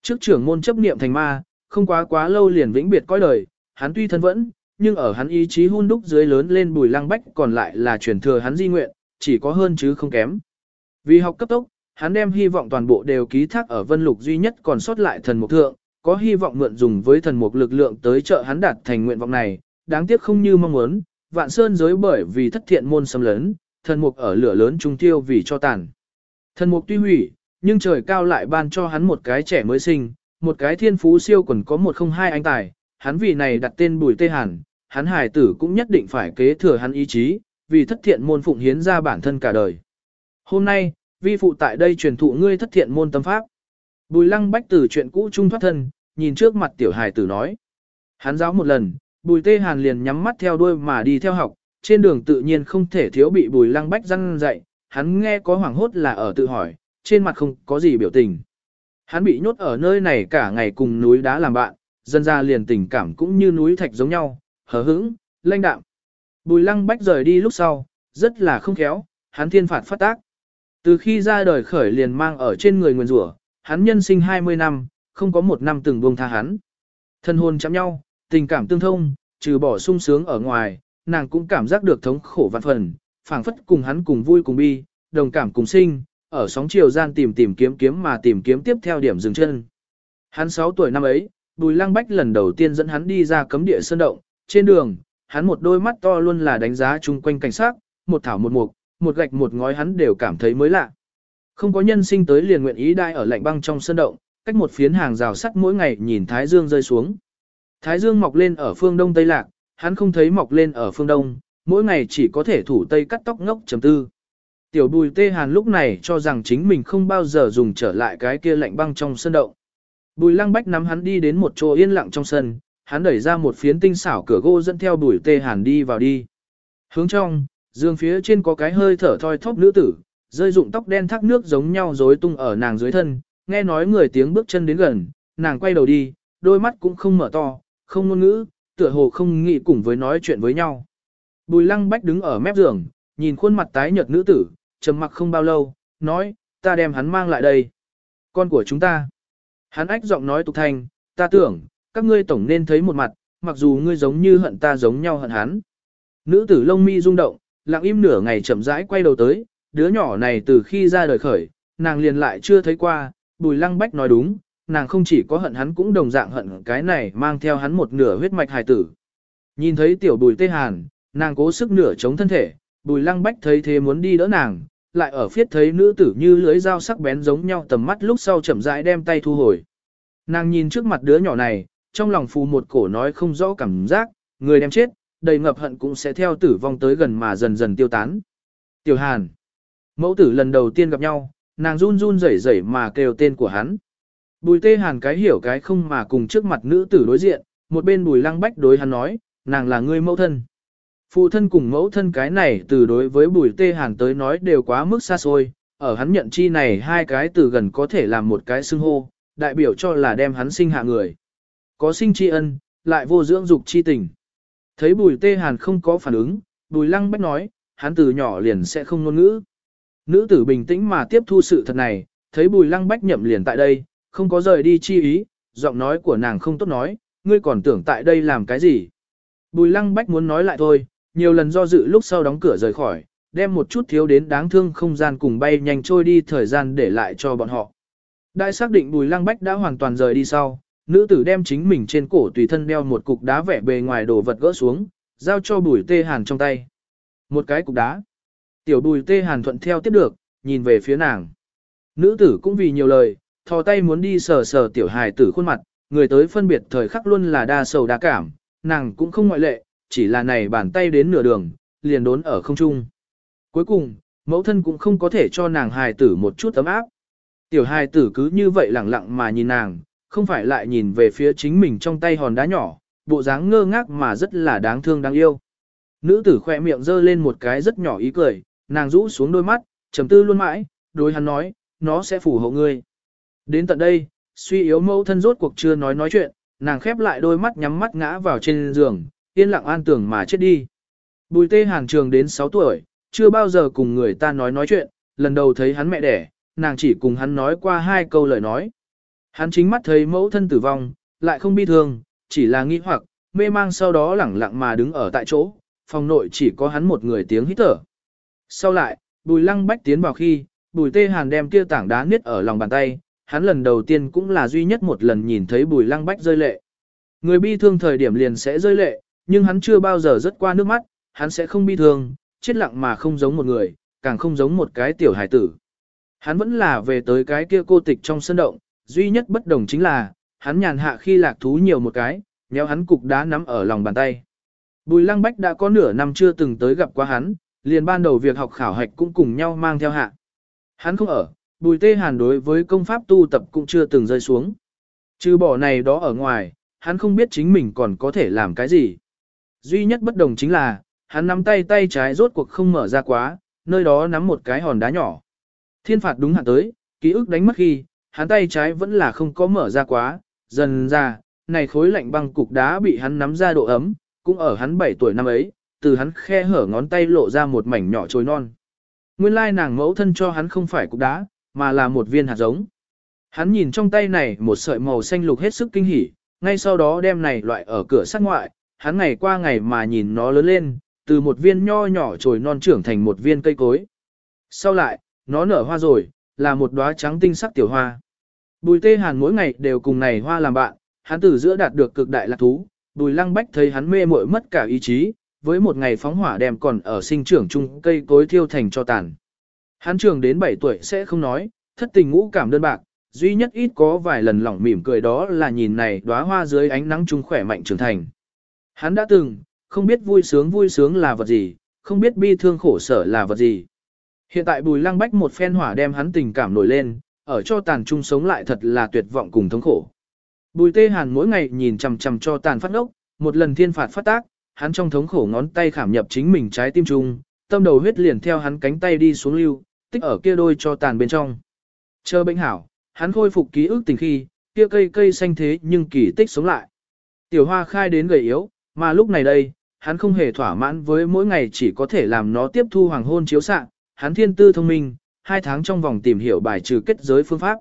Trước trưởng môn chấp niệm thành ma, không quá quá lâu liền vĩnh biệt coi đời, hắn tuy thân vẫn, nhưng ở hắn ý chí hun đúc dưới lớn lên bùi lăng bách còn lại là truyền thừa hắn di nguyện, chỉ có hơn chứ không kém. Vì học cấp tốc, hắn đem hy vọng toàn bộ đều ký thác ở vân lục duy nhất còn sót lại thần mục thượng, có hy vọng mượn dùng với thần mục lực lượng tới trợ hắn đạt thành nguyện vọng này, đáng tiếc không như mong muốn, vạn sơn giới bởi vì thất thiện môn xâm lấn, thần mục ở lửa lớn trung tiêu vì cho tàn. Thần mục tuy hủy, nhưng trời cao lại ban cho hắn một cái trẻ mới sinh, một cái thiên phú siêu quần có một không hai anh tài, hắn vì này đặt tên Bùi Tê Hàn, hắn hài tử cũng nhất định phải kế thừa hắn ý chí, vì thất thiện môn phụng hiến ra bản thân cả đời. Hôm nay, vi phụ tại đây truyền thụ ngươi thất thiện môn tâm pháp. Bùi lăng bách từ chuyện cũ trung thoát thân, nhìn trước mặt tiểu hài tử nói. Hắn giáo một lần, bùi tê hàn liền nhắm mắt theo đuôi mà đi theo học, trên đường tự nhiên không thể thiếu bị bùi lăng bách răn dậy hắn nghe có hoảng hốt là ở tự hỏi, trên mặt không có gì biểu tình. Hắn bị nhốt ở nơi này cả ngày cùng núi đá làm bạn, dân ra liền tình cảm cũng như núi thạch giống nhau, hờ hững, lanh đạm. Bùi lăng bách rời đi lúc sau, rất là không khéo, hắn thiên phạt phát tác. Từ khi ra đời khởi liền mang ở trên người nguyên rủa, hắn nhân sinh 20 năm, không có một năm từng buông tha hắn. Thân hồn chạm nhau, tình cảm tương thông, trừ bỏ sung sướng ở ngoài, nàng cũng cảm giác được thống khổ vạn phần, phảng phất cùng hắn cùng vui cùng bi, đồng cảm cùng sinh, ở sóng chiều gian tìm tìm kiếm kiếm mà tìm kiếm tiếp theo điểm dừng chân. Hắn 6 tuổi năm ấy, Bùi Lăng Bách lần đầu tiên dẫn hắn đi ra cấm địa sơn động, trên đường, hắn một đôi mắt to luôn là đánh giá chung quanh cảnh sát, một thảo một mục, một gạch một ngói hắn đều cảm thấy mới lạ. Không có nhân sinh tới liền nguyện ý đai ở lạnh băng trong sân động, cách một phiến hàng rào sắt mỗi ngày nhìn Thái Dương rơi xuống. Thái Dương mọc lên ở phương đông tây lạc, hắn không thấy mọc lên ở phương đông, mỗi ngày chỉ có thể thủ tây cắt tóc ngốc chấm tư. Tiểu bùi tê hàn lúc này cho rằng chính mình không bao giờ dùng trở lại cái kia lạnh băng trong sân động. Bùi lăng bách nắm hắn đi đến một chỗ yên lặng trong sân, hắn đẩy ra một phiến tinh xảo cửa gỗ dẫn theo bùi tê hàn đi vào đi. Hướng trong, giường phía trên có cái hơi thở thoi thóp nữ tử, rơi dụng tóc đen thác nước giống nhau rối tung ở nàng dưới thân, nghe nói người tiếng bước chân đến gần, nàng quay đầu đi, đôi mắt cũng không mở to, không ngôn ngữ, tựa hồ không nghĩ cùng với nói chuyện với nhau. Bùi lăng bách đứng ở mép giường, nhìn khuôn mặt tái nhợt nữ tử, trầm mặc không bao lâu, nói, ta đem hắn mang lại đây. Con của chúng ta. Hắn ách giọng nói tục thanh, ta tưởng, các ngươi tổng nên thấy một mặt, mặc dù ngươi giống như hận ta giống nhau hận hắn. Nữ tử lông mi rung động, lặng im nửa ngày chậm rãi quay đầu tới, đứa nhỏ này từ khi ra đời khởi, nàng liền lại chưa thấy qua, bùi lăng bách nói đúng, nàng không chỉ có hận hắn cũng đồng dạng hận cái này mang theo hắn một nửa huyết mạch hài tử. Nhìn thấy tiểu bùi tê hàn, nàng cố sức nửa chống thân thể, bùi lăng bách thấy thế muốn đi đỡ nàng, lại ở phiết thấy nữ tử như lưới dao sắc bén giống nhau tầm mắt lúc sau chậm rãi đem tay thu hồi. Nàng nhìn trước mặt đứa nhỏ này, trong lòng phù một cổ nói không rõ cảm giác, người đem chết, đầy ngập hận cũng sẽ theo tử vong tới gần mà dần dần tiêu tán. Tiểu Hàn. Mẫu tử lần đầu tiên gặp nhau, nàng run run rẩy rẩy mà kêu tên của hắn. Bùi tê Hàn cái hiểu cái không mà cùng trước mặt nữ tử đối diện, một bên bùi lăng bách đối hắn nói, nàng là người mẫu thân. Phụ thân cùng mẫu thân cái này từ đối với bùi tê Hàn tới nói đều quá mức xa xôi, ở hắn nhận chi này hai cái từ gần có thể làm một cái xưng hô, đại biểu cho là đem hắn sinh hạ người. Có sinh tri ân, lại vô dưỡng dục chi tình. Thấy bùi tê hàn không có phản ứng, bùi lăng bách nói, hắn từ nhỏ liền sẽ không ngôn ngữ. Nữ tử bình tĩnh mà tiếp thu sự thật này, thấy bùi lăng bách nhậm liền tại đây, không có rời đi chi ý, giọng nói của nàng không tốt nói, ngươi còn tưởng tại đây làm cái gì. Bùi lăng bách muốn nói lại thôi, nhiều lần do dự lúc sau đóng cửa rời khỏi, đem một chút thiếu đến đáng thương không gian cùng bay nhanh trôi đi thời gian để lại cho bọn họ. Đại xác định bùi lăng bách đã hoàn toàn rời đi sau, nữ tử đem chính mình trên cổ tùy thân đeo một cục đá vẽ bề ngoài đồ vật gỡ xuống, giao cho bùi tê hàn trong tay. Một cái cục đá. Tiểu bùi tê hàn thuận theo tiếp được, nhìn về phía nàng. Nữ tử cũng vì nhiều lời, thò tay muốn đi sờ sờ tiểu hài tử khuôn mặt, người tới phân biệt thời khắc luôn là đa sầu đa cảm, nàng cũng không ngoại lệ, chỉ là này bàn tay đến nửa đường, liền đốn ở không trung. Cuối cùng, mẫu thân cũng không có thể cho nàng hài tử một chút ấm áp. Tiểu hài tử cứ như vậy lặng lặng mà nhìn nàng, không phải lại nhìn về phía chính mình trong tay hòn đá nhỏ, bộ dáng ngơ ngác mà rất là đáng thương đáng yêu. Nữ tử khỏe miệng giơ lên một cái rất nhỏ ý cười, nàng rũ xuống đôi mắt, trầm tư luôn mãi, đối hắn nói, nó sẽ phù hộ ngươi. Đến tận đây, suy yếu mẫu thân rốt cuộc chưa nói nói chuyện, nàng khép lại đôi mắt nhắm mắt ngã vào trên giường, yên lặng an tưởng mà chết đi. Bùi tê hàng trường đến 6 tuổi, chưa bao giờ cùng người ta nói nói chuyện, lần đầu thấy hắn mẹ đẻ, nàng chỉ cùng hắn nói qua hai câu lời nói. Hắn chính mắt thấy mẫu thân tử vong, lại không bi thương, chỉ là nghi hoặc, mê mang sau đó lẳng lặng mà đứng ở tại chỗ, phòng nội chỉ có hắn một người tiếng hít thở. Sau lại, bùi lăng bách tiến vào khi, bùi tê hàn đem kia tảng đá niết ở lòng bàn tay, hắn lần đầu tiên cũng là duy nhất một lần nhìn thấy bùi lăng bách rơi lệ. Người bi thương thời điểm liền sẽ rơi lệ, nhưng hắn chưa bao giờ rớt qua nước mắt, hắn sẽ không bi thương, chết lặng mà không giống một người, càng không giống một cái tiểu hải tử. Hắn vẫn là về tới cái kia cô tịch trong sân động, duy nhất bất đồng chính là, hắn nhàn hạ khi lạc thú nhiều một cái, nhéo hắn cục đá nắm ở lòng bàn tay. Bùi Lăng Bách đã có nửa năm chưa từng tới gặp qua hắn, liền ban đầu việc học khảo hạch cũng cùng nhau mang theo hạ. Hắn không ở, Bùi Tê Hàn đối với công pháp tu tập cũng chưa từng rơi xuống. Trừ bỏ này đó ở ngoài, hắn không biết chính mình còn có thể làm cái gì. Duy nhất bất đồng chính là, hắn nắm tay tay trái rốt cuộc không mở ra quá, nơi đó nắm một cái hòn đá nhỏ. Thiên phạt đúng hạn tới, ký ức đánh mất khi, hắn tay trái vẫn là không có mở ra quá, dần ra, này khối lạnh băng cục đá bị hắn nắm ra độ ấm, cũng ở hắn 7 tuổi năm ấy, từ hắn khe hở ngón tay lộ ra một mảnh nhỏ trôi non. Nguyên lai nàng mẫu thân cho hắn không phải cục đá, mà là một viên hạt giống. Hắn nhìn trong tay này một sợi màu xanh lục hết sức kinh hỉ, ngay sau đó đem này loại ở cửa sát ngoại, hắn ngày qua ngày mà nhìn nó lớn lên, từ một viên nho nhỏ trồi non trưởng thành một viên cây cối. Sau lại, nó nở hoa rồi, là một đóa trắng tinh sắc tiểu hoa. Bùi tê hàn mỗi ngày đều cùng này hoa làm bạn, hắn từ giữa đạt được cực đại lạc thú, bùi lăng bách thấy hắn mê muội mất cả ý chí, với một ngày phóng hỏa đem còn ở sinh trưởng chung cây cối thiêu thành cho tàn. Hắn trường đến 7 tuổi sẽ không nói, thất tình ngũ cảm đơn bạc, duy nhất ít có vài lần lỏng mỉm cười đó là nhìn này đóa hoa dưới ánh nắng trung khỏe mạnh trưởng thành. Hắn đã từng, không biết vui sướng vui sướng là vật gì, không biết bi thương khổ sở là vật gì. Hiện tại bùi lăng bách một phen hỏa đem hắn tình cảm nổi lên, ở cho tàn chung sống lại thật là tuyệt vọng cùng thống khổ. Bùi tê hàn mỗi ngày nhìn chằm chằm cho tàn phát ốc, một lần thiên phạt phát tác, hắn trong thống khổ ngón tay khảm nhập chính mình trái tim trung, tâm đầu huyết liền theo hắn cánh tay đi xuống lưu, tích ở kia đôi cho tàn bên trong. Chờ bệnh hảo, hắn khôi phục ký ức tình khi, kia cây cây xanh thế nhưng kỳ tích sống lại. Tiểu hoa khai đến gầy yếu, mà lúc này đây, hắn không hề thỏa mãn với mỗi ngày chỉ có thể làm nó tiếp thu hoàng hôn chiếu sạng, hắn thiên tư thông minh, hai tháng trong vòng tìm hiểu bài trừ kết giới phương pháp.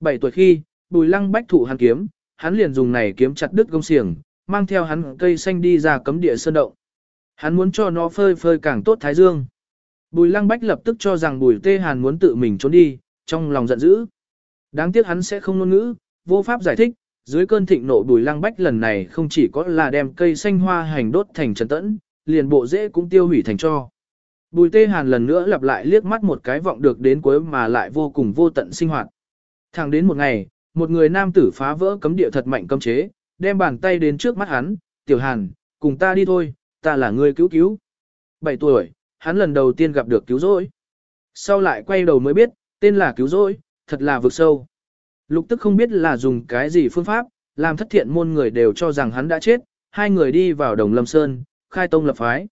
Bảy tuổi khi, bùi lăng bách thụ hắn kiếm, hắn liền dùng này kiếm chặt đứt gông xiềng, mang theo hắn cây xanh đi ra cấm địa sơn động. Hắn muốn cho nó phơi phơi càng tốt thái dương. Bùi lăng bách lập tức cho rằng bùi tê hàn muốn tự mình trốn đi, trong lòng giận dữ. Đáng tiếc hắn sẽ không ngôn ngữ, vô pháp giải thích, dưới cơn thịnh nộ bùi lăng bách lần này không chỉ có là đem cây xanh hoa hành đốt thành trần tẫn, liền bộ dễ cũng tiêu hủy thành cho. Bùi tê hàn lần nữa lặp lại liếc mắt một cái vọng được đến cuối mà lại vô cùng vô tận sinh hoạt. Thẳng đến một ngày, một người nam tử phá vỡ cấm địa thật mạnh cấm chế, đem bàn tay đến trước mắt hắn, tiểu hàn, cùng ta đi thôi, ta là người cứu cứu. 7 tuổi, hắn lần đầu tiên gặp được cứu rỗi. Sau lại quay đầu mới biết, tên là cứu rỗi, thật là vực sâu. Lục tức không biết là dùng cái gì phương pháp, làm thất thiện môn người đều cho rằng hắn đã chết, hai người đi vào đồng lâm sơn, khai tông lập phái.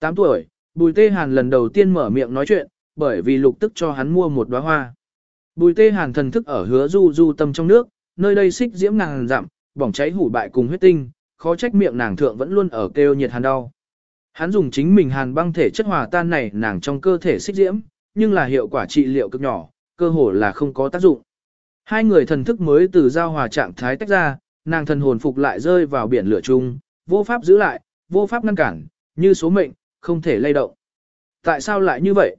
8 tuổi, Bùi Tê Hàn lần đầu tiên mở miệng nói chuyện, bởi vì lục tức cho hắn mua một đóa hoa. Bùi Tê Hàn thần thức ở hứa du du tâm trong nước, nơi đây xích diễm ngàn dặm, bỏng cháy hủ bại cùng huyết tinh, khó trách miệng nàng thượng vẫn luôn ở kêu nhiệt hàn đau. Hắn dùng chính mình hàn băng thể chất hòa tan này nàng trong cơ thể xích diễm, nhưng là hiệu quả trị liệu cực nhỏ, cơ hồ là không có tác dụng. Hai người thần thức mới từ giao hòa trạng thái tách ra, nàng thần hồn phục lại rơi vào biển lửa chung, vô pháp giữ lại, vô pháp ngăn cản, như số mệnh, không thể lay động. Tại sao lại như vậy?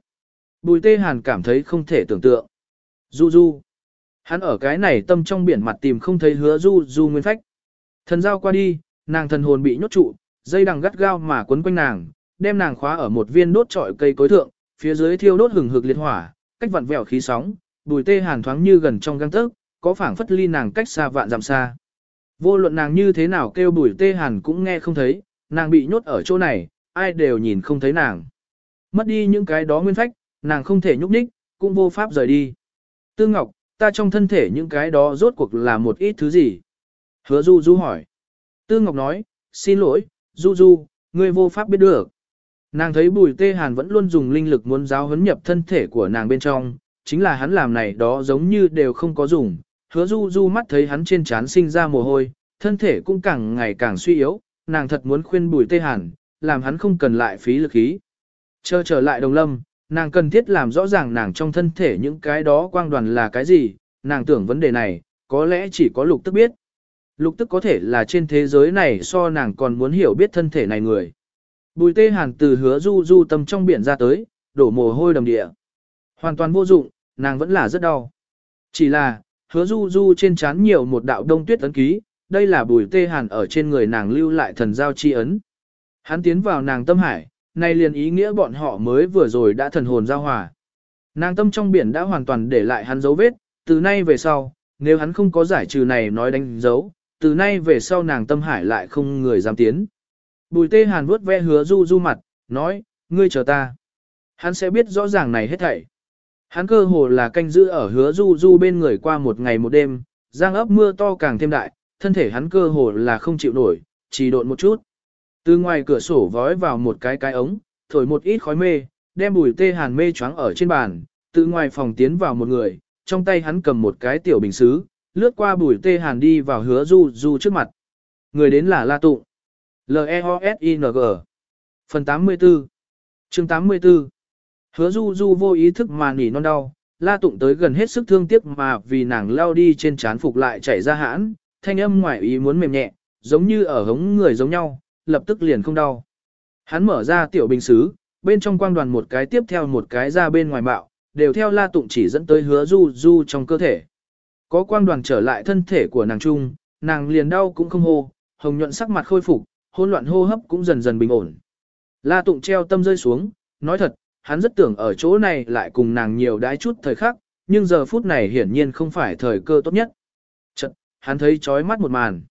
Bùi tê hàn cảm thấy không thể tưởng tượng. Du du. Hắn ở cái này tâm trong biển mặt tìm không thấy hứa du du nguyên phách. Thần giao qua đi, nàng thần hồn bị nhốt trụ, dây đằng gắt gao mà quấn quanh nàng, đem nàng khóa ở một viên đốt trọi cây cối thượng, phía dưới thiêu đốt hừng hực liệt hỏa, cách vặn vẹo khí sóng, bùi tê hàn thoáng như gần trong găng tấc, có phảng phất ly nàng cách xa vạn dặm xa. Vô luận nàng như thế nào kêu bùi tê hàn cũng nghe không thấy, nàng bị nhốt ở chỗ này, ai đều nhìn không thấy nàng. Mất đi những cái đó nguyên phách, nàng không thể nhúc nhích, cũng vô pháp rời đi. Tư Ngọc, ta trong thân thể những cái đó rốt cuộc là một ít thứ gì? Hứa Du Du hỏi. Tư Ngọc nói, xin lỗi, Du Du, ngươi vô pháp biết được. Nàng thấy bùi tê hàn vẫn luôn dùng linh lực muốn giáo huấn nhập thân thể của nàng bên trong, chính là hắn làm này đó giống như đều không có dùng. Hứa Du Du mắt thấy hắn trên trán sinh ra mồ hôi, thân thể cũng càng ngày càng suy yếu, nàng thật muốn khuyên bùi tê hàn, làm hắn không cần lại phí lực khí. Chờ trở lại đồng lâm, nàng cần thiết làm rõ ràng nàng trong thân thể những cái đó quang đoàn là cái gì, nàng tưởng vấn đề này, có lẽ chỉ có lục tức biết. Lục tức có thể là trên thế giới này so nàng còn muốn hiểu biết thân thể này người. Bùi tê hàn từ hứa du du tâm trong biển ra tới, đổ mồ hôi đầm địa. Hoàn toàn vô dụng, nàng vẫn là rất đau. Chỉ là, hứa du du trên trán nhiều một đạo đông tuyết ấn ký, đây là bùi tê hàn ở trên người nàng lưu lại thần giao chi ấn. Hắn tiến vào nàng tâm hải, nay liền ý nghĩa bọn họ mới vừa rồi đã thần hồn giao hòa. Nàng tâm trong biển đã hoàn toàn để lại hắn dấu vết, từ nay về sau, nếu hắn không có giải trừ này nói đánh dấu, từ nay về sau nàng tâm hải lại không người dám tiến. Bùi tê hàn vuốt ve hứa du du mặt, nói, ngươi chờ ta. Hắn sẽ biết rõ ràng này hết thảy. Hắn cơ hồ là canh giữ ở hứa du du bên người qua một ngày một đêm, giang ấp mưa to càng thêm đại, thân thể hắn cơ hồ là không chịu nổi, chỉ độn một chút. Từ ngoài cửa sổ vói vào một cái cái ống, thổi một ít khói mê, đem bùi tê hàn mê choáng ở trên bàn, từ ngoài phòng tiến vào một người, trong tay hắn cầm một cái tiểu bình xứ, lướt qua bùi tê hàn đi vào hứa du du trước mặt. Người đến là La Tụng. L-E-O-S-I-N-G Phần 84 chương 84 Hứa du du vô ý thức mà nỉ non đau, La Tụng tới gần hết sức thương tiếc mà vì nàng lao đi trên chán phục lại chảy ra hãn, thanh âm ngoài ý muốn mềm nhẹ, giống như ở hống người giống nhau, lập tức liền không đau. Hắn mở ra tiểu bình xứ, bên trong quang đoàn một cái tiếp theo một cái ra bên ngoài bạo, đều theo la tụng chỉ dẫn tới hứa du du trong cơ thể. Có quang đoàn trở lại thân thể của nàng trung, nàng liền đau cũng không hô, hồng nhuận sắc mặt khôi phục, hỗn loạn hô hấp cũng dần dần bình ổn. La Tụng treo tâm rơi xuống, nói thật, hắn rất tưởng ở chỗ này lại cùng nàng nhiều đái chút thời khắc, nhưng giờ phút này hiển nhiên không phải thời cơ tốt nhất. Chật, hắn thấy chói mắt một màn.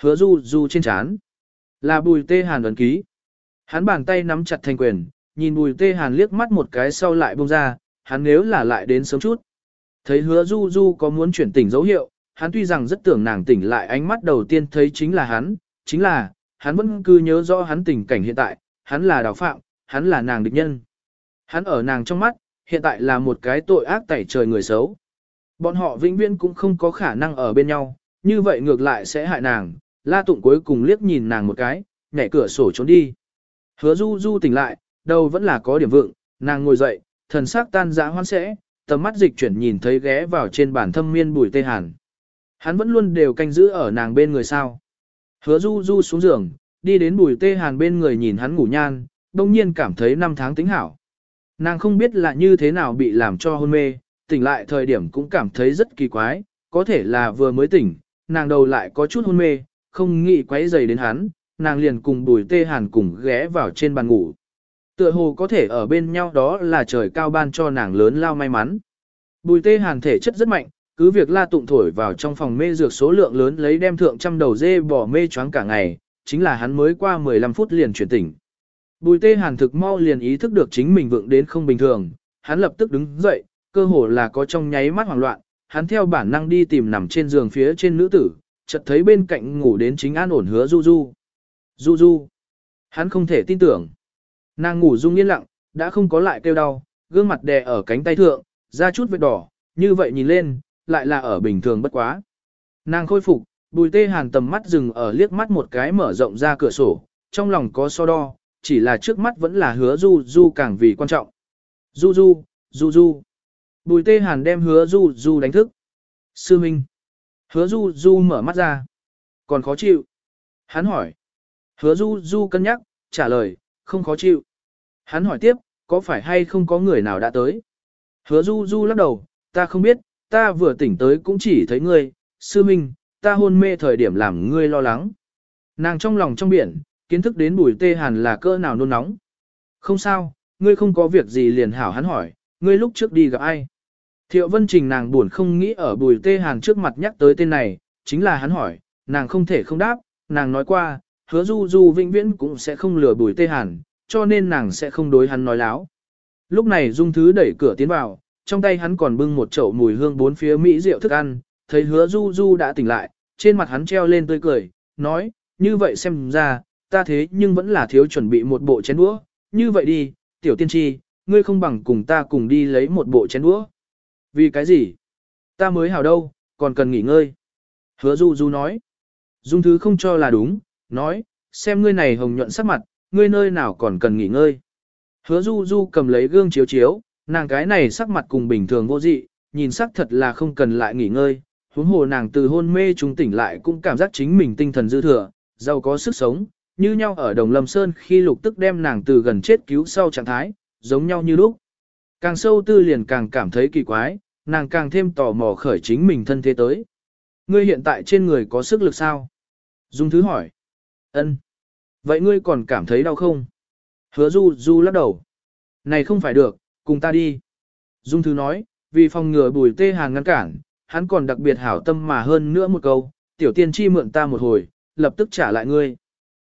Hứa du du trên chán. Là bùi tê hàn ấn ký. Hắn bàn tay nắm chặt thành quyền, nhìn bùi tê hàn liếc mắt một cái sau lại buông ra, hắn nếu là lại đến sớm chút. Thấy hứa du du có muốn chuyển tỉnh dấu hiệu, hắn tuy rằng rất tưởng nàng tỉnh lại ánh mắt đầu tiên thấy chính là hắn, chính là, hắn vẫn cứ nhớ rõ hắn tình cảnh hiện tại, hắn là đào phạm, hắn là nàng địch nhân. Hắn ở nàng trong mắt, hiện tại là một cái tội ác tẩy trời người xấu. Bọn họ vĩnh viễn cũng không có khả năng ở bên nhau, như vậy ngược lại sẽ hại nàng. La Tụng cuối cùng liếc nhìn nàng một cái, nhảy cửa sổ trốn đi. Hứa Du Du tỉnh lại, đầu vẫn là có điểm vượng, nàng ngồi dậy, thần sắc tan dã hoan sẽ, tầm mắt dịch chuyển nhìn thấy ghé vào trên bàn thâm miên bùi tê hàn. Hắn vẫn luôn đều canh giữ ở nàng bên người sao. Hứa Du Du xuống giường, đi đến bùi tê hàn bên người nhìn hắn ngủ nhan, đông nhiên cảm thấy năm tháng tính hảo. Nàng không biết là như thế nào bị làm cho hôn mê, tỉnh lại thời điểm cũng cảm thấy rất kỳ quái, có thể là vừa mới tỉnh, nàng đầu lại có chút hôn mê, không nghĩ quấy dày đến hắn, nàng liền cùng bùi tê hàn cùng ghé vào trên bàn ngủ. Tựa hồ có thể ở bên nhau đó là trời cao ban cho nàng lớn lao may mắn. Bùi tê hàn thể chất rất mạnh, cứ việc la tụng thổi vào trong phòng mê dược số lượng lớn lấy đem thượng trăm đầu dê bỏ mê choáng cả ngày, chính là hắn mới qua 15 phút liền chuyển tỉnh. Bùi tê hàn thực mau liền ý thức được chính mình vượng đến không bình thường, hắn lập tức đứng dậy, cơ hồ là có trong nháy mắt hoảng loạn, hắn theo bản năng đi tìm nằm trên giường phía trên nữ tử, chợt thấy bên cạnh ngủ đến chính an ổn hứa du du. Du du. Hắn không thể tin tưởng. Nàng ngủ dung yên lặng, đã không có lại kêu đau, gương mặt đè ở cánh tay thượng, ra chút vết đỏ, như vậy nhìn lên, lại là ở bình thường bất quá. Nàng khôi phục, bùi tê hàn tầm mắt dừng ở liếc mắt một cái mở rộng ra cửa sổ, trong lòng có so đo, chỉ là trước mắt vẫn là hứa du du càng vì quan trọng. Du du, du du. Bùi tê hàn đem hứa du du đánh thức. Sư Minh. Hứa du du mở mắt ra. Còn khó chịu. Hắn hỏi. Hứa du du cân nhắc, trả lời, không khó chịu. Hắn hỏi tiếp, có phải hay không có người nào đã tới? Hứa du du lắc đầu, ta không biết, ta vừa tỉnh tới cũng chỉ thấy ngươi, sư minh, ta hôn mê thời điểm làm ngươi lo lắng. Nàng trong lòng trong biển, kiến thức đến bùi tê hàn là cỡ nào nôn nóng. Không sao, ngươi không có việc gì liền hảo hắn hỏi, ngươi lúc trước đi gặp ai? Thiệu vân trình nàng buồn không nghĩ ở bùi tê hàn trước mặt nhắc tới tên này, chính là hắn hỏi, nàng không thể không đáp, nàng nói qua, hứa du du vĩnh viễn cũng sẽ không lừa bùi tê hàn, cho nên nàng sẽ không đối hắn nói láo. Lúc này dung thứ đẩy cửa tiến vào, trong tay hắn còn bưng một chậu mùi hương bốn phía mỹ rượu thức ăn, thấy hứa du du đã tỉnh lại, trên mặt hắn treo lên tươi cười, nói, như vậy xem ra, ta thế nhưng vẫn là thiếu chuẩn bị một bộ chén đũa, như vậy đi, tiểu tiên tri, ngươi không bằng cùng ta cùng đi lấy một bộ chén đũa. Vì cái gì? Ta mới hào đâu, còn cần nghỉ ngơi. Hứa du du nói. Dung thứ không cho là đúng, nói, xem ngươi này hồng nhuận sắc mặt, ngươi nơi nào còn cần nghỉ ngơi. Hứa du du cầm lấy gương chiếu chiếu, nàng cái này sắc mặt cùng bình thường vô dị, nhìn sắc thật là không cần lại nghỉ ngơi. Huống hồ nàng từ hôn mê trung tỉnh lại cũng cảm giác chính mình tinh thần dư thừa, giàu có sức sống, như nhau ở Đồng Lâm Sơn khi lục tức đem nàng từ gần chết cứu sau trạng thái, giống nhau như lúc. Càng sâu tư liền càng cảm thấy kỳ quái, nàng càng thêm tò mò khởi chính mình thân thế tới. Ngươi hiện tại trên người có sức lực sao? Dung thứ hỏi. Ân. Vậy ngươi còn cảm thấy đau không? Hứa du du lắc đầu. Này không phải được, cùng ta đi. Dung thứ nói, vì phòng ngừa bùi tê hàng ngăn cản, hắn còn đặc biệt hảo tâm mà hơn nữa một câu, tiểu tiên tri mượn ta một hồi, lập tức trả lại ngươi.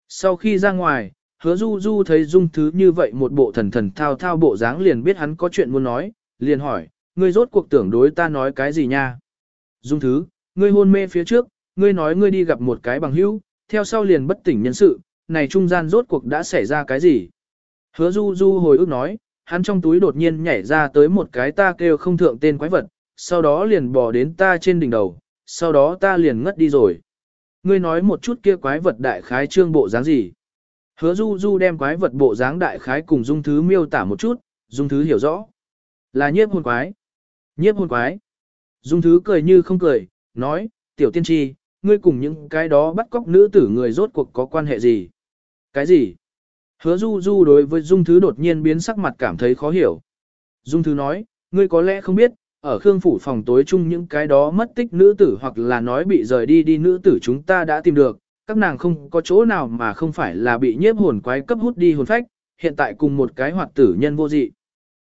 Sau khi ra ngoài, hứa du du thấy dung thứ như vậy một bộ thần thần thao thao bộ dáng liền biết hắn có chuyện muốn nói, liền hỏi, ngươi rốt cuộc tưởng đối ta nói cái gì nha? Dung thứ, ngươi hôn mê phía trước, ngươi nói ngươi đi gặp một cái bằng hữu, theo sau liền bất tỉnh nhân sự, này trung gian rốt cuộc đã xảy ra cái gì? Hứa du du hồi ức nói, hắn trong túi đột nhiên nhảy ra tới một cái ta kêu không thượng tên quái vật, sau đó liền bò đến ta trên đỉnh đầu, sau đó ta liền ngất đi rồi. Ngươi nói một chút kia quái vật đại khái trương bộ dáng gì? Hứa du du đem quái vật bộ dáng đại khái cùng dung thứ miêu tả một chút, dung thứ hiểu rõ. Là nhiếp hồn quái. Nhiếp hồn quái. Dung thứ cười như không cười, nói, tiểu tiên tri, ngươi cùng những cái đó bắt cóc nữ tử người rốt cuộc có quan hệ gì? Cái gì? Hứa du du đối với dung thứ đột nhiên biến sắc mặt cảm thấy khó hiểu. Dung thứ nói, ngươi có lẽ không biết, ở Khương Phủ phòng tối chung những cái đó mất tích nữ tử hoặc là nói bị rời đi đi nữ tử chúng ta đã tìm được, các nàng không có chỗ nào mà không phải là bị nhiếp hồn quái cấp hút đi hồn phách, hiện tại cùng một cái hoạt tử nhân vô dị.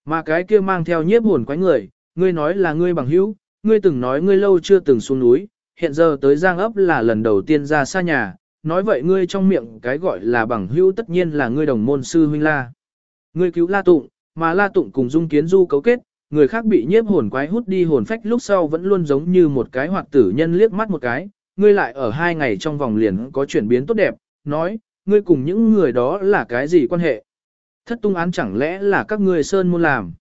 Mà cái kia mang theo nhiếp hồn quái người, ngươi nói là ngươi bằng hữu, ngươi từng nói ngươi lâu chưa từng xuống núi, hiện giờ tới Giang ấp là lần đầu tiên ra xa nhà, nói vậy ngươi trong miệng cái gọi là bằng hữu tất nhiên là ngươi đồng môn sư huynh La. Ngươi cứu La Tụng, mà La Tụng cùng Dung Kiến Du cấu kết, người khác bị nhiếp hồn quái hút đi hồn phách lúc sau vẫn luôn giống như một cái hoạt tử nhân liếc mắt một cái, ngươi lại ở hai ngày trong vòng liền có chuyển biến tốt đẹp, nói, ngươi cùng những người đó là cái gì quan hệ? Thất tung án chẳng lẽ là các ngươi sơn môn làm?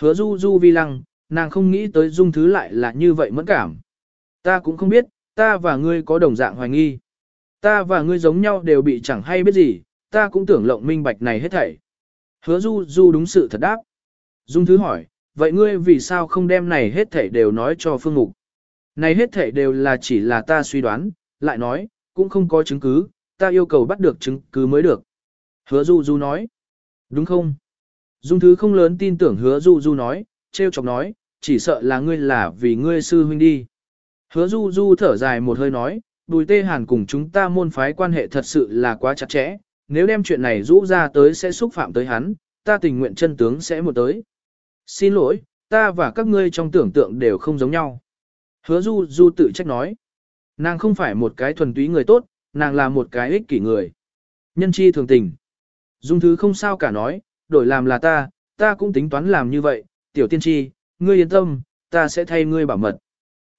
Hứa du du vi lăng, nàng không nghĩ tới dung thứ lại là như vậy mẫn cảm. Ta cũng không biết, ta và ngươi có đồng dạng hoài nghi. Ta và ngươi giống nhau đều bị chẳng hay biết gì, ta cũng tưởng lộng minh bạch này hết thảy. Hứa du du đúng sự thật đáp. Dung thứ hỏi, vậy ngươi vì sao không đem này hết thảy đều nói cho phương mục? Này hết thảy đều là chỉ là ta suy đoán, lại nói, cũng không có chứng cứ, ta yêu cầu bắt được chứng cứ mới được. Hứa du du nói, đúng không? Dung thứ không lớn tin tưởng hứa du du nói, treo chọc nói, chỉ sợ là ngươi là vì ngươi sư huynh đi. Hứa du du thở dài một hơi nói, bùi tê hàn cùng chúng ta môn phái quan hệ thật sự là quá chặt chẽ, nếu đem chuyện này rũ ra tới sẽ xúc phạm tới hắn, ta tình nguyện chân tướng sẽ một tới. Xin lỗi, ta và các ngươi trong tưởng tượng đều không giống nhau. Hứa du du tự trách nói, nàng không phải một cái thuần túy người tốt, nàng là một cái ích kỷ người. Nhân chi thường tình. Dung thứ không sao cả nói, đổi làm là ta, ta cũng tính toán làm như vậy, tiểu tiên tri, ngươi yên tâm, ta sẽ thay ngươi bảo mật.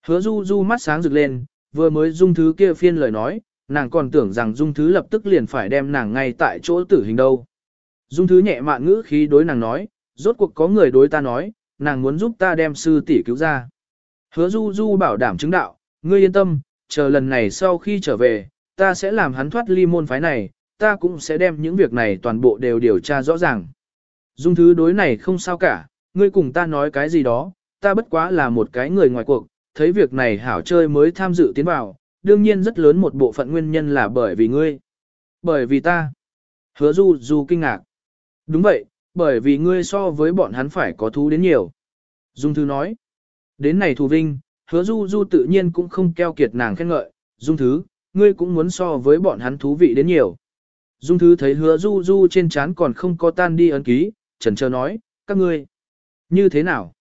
Hứa du du mắt sáng rực lên, vừa mới dung thứ kia phiên lời nói, nàng còn tưởng rằng dung thứ lập tức liền phải đem nàng ngay tại chỗ tử hình đâu. Dung thứ nhẹ mạn ngữ khí đối nàng nói, rốt cuộc có người đối ta nói, nàng muốn giúp ta đem sư tỷ cứu ra. Hứa du du bảo đảm chứng đạo, ngươi yên tâm, chờ lần này sau khi trở về, ta sẽ làm hắn thoát ly môn phái này, ta cũng sẽ đem những việc này toàn bộ đều điều tra rõ ràng. Dung thứ đối này không sao cả, ngươi cùng ta nói cái gì đó, ta bất quá là một cái người ngoài cuộc, thấy việc này hảo chơi mới tham dự tiến vào, đương nhiên rất lớn một bộ phận nguyên nhân là bởi vì ngươi. Bởi vì ta. Hứa du du kinh ngạc. Đúng vậy, bởi vì ngươi so với bọn hắn phải có thú đến nhiều. Dung Thứ nói. Đến này thù vinh, hứa du du tự nhiên cũng không keo kiệt nàng khen ngợi. Dung Thứ, ngươi cũng muốn so với bọn hắn thú vị đến nhiều. Dung Thứ thấy hứa du du trên trán còn không có tan đi ấn ký, trần chờ nói, các ngươi. Như thế nào?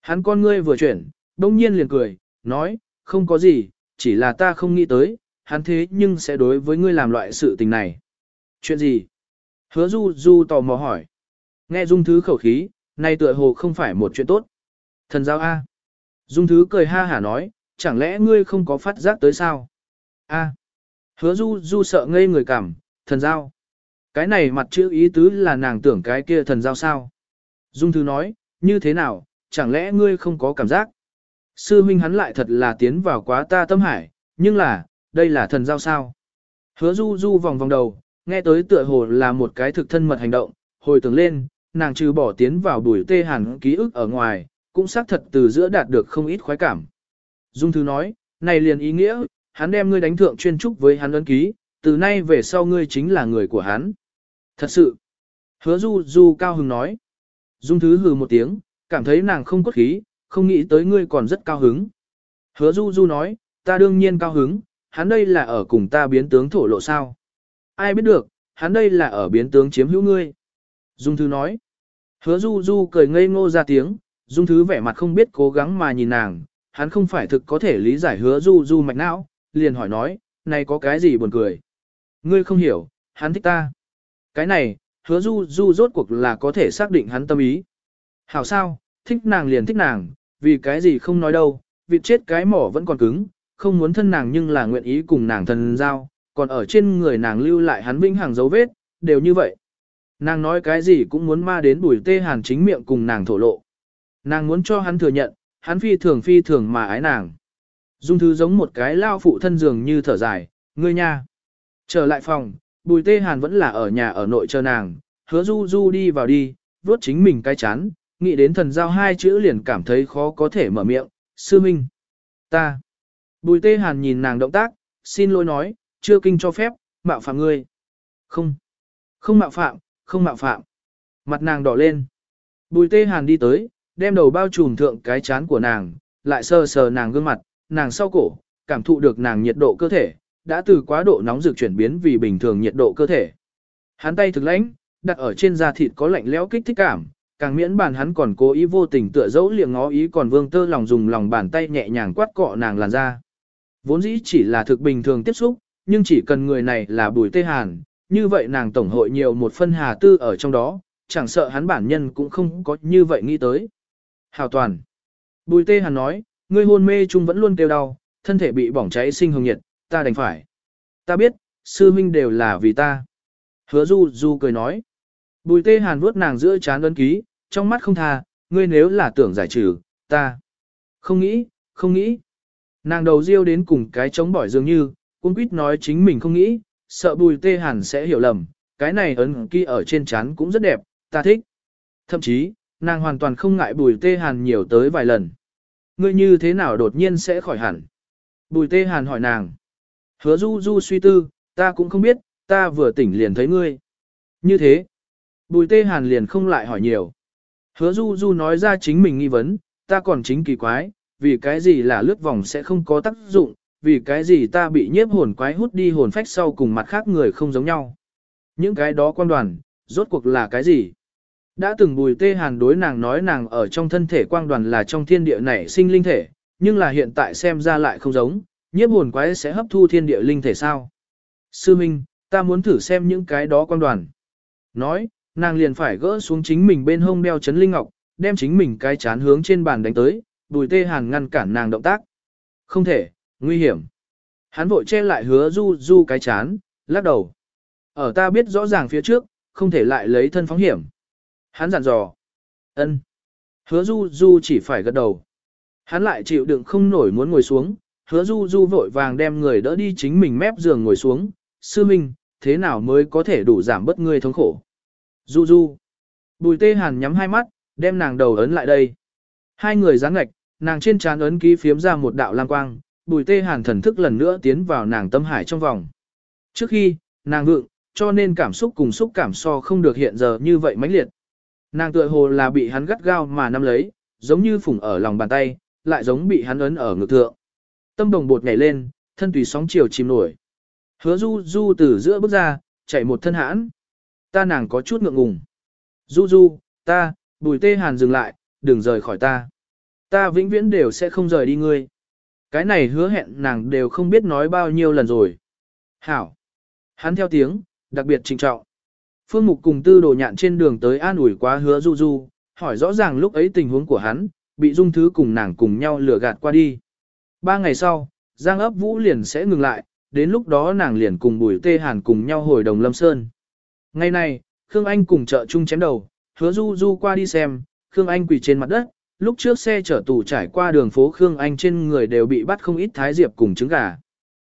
Hắn con ngươi vừa chuyển, đông nhiên liền cười, nói, không có gì, chỉ là ta không nghĩ tới, hắn thế nhưng sẽ đối với ngươi làm loại sự tình này. Chuyện gì? Hứa du du tò mò hỏi. Nghe dung thứ khẩu khí, nay tựa hồ không phải một chuyện tốt. Thần giao A. Dung thứ cười ha hả nói, chẳng lẽ ngươi không có phát giác tới sao? A. Hứa du du sợ ngây người cảm, thần giao. Cái này mặt chữ ý tứ là nàng tưởng cái kia thần giao sao? Dung thứ nói, như thế nào, chẳng lẽ ngươi không có cảm giác? Sư huynh hắn lại thật là tiến vào quá ta tâm hải, nhưng là, đây là thần giao sao? Hứa du du vòng vòng đầu, nghe tới tựa hồ là một cái thực thân mật hành động, hồi tưởng lên, nàng trừ bỏ tiến vào đuổi tê hàn ký ức ở ngoài, cũng xác thật từ giữa đạt được không ít khoái cảm. Dung Thứ nói, này liền ý nghĩa, hắn đem ngươi đánh thượng chuyên trúc với hắn ấn ký, từ nay về sau ngươi chính là người của hắn. Thật sự. Hứa Du Du cao hứng nói. Dung Thứ hừ một tiếng, cảm thấy nàng không cốt khí, không nghĩ tới ngươi còn rất cao hứng. Hứa Du Du nói, ta đương nhiên cao hứng, hắn đây là ở cùng ta biến tướng thổ lộ sao. Ai biết được, hắn đây là ở biến tướng chiếm hữu ngươi. Dung Thứ nói. Hứa Du Du cười ngây ngô ra tiếng, Dung Thứ vẻ mặt không biết cố gắng mà nhìn nàng, hắn không phải thực có thể lý giải hứa Du Du mạch não, liền hỏi nói, này có cái gì buồn cười. Ngươi không hiểu, hắn thích ta. Cái này, hứa Du Du rốt cuộc là có thể xác định hắn tâm ý. Hảo sao, thích nàng liền thích nàng, vì cái gì không nói đâu, vịt chết cái mỏ vẫn còn cứng, không muốn thân nàng nhưng là nguyện ý cùng nàng thần giao, còn ở trên người nàng lưu lại hắn vinh hàng dấu vết, đều như vậy. Nàng nói cái gì cũng muốn ma đến bùi tê hàn chính miệng cùng nàng thổ lộ. Nàng muốn cho hắn thừa nhận, hắn phi thường phi thường mà ái nàng. Dung thứ giống một cái lao phụ thân giường như thở dài, ngươi nha. Trở lại phòng, bùi tê hàn vẫn là ở nhà ở nội chờ nàng, hứa du du đi vào đi, vuốt chính mình cái chán, nghĩ đến thần giao hai chữ liền cảm thấy khó có thể mở miệng, sư minh. Ta. Bùi tê hàn nhìn nàng động tác, xin lỗi nói, chưa kinh cho phép, mạo phạm ngươi. Không. Không mạo phạm, không mạo phạm. Mặt nàng đỏ lên. Bùi tê hàn đi tới, đem đầu bao trùm thượng cái chán của nàng, lại sờ sờ nàng gương mặt, nàng sau cổ, cảm thụ được nàng nhiệt độ cơ thể, đã từ quá độ nóng rực chuyển biến vì bình thường nhiệt độ cơ thể. Hắn tay thực lãnh, đặt ở trên da thịt có lạnh lẽo kích thích cảm, càng miễn bàn hắn còn cố ý vô tình tựa dẫu liệng ngó ý còn vương tơ lòng dùng lòng bàn tay nhẹ nhàng quát cọ nàng làn da. Vốn dĩ chỉ là thực bình thường tiếp xúc, nhưng chỉ cần người này là bùi tê hàn, như vậy nàng tổng hội nhiều một phân hà tư ở trong đó, chẳng sợ hắn bản nhân cũng không có như vậy nghĩ tới. Hào toàn. Bùi tê hàn nói, ngươi hôn mê chung vẫn luôn kêu đau, thân thể bị bỏng cháy sinh hồng nhiệt, ta đành phải. Ta biết, sư minh đều là vì ta. Hứa du du cười nói. Bùi tê hàn vuốt nàng giữa chán ấn ký, trong mắt không tha, ngươi nếu là tưởng giải trừ, ta. Không nghĩ, không nghĩ. Nàng đầu riêu đến cùng cái chống bỏi dường như, cung quýt nói chính mình không nghĩ, sợ bùi tê hàn sẽ hiểu lầm, cái này ấn kia ở trên chán cũng rất đẹp, ta thích. Thậm chí, nàng hoàn toàn không ngại bùi tê hàn nhiều tới vài lần. Ngươi như thế nào đột nhiên sẽ khỏi hẳn? Bùi tê hàn hỏi nàng. Hứa du du suy tư, ta cũng không biết, ta vừa tỉnh liền thấy ngươi. Như thế, bùi tê hàn liền không lại hỏi nhiều. Hứa du du nói ra chính mình nghi vấn, ta còn chính kỳ quái, vì cái gì là lướt vòng sẽ không có tác dụng, vì cái gì ta bị nhiếp hồn quái hút đi hồn phách sau cùng mặt khác người không giống nhau. Những cái đó quan đoàn, rốt cuộc là cái gì? Đã từng bùi tê hàn đối nàng nói nàng ở trong thân thể quang đoàn là trong thiên địa này sinh linh thể, nhưng là hiện tại xem ra lại không giống, nhiếp hồn quái sẽ hấp thu thiên địa linh thể sao? Sư Minh, ta muốn thử xem những cái đó quang đoàn. Nói, nàng liền phải gỡ xuống chính mình bên hông đeo chấn linh ngọc, đem chính mình cái chán hướng trên bàn đánh tới, bùi tê hàn ngăn cản nàng động tác. Không thể, nguy hiểm. Hắn vội che lại hứa du du cái chán, lắc đầu. Ở ta biết rõ ràng phía trước, không thể lại lấy thân phóng hiểm. Hắn dặn dò. ân. Hứa du du chỉ phải gật đầu. Hắn lại chịu đựng không nổi muốn ngồi xuống, hứa du du vội vàng đem người đỡ đi chính mình mép giường ngồi xuống. Sư Minh, thế nào mới có thể đủ giảm bớt ngươi thống khổ? Du du. Bùi tê hàn nhắm hai mắt, đem nàng đầu ấn lại đây. Hai người gián ngạch, nàng trên trán ấn ký phiếm ra một đạo lam quang, bùi tê hàn thần thức lần nữa tiến vào nàng tâm hải trong vòng. Trước khi, nàng vượng, cho nên cảm xúc cùng xúc cảm so không được hiện giờ như vậy mãnh liệt. Nàng tựa hồ là bị hắn gắt gao mà nắm lấy, giống như phủng ở lòng bàn tay, lại giống bị hắn ấn ở ngực thượng. Tâm đồng bột nhảy lên, thân tùy sóng chiều chìm nổi. Hứa du du từ giữa bước ra, chạy một thân hãn. Ta nàng có chút ngượng ngùng. Du du, ta, bùi tê hàn dừng lại, đừng rời khỏi ta. Ta vĩnh viễn đều sẽ không rời đi ngươi. Cái này hứa hẹn nàng đều không biết nói bao nhiêu lần rồi. Hảo. Hắn theo tiếng, đặc biệt trịnh trọng. Phương Mục cùng tư đồ nhạn trên đường tới an ủi quá hứa du du, hỏi rõ ràng lúc ấy tình huống của hắn, bị dung thứ cùng nàng cùng nhau lừa gạt qua đi. Ba ngày sau, Giang ấp vũ liền sẽ ngừng lại, đến lúc đó nàng liền cùng bùi tê hàn cùng nhau hồi đồng lâm sơn. Ngày này, Khương Anh cùng chợ chung chém đầu, hứa du du qua đi xem, Khương Anh quỳ trên mặt đất, lúc trước xe chở tù trải qua đường phố Khương Anh trên người đều bị bắt không ít thái diệp cùng trứng gà.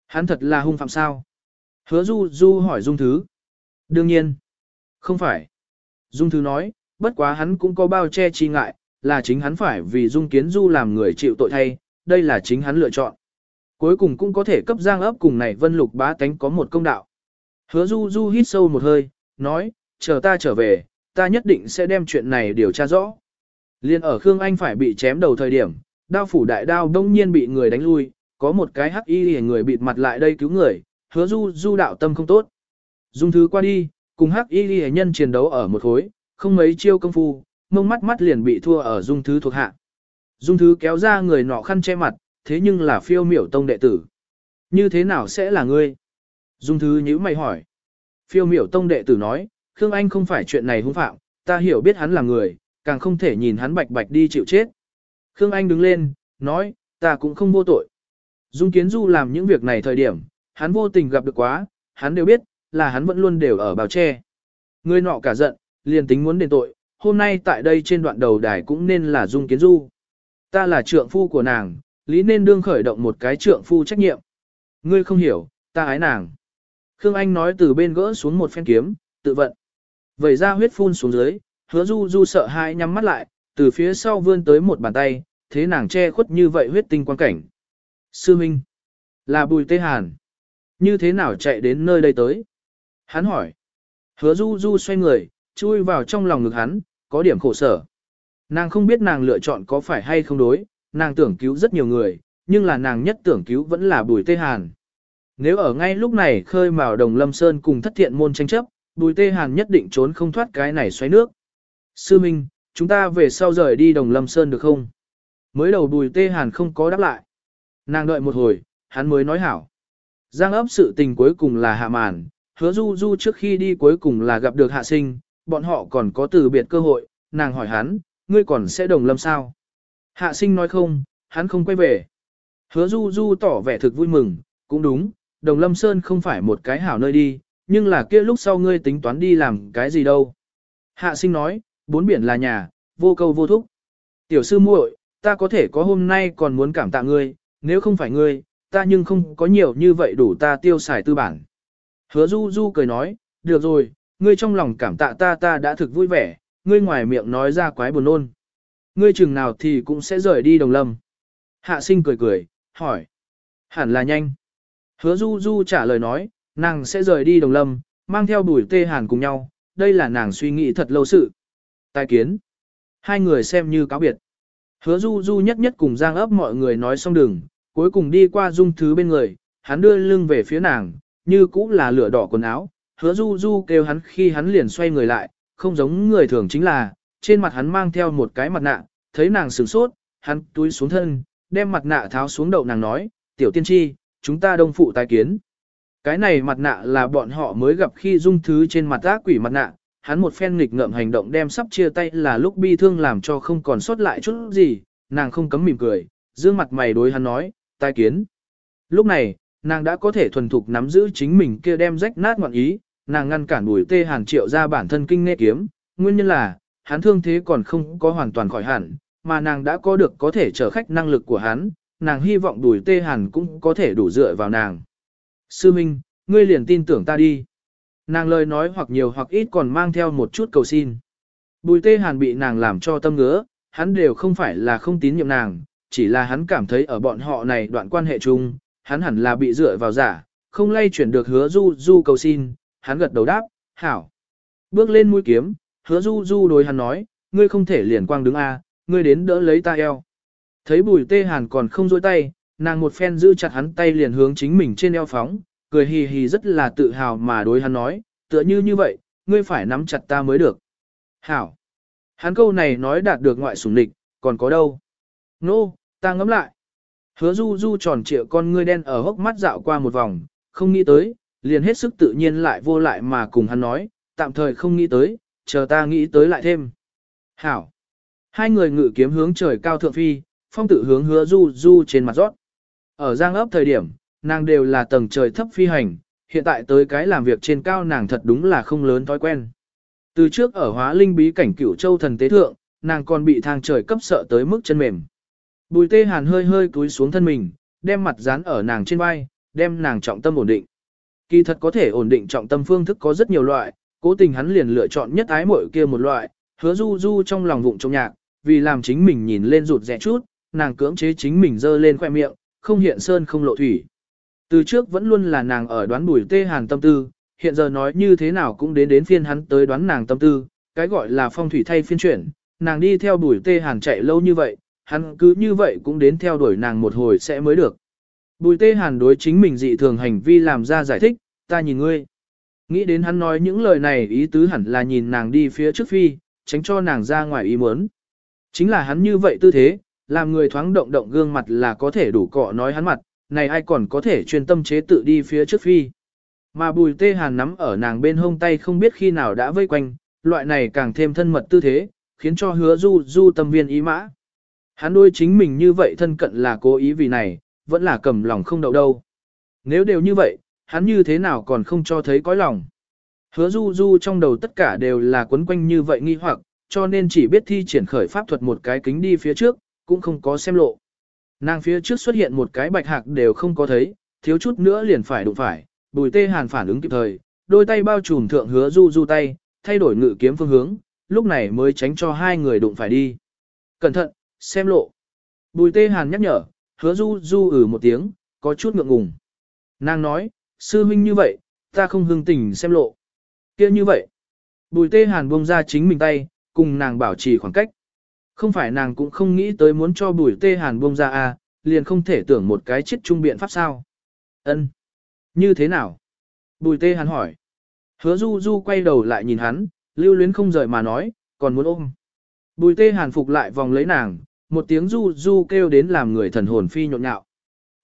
Hắn thật là hung phạm sao? Hứa du du hỏi dung thứ. Đương nhiên. Không phải. Dung Thứ nói, bất quá hắn cũng có bao che chi ngại, là chính hắn phải vì Dung Kiến Du làm người chịu tội thay, đây là chính hắn lựa chọn. Cuối cùng cũng có thể cấp giang ấp cùng này vân lục bá tánh có một công đạo. Hứa Du Du hít sâu một hơi, nói, chờ ta trở về, ta nhất định sẽ đem chuyện này điều tra rõ. Liên ở Khương Anh phải bị chém đầu thời điểm, đao phủ đại đao đông nhiên bị người đánh lui, có một cái hắc y người bịt mặt lại đây cứu người, hứa Du Du đạo tâm không tốt. Dung Thứ qua đi, Cùng hắc y hề nhân chiến đấu ở một khối, không mấy chiêu công phu, mông mắt mắt liền bị thua ở dung thứ thuộc hạ. Dung thứ kéo ra người nọ khăn che mặt, thế nhưng là phiêu miểu tông đệ tử. Như thế nào sẽ là ngươi? Dung thứ nhữ mày hỏi. Phiêu miểu tông đệ tử nói, Khương Anh không phải chuyện này hung phạm, ta hiểu biết hắn là người, càng không thể nhìn hắn bạch bạch đi chịu chết. Khương Anh đứng lên, nói, ta cũng không vô tội. Dung Kiến Du làm những việc này thời điểm, hắn vô tình gặp được quá, hắn đều biết, là hắn vẫn luôn đều ở bào che. Người nọ cả giận, liền tính muốn đền tội, hôm nay tại đây trên đoạn đầu đài cũng nên là Dung Kiến Du. Ta là trượng phu của nàng, lý nên đương khởi động một cái trượng phu trách nhiệm. Ngươi không hiểu, ta ái nàng. Khương Anh nói từ bên gỡ xuống một phen kiếm, tự vận. Vẩy ra huyết phun xuống dưới, hứa Du Du sợ hãi nhắm mắt lại, từ phía sau vươn tới một bàn tay, thế nàng che khuất như vậy huyết tinh quan cảnh. Sư Minh, là Bùi Tê Hàn. Như thế nào chạy đến nơi đây tới? Hắn hỏi. Hứa du du xoay người, chui vào trong lòng ngực hắn, có điểm khổ sở. Nàng không biết nàng lựa chọn có phải hay không đối, nàng tưởng cứu rất nhiều người, nhưng là nàng nhất tưởng cứu vẫn là bùi tê hàn. Nếu ở ngay lúc này khơi mào đồng lâm sơn cùng thất thiện môn tranh chấp, bùi tê hàn nhất định trốn không thoát cái này xoáy nước. Sư Minh, chúng ta về sau rời đi đồng lâm sơn được không? Mới đầu bùi tê hàn không có đáp lại. Nàng đợi một hồi, hắn mới nói hảo. Giang ấp sự tình cuối cùng là hạ màn, hứa du du trước khi đi cuối cùng là gặp được hạ sinh, bọn họ còn có từ biệt cơ hội, nàng hỏi hắn, ngươi còn sẽ đồng lâm sao? Hạ sinh nói không, hắn không quay về. Hứa du du tỏ vẻ thực vui mừng, cũng đúng, đồng lâm sơn không phải một cái hảo nơi đi, nhưng là kia lúc sau ngươi tính toán đi làm cái gì đâu. Hạ sinh nói, bốn biển là nhà, vô câu vô thúc. Tiểu sư muội, ta có thể có hôm nay còn muốn cảm tạ ngươi, nếu không phải ngươi, ta nhưng không có nhiều như vậy đủ ta tiêu xài tư bản. Hứa du du cười nói, được rồi, ngươi trong lòng cảm tạ ta ta đã thực vui vẻ, ngươi ngoài miệng nói ra quái buồn nôn. Ngươi chừng nào thì cũng sẽ rời đi đồng lâm. Hạ sinh cười cười, hỏi. Hẳn là nhanh. Hứa du du trả lời nói, nàng sẽ rời đi đồng lâm, mang theo bùi tê hàn cùng nhau, đây là nàng suy nghĩ thật lâu sự. Tài kiến. Hai người xem như cáo biệt. Hứa du du nhất nhất cùng giang ấp mọi người nói xong đường, cuối cùng đi qua dung thứ bên người, hắn đưa lưng về phía nàng, như cũng là lửa đỏ quần áo. Hứa du du kêu hắn khi hắn liền xoay người lại, không giống người thường chính là, trên mặt hắn mang theo một cái mặt nạ, thấy nàng sửng sốt, hắn túi xuống thân, đem mặt nạ tháo xuống đầu nàng nói, tiểu tiên tri, chúng ta đông phụ tái kiến. Cái này mặt nạ là bọn họ mới gặp khi dung thứ trên mặt ác quỷ mặt nạ, hắn một phen nghịch ngợm hành động đem sắp chia tay là lúc bi thương làm cho không còn sót lại chút gì, nàng không cấm mỉm cười, dương mặt mày đối hắn nói, tai kiến. Lúc này, nàng đã có thể thuần thục nắm giữ chính mình kia đem rách nát ngọn ý, nàng ngăn cản bùi tê hàn triệu ra bản thân kinh nghe kiếm, nguyên nhân là, hắn thương thế còn không có hoàn toàn khỏi hẳn, mà nàng đã có được có thể trở khách năng lực của hắn, nàng hy vọng Đùi tê hàn cũng có thể đủ dựa vào nàng. Sư Minh, ngươi liền tin tưởng ta đi. Nàng lời nói hoặc nhiều hoặc ít còn mang theo một chút cầu xin. Bùi tê hàn bị nàng làm cho tâm ngứa, hắn đều không phải là không tín nhiệm nàng, chỉ là hắn cảm thấy ở bọn họ này đoạn quan hệ chung, hắn hẳn là bị dựa vào giả, không lay chuyển được hứa du du cầu xin, hắn gật đầu đáp, hảo. Bước lên mũi kiếm, hứa du du đối hắn nói, ngươi không thể liền quang đứng A, ngươi đến đỡ lấy ta eo. Thấy bùi tê hàn còn không dối tay, nàng một phen giữ chặt hắn tay liền hướng chính mình trên eo phóng, cười hì hì rất là tự hào mà đối hắn nói, tựa như như vậy, ngươi phải nắm chặt ta mới được. Hảo. Hắn câu này nói đạt được ngoại sủng địch, còn có đâu? Nô, no, ta ngẫm lại. Hứa du du tròn trịa con ngươi đen ở hốc mắt dạo qua một vòng, không nghĩ tới, liền hết sức tự nhiên lại vô lại mà cùng hắn nói, tạm thời không nghĩ tới, chờ ta nghĩ tới lại thêm. Hảo. Hai người ngự kiếm hướng trời cao thượng phi, phong tự hướng hứa du du trên mặt rót. Ở giang ấp thời điểm, nàng đều là tầng trời thấp phi hành, hiện tại tới cái làm việc trên cao nàng thật đúng là không lớn thói quen. Từ trước ở hóa linh bí cảnh cửu châu thần tế thượng, nàng còn bị thang trời cấp sợ tới mức chân mềm. Bùi tê hàn hơi hơi cúi xuống thân mình, đem mặt dán ở nàng trên vai, đem nàng trọng tâm ổn định. Kỳ thật có thể ổn định trọng tâm phương thức có rất nhiều loại, cố tình hắn liền lựa chọn nhất ái mỗi kia một loại, hứa du du trong lòng vụng trong nhạc, vì làm chính mình nhìn lên rụt rẻ chút, nàng cưỡng chế chính mình dơ lên khoe miệng, không hiện sơn không lộ thủy. Từ trước vẫn luôn là nàng ở đoán bùi tê hàn tâm tư, hiện giờ nói như thế nào cũng đến đến phiên hắn tới đoán nàng tâm tư, cái gọi là phong thủy thay phiên chuyển, nàng đi theo bùi tê hàn chạy lâu như vậy, hắn cứ như vậy cũng đến theo đuổi nàng một hồi sẽ mới được. Bùi tê hàn đối chính mình dị thường hành vi làm ra giải thích, ta nhìn ngươi. Nghĩ đến hắn nói những lời này ý tứ hẳn là nhìn nàng đi phía trước phi, tránh cho nàng ra ngoài ý muốn. Chính là hắn như vậy tư thế, làm người thoáng động động gương mặt là có thể đủ cọ nói hắn mặt, này ai còn có thể chuyên tâm chế tự đi phía trước phi. Mà bùi tê hàn nắm ở nàng bên hông tay không biết khi nào đã vây quanh, loại này càng thêm thân mật tư thế, khiến cho hứa du du tâm viên ý mã. Hắn đôi chính mình như vậy thân cận là cố ý vì này, vẫn là cầm lòng không đậu đâu. Nếu đều như vậy, hắn như thế nào còn không cho thấy cõi lòng. Hứa du du trong đầu tất cả đều là quấn quanh như vậy nghi hoặc, cho nên chỉ biết thi triển khởi pháp thuật một cái kính đi phía trước, cũng không có xem lộ. Nàng phía trước xuất hiện một cái bạch hạc đều không có thấy, thiếu chút nữa liền phải đụng phải, bùi tê hàn phản ứng kịp thời, đôi tay bao trùm thượng hứa du du tay, thay đổi ngự kiếm phương hướng, lúc này mới tránh cho hai người đụng phải đi. Cẩn thận, xem lộ. Bùi tê hàn nhắc nhở, hứa du du ử một tiếng, có chút ngượng ngùng. Nàng nói, sư huynh như vậy, ta không hương tình xem lộ. kia như vậy. Bùi tê hàn buông ra chính mình tay, cùng nàng bảo trì khoảng cách. Không phải nàng cũng không nghĩ tới muốn cho bùi tê hàn buông ra à, liền không thể tưởng một cái chết trung biện pháp sao. ân Như thế nào? Bùi tê hàn hỏi. Hứa du du quay đầu lại nhìn hắn, lưu luyến không rời mà nói, còn muốn ôm. Bùi tê hàn phục lại vòng lấy nàng, một tiếng du du kêu đến làm người thần hồn phi nhộn nhạo.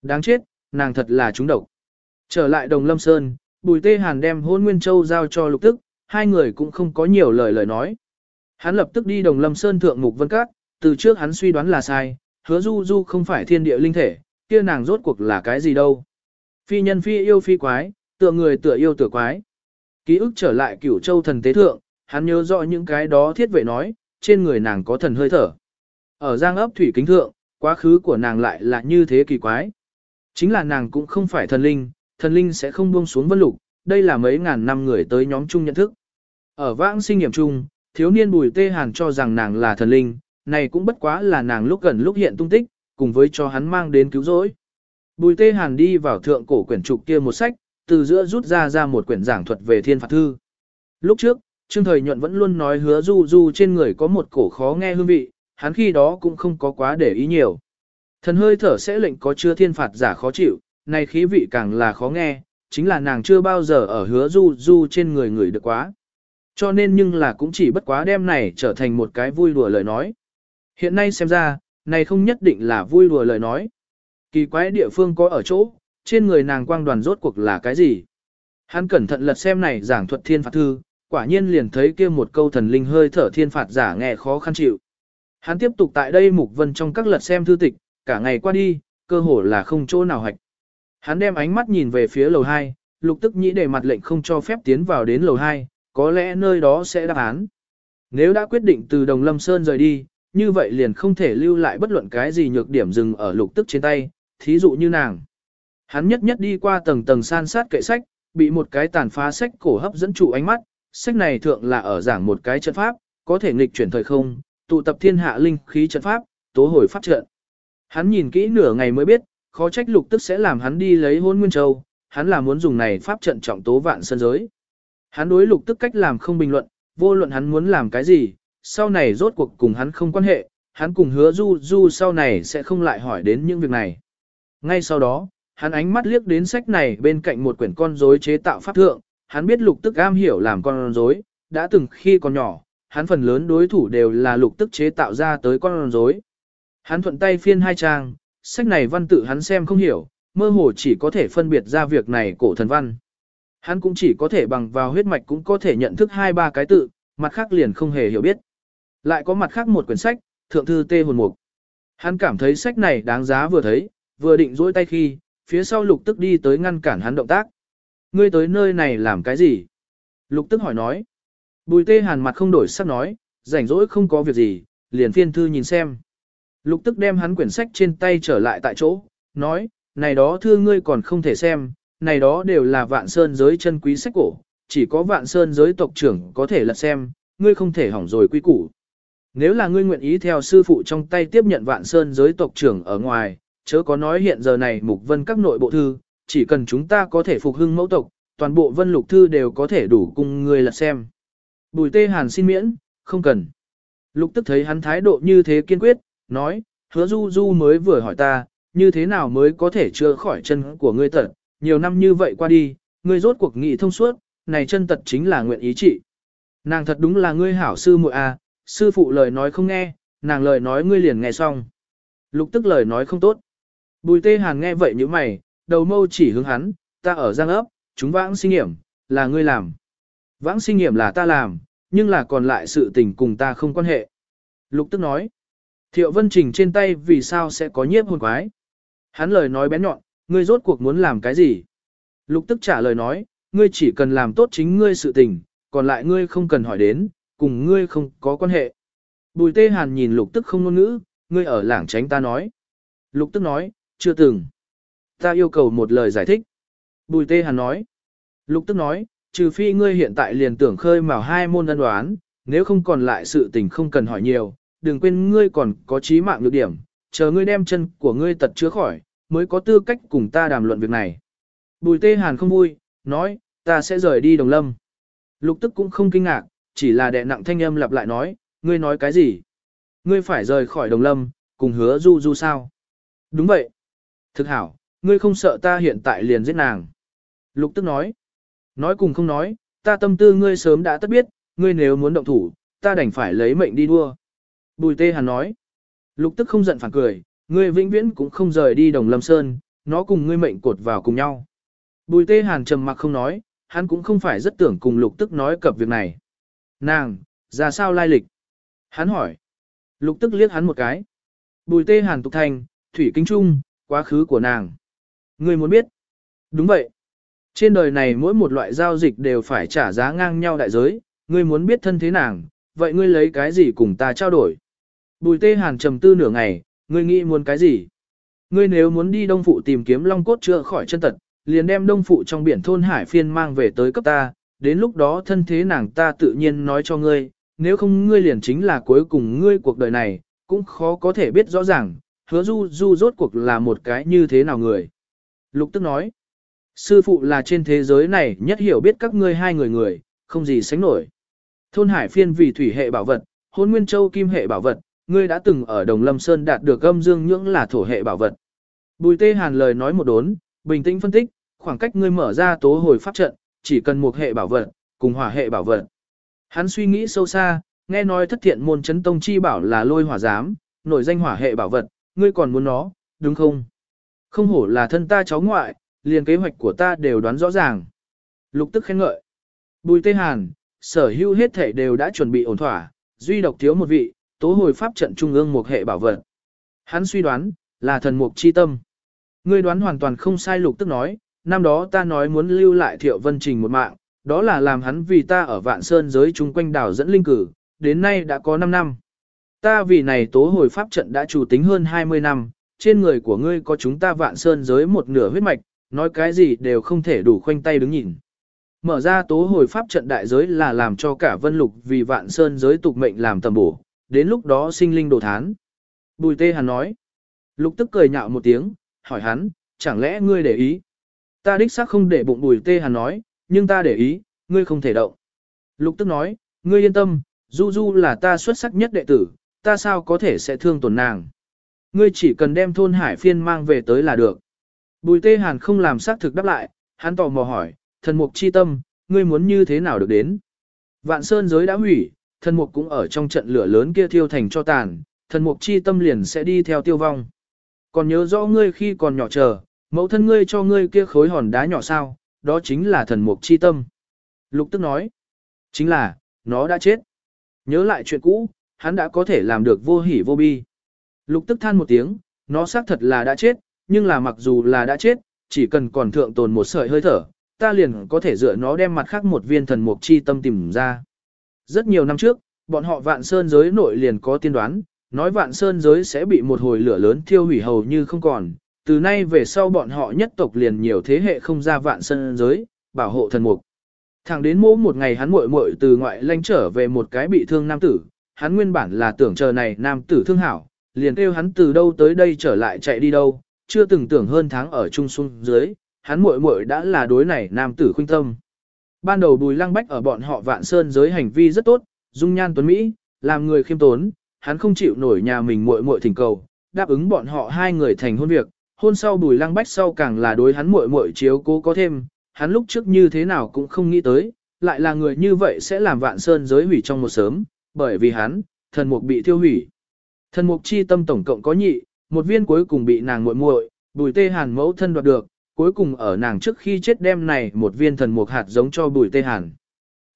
Đáng chết, nàng thật là trúng độc. Trở lại đồng lâm sơn, bùi tê hàn đem hôn nguyên châu giao cho lục tức, hai người cũng không có nhiều lời lời nói. Hắn lập tức đi đồng lâm sơn thượng mục vân các, từ trước hắn suy đoán là sai, hứa du du không phải thiên địa linh thể, kia nàng rốt cuộc là cái gì đâu. Phi nhân phi yêu phi quái, tựa người tựa yêu tựa quái. Ký ức trở lại cửu châu thần tế thượng, hắn nhớ rõ những cái đó thiết vệ nói, trên người nàng có thần hơi thở. Ở giang ấp thủy kính thượng, quá khứ của nàng lại là như thế kỳ quái. Chính là nàng cũng không phải thần linh, thần linh sẽ không buông xuống vân lục, đây là mấy ngàn năm người tới nhóm chung nhận thức. Ở vãng sinh nghiệm chung, thiếu niên bùi tê hàn cho rằng nàng là thần linh, này cũng bất quá là nàng lúc gần lúc hiện tung tích, cùng với cho hắn mang đến cứu rỗi. Bùi tê hàn đi vào thượng cổ quyển trục kia một sách, từ giữa rút ra ra một quyển giảng thuật về thiên phạt thư. Lúc trước, Trương Thời Nhuận vẫn luôn nói hứa du du trên người có một cổ khó nghe hương vị, hắn khi đó cũng không có quá để ý nhiều. Thần hơi thở sẽ lệnh có chưa thiên phạt giả khó chịu, này khí vị càng là khó nghe, chính là nàng chưa bao giờ ở hứa du du trên người người được quá. Cho nên nhưng là cũng chỉ bất quá đem này trở thành một cái vui đùa lời nói. Hiện nay xem ra, này không nhất định là vui đùa lời nói. Kỳ quái địa phương có ở chỗ, trên người nàng quang đoàn rốt cuộc là cái gì? Hắn cẩn thận lật xem này giảng thuật thiên phạt thư, quả nhiên liền thấy kia một câu thần linh hơi thở thiên phạt giả nghe khó khăn chịu. Hắn tiếp tục tại đây mục vân trong các lật xem thư tịch, cả ngày qua đi, cơ hồ là không chỗ nào hạch. Hắn đem ánh mắt nhìn về phía lầu 2, lục tức nhĩ để mặt lệnh không cho phép tiến vào đến lầu 2, có lẽ nơi đó sẽ đáp án. Nếu đã quyết định từ Đồng Lâm Sơn rời đi, như vậy liền không thể lưu lại bất luận cái gì nhược điểm dừng ở lục tức trên tay, thí dụ như nàng. Hắn nhất nhất đi qua tầng tầng san sát kệ sách, bị một cái tàn phá sách cổ hấp dẫn trụ ánh mắt, sách này thượng là ở giảng một cái trận pháp, có thể nghịch chuyển thời không, tụ tập thiên hạ linh khí trận pháp, tố hồi pháp trận. Hắn nhìn kỹ nửa ngày mới biết, khó trách lục tức sẽ làm hắn đi lấy hôn nguyên châu, hắn là muốn dùng này pháp trận trọng tố vạn sân giới. Hắn đối lục tức cách làm không bình luận, vô luận hắn muốn làm cái gì, sau này rốt cuộc cùng hắn không quan hệ, hắn cùng hứa du du sau này sẽ không lại hỏi đến những việc này. Ngay sau đó, hắn ánh mắt liếc đến sách này bên cạnh một quyển con rối chế tạo pháp thượng, hắn biết lục tức am hiểu làm con rối, đã từng khi còn nhỏ, hắn phần lớn đối thủ đều là lục tức chế tạo ra tới con rối. Hắn thuận tay phiên hai trang, sách này văn tự hắn xem không hiểu, mơ hồ chỉ có thể phân biệt ra việc này cổ thần văn. Hắn cũng chỉ có thể bằng vào huyết mạch cũng có thể nhận thức hai ba cái tự, mặt khác liền không hề hiểu biết. Lại có mặt khác một quyển sách, Thượng thư Tê Hồn Mục. Hắn cảm thấy sách này đáng giá vừa thấy, vừa định dỗi tay khi, phía sau lục tức đi tới ngăn cản hắn động tác. Ngươi tới nơi này làm cái gì? Lục tức hỏi nói. Bùi tê hàn mặt không đổi sắc nói, rảnh rỗi không có việc gì, liền phiên thư nhìn xem. Lục tức đem hắn quyển sách trên tay trở lại tại chỗ, nói, này đó thư ngươi còn không thể xem, này đó đều là vạn sơn giới chân quý sách cổ, chỉ có vạn sơn giới tộc trưởng có thể lật xem, ngươi không thể hỏng rồi quy củ. Nếu là ngươi nguyện ý theo sư phụ trong tay tiếp nhận vạn sơn giới tộc trưởng ở ngoài, chớ có nói hiện giờ này mục vân các nội bộ thư, chỉ cần chúng ta có thể phục hưng mẫu tộc, toàn bộ vân lục thư đều có thể đủ cùng ngươi lật xem. Bùi tê hàn xin miễn, không cần. Lục tức thấy hắn thái độ như thế kiên quyết, nói, hứa du du mới vừa hỏi ta, như thế nào mới có thể chữa khỏi chân của ngươi tật, nhiều năm như vậy qua đi, ngươi rốt cuộc nghị thông suốt, này chân tật chính là nguyện ý trị. Nàng thật đúng là ngươi hảo sư muội à, sư phụ lời nói không nghe, nàng lời nói ngươi liền nghe xong. Lục tức lời nói không tốt. Bùi tê hàn nghe vậy như mày, đầu mâu chỉ hướng hắn, ta ở giang ấp, chúng vãng sinh nghiệm, là ngươi làm. Vãng sinh nghiệm là ta làm, nhưng là còn lại sự tình cùng ta không quan hệ. Lục tức nói, thiệu vân trình trên tay vì sao sẽ có nhiếp hồn quái. Hắn lời nói bén nhọn, ngươi rốt cuộc muốn làm cái gì? Lục tức trả lời nói, ngươi chỉ cần làm tốt chính ngươi sự tình, còn lại ngươi không cần hỏi đến, cùng ngươi không có quan hệ. Bùi tê hàn nhìn lục tức không ngôn ngữ, ngươi ở lảng tránh ta nói. Lục tức nói, chưa từng. Ta yêu cầu một lời giải thích. Bùi tê hàn nói. Lục tức nói, trừ phi ngươi hiện tại liền tưởng khơi mào hai môn ân đoán, nếu không còn lại sự tình không cần hỏi nhiều, đừng quên ngươi còn có trí mạng nhược điểm, chờ ngươi đem chân của ngươi tật chữa khỏi, mới có tư cách cùng ta đàm luận việc này. Bùi tê hàn không vui, nói, ta sẽ rời đi đồng lâm. Lục tức cũng không kinh ngạc, chỉ là đệ nặng thanh âm lặp lại nói, ngươi nói cái gì? Ngươi phải rời khỏi đồng lâm, cùng hứa du du sao? Đúng vậy. Thực hảo, ngươi không sợ ta hiện tại liền giết nàng. Lục tức nói. Nói cùng không nói, ta tâm tư ngươi sớm đã tất biết, ngươi nếu muốn động thủ, ta đành phải lấy mệnh đi đua. Bùi tê hàn nói, lục tức không giận phản cười, ngươi vĩnh viễn cũng không rời đi đồng lâm sơn, nó cùng ngươi mệnh cột vào cùng nhau. Bùi tê hàn trầm mặc không nói, hắn cũng không phải rất tưởng cùng lục tức nói cập việc này. Nàng, ra sao lai lịch? Hắn hỏi. Lục tức liếc hắn một cái. Bùi tê hàn tục thành, thủy kinh trung, quá khứ của nàng. Ngươi muốn biết? Đúng vậy. Trên đời này mỗi một loại giao dịch đều phải trả giá ngang nhau đại giới, ngươi muốn biết thân thế nàng, vậy ngươi lấy cái gì cùng ta trao đổi? Bùi tê hàn trầm tư nửa ngày, ngươi nghĩ muốn cái gì? Ngươi nếu muốn đi đông phụ tìm kiếm long cốt chữa khỏi chân tật, liền đem đông phụ trong biển thôn hải phiên mang về tới cấp ta, đến lúc đó thân thế nàng ta tự nhiên nói cho ngươi, nếu không ngươi liền chính là cuối cùng ngươi cuộc đời này, cũng khó có thể biết rõ ràng, hứa du du rốt cuộc là một cái như thế nào người. Lục tức nói, sư phụ là trên thế giới này nhất hiểu biết các ngươi hai người người, không gì sánh nổi. Thôn hải phiên vì thủy hệ bảo vật, hôn nguyên châu kim hệ bảo vật, ngươi đã từng ở Đồng Lâm Sơn đạt được âm dương nhưỡng là thổ hệ bảo vật. Bùi tê hàn lời nói một đốn, bình tĩnh phân tích, khoảng cách ngươi mở ra tố hồi pháp trận, chỉ cần một hệ bảo vật, cùng hỏa hệ bảo vật. Hắn suy nghĩ sâu xa, nghe nói thất thiện môn chấn tông chi bảo là lôi hỏa giám, nổi danh hỏa hệ bảo vật, ngươi còn muốn nó, đúng không? Không hổ là thân ta cháu ngoại, liền kế hoạch của ta đều đoán rõ ràng. Lục tức khen ngợi. Bùi tê hàn, sở hữu hết thể đều đã chuẩn bị ổn thỏa, duy độc thiếu một vị, tố hồi pháp trận trung ương một hệ bảo vật. Hắn suy đoán, là thần mục chi tâm. Ngươi đoán hoàn toàn không sai lục tức nói, năm đó ta nói muốn lưu lại thiệu vân trình một mạng, đó là làm hắn vì ta ở vạn sơn giới chung quanh đảo dẫn linh cử, đến nay đã có 5 năm. Ta vì này tố hồi pháp trận đã chủ tính hơn 20 năm, trên người của ngươi có chúng ta vạn sơn giới một nửa huyết mạch, nói cái gì đều không thể đủ khoanh tay đứng nhìn. Mở ra tố hồi pháp trận đại giới là làm cho cả vân lục vì vạn sơn giới tục mệnh làm tầm bổ, đến lúc đó sinh linh đồ thán. Bùi tê hắn nói. Lục tức cười nhạo một tiếng, hỏi hắn, chẳng lẽ ngươi để ý? Ta đích xác không để bụng bùi tê hắn nói, nhưng ta để ý, ngươi không thể động. Lục tức nói, ngươi yên tâm, Du Du là ta xuất sắc nhất đệ tử, ta sao có thể sẽ thương tổn nàng. Ngươi chỉ cần đem thôn hải phiên mang về tới là được. Bùi tê hàn không làm xác thực đáp lại, hắn tò mò hỏi, thần mục chi tâm, ngươi muốn như thế nào được đến? Vạn sơn giới đã hủy, thần mục cũng ở trong trận lửa lớn kia thiêu thành cho tàn, thần mục chi tâm liền sẽ đi theo tiêu vong. Còn nhớ rõ ngươi khi còn nhỏ chờ, mẫu thân ngươi cho ngươi kia khối hòn đá nhỏ sao, đó chính là thần mục chi tâm. Lục tức nói, chính là, nó đã chết. Nhớ lại chuyện cũ, hắn đã có thể làm được vô hỉ vô bi. Lục tức than một tiếng, nó xác thật là đã chết, nhưng là mặc dù là đã chết, chỉ cần còn thượng tồn một sợi hơi thở, ta liền có thể dựa nó đem mặt khác một viên thần mục chi tâm tìm ra. Rất nhiều năm trước, bọn họ vạn sơn giới nội liền có tiên đoán, nói vạn sơn giới sẽ bị một hồi lửa lớn thiêu hủy hầu như không còn. Từ nay về sau bọn họ nhất tộc liền nhiều thế hệ không ra vạn sơn giới, bảo hộ thần mục. Thẳng đến mỗi một ngày hắn muội muội từ ngoại lanh trở về một cái bị thương nam tử, hắn nguyên bản là tưởng chờ này nam tử thương hảo, liền kêu hắn từ đâu tới đây trở lại chạy đi đâu, chưa từng tưởng hơn tháng ở trung xuân dưới, hắn muội muội đã là đối này nam tử khuynh tâm. Ban đầu Bùi Lăng Bách ở bọn họ Vạn Sơn giới hành vi rất tốt, dung nhan tuấn mỹ, làm người khiêm tốn, hắn không chịu nổi nhà mình muội muội thỉnh cầu, đáp ứng bọn họ hai người thành hôn việc, hôn sau Bùi Lăng Bách sau càng là đối hắn muội muội chiếu cố có thêm, hắn lúc trước như thế nào cũng không nghĩ tới, lại là người như vậy sẽ làm Vạn Sơn giới hủy trong một sớm, bởi vì hắn, thần mục bị thiêu hủy. Thần mục chi tâm tổng cộng có nhị, một viên cuối cùng bị nàng muội muội, Bùi Tê Hàn mẫu thân đoạt được, cuối cùng ở nàng trước khi chết đem này một viên thần mục hạt giống cho Bùi Tê Hàn.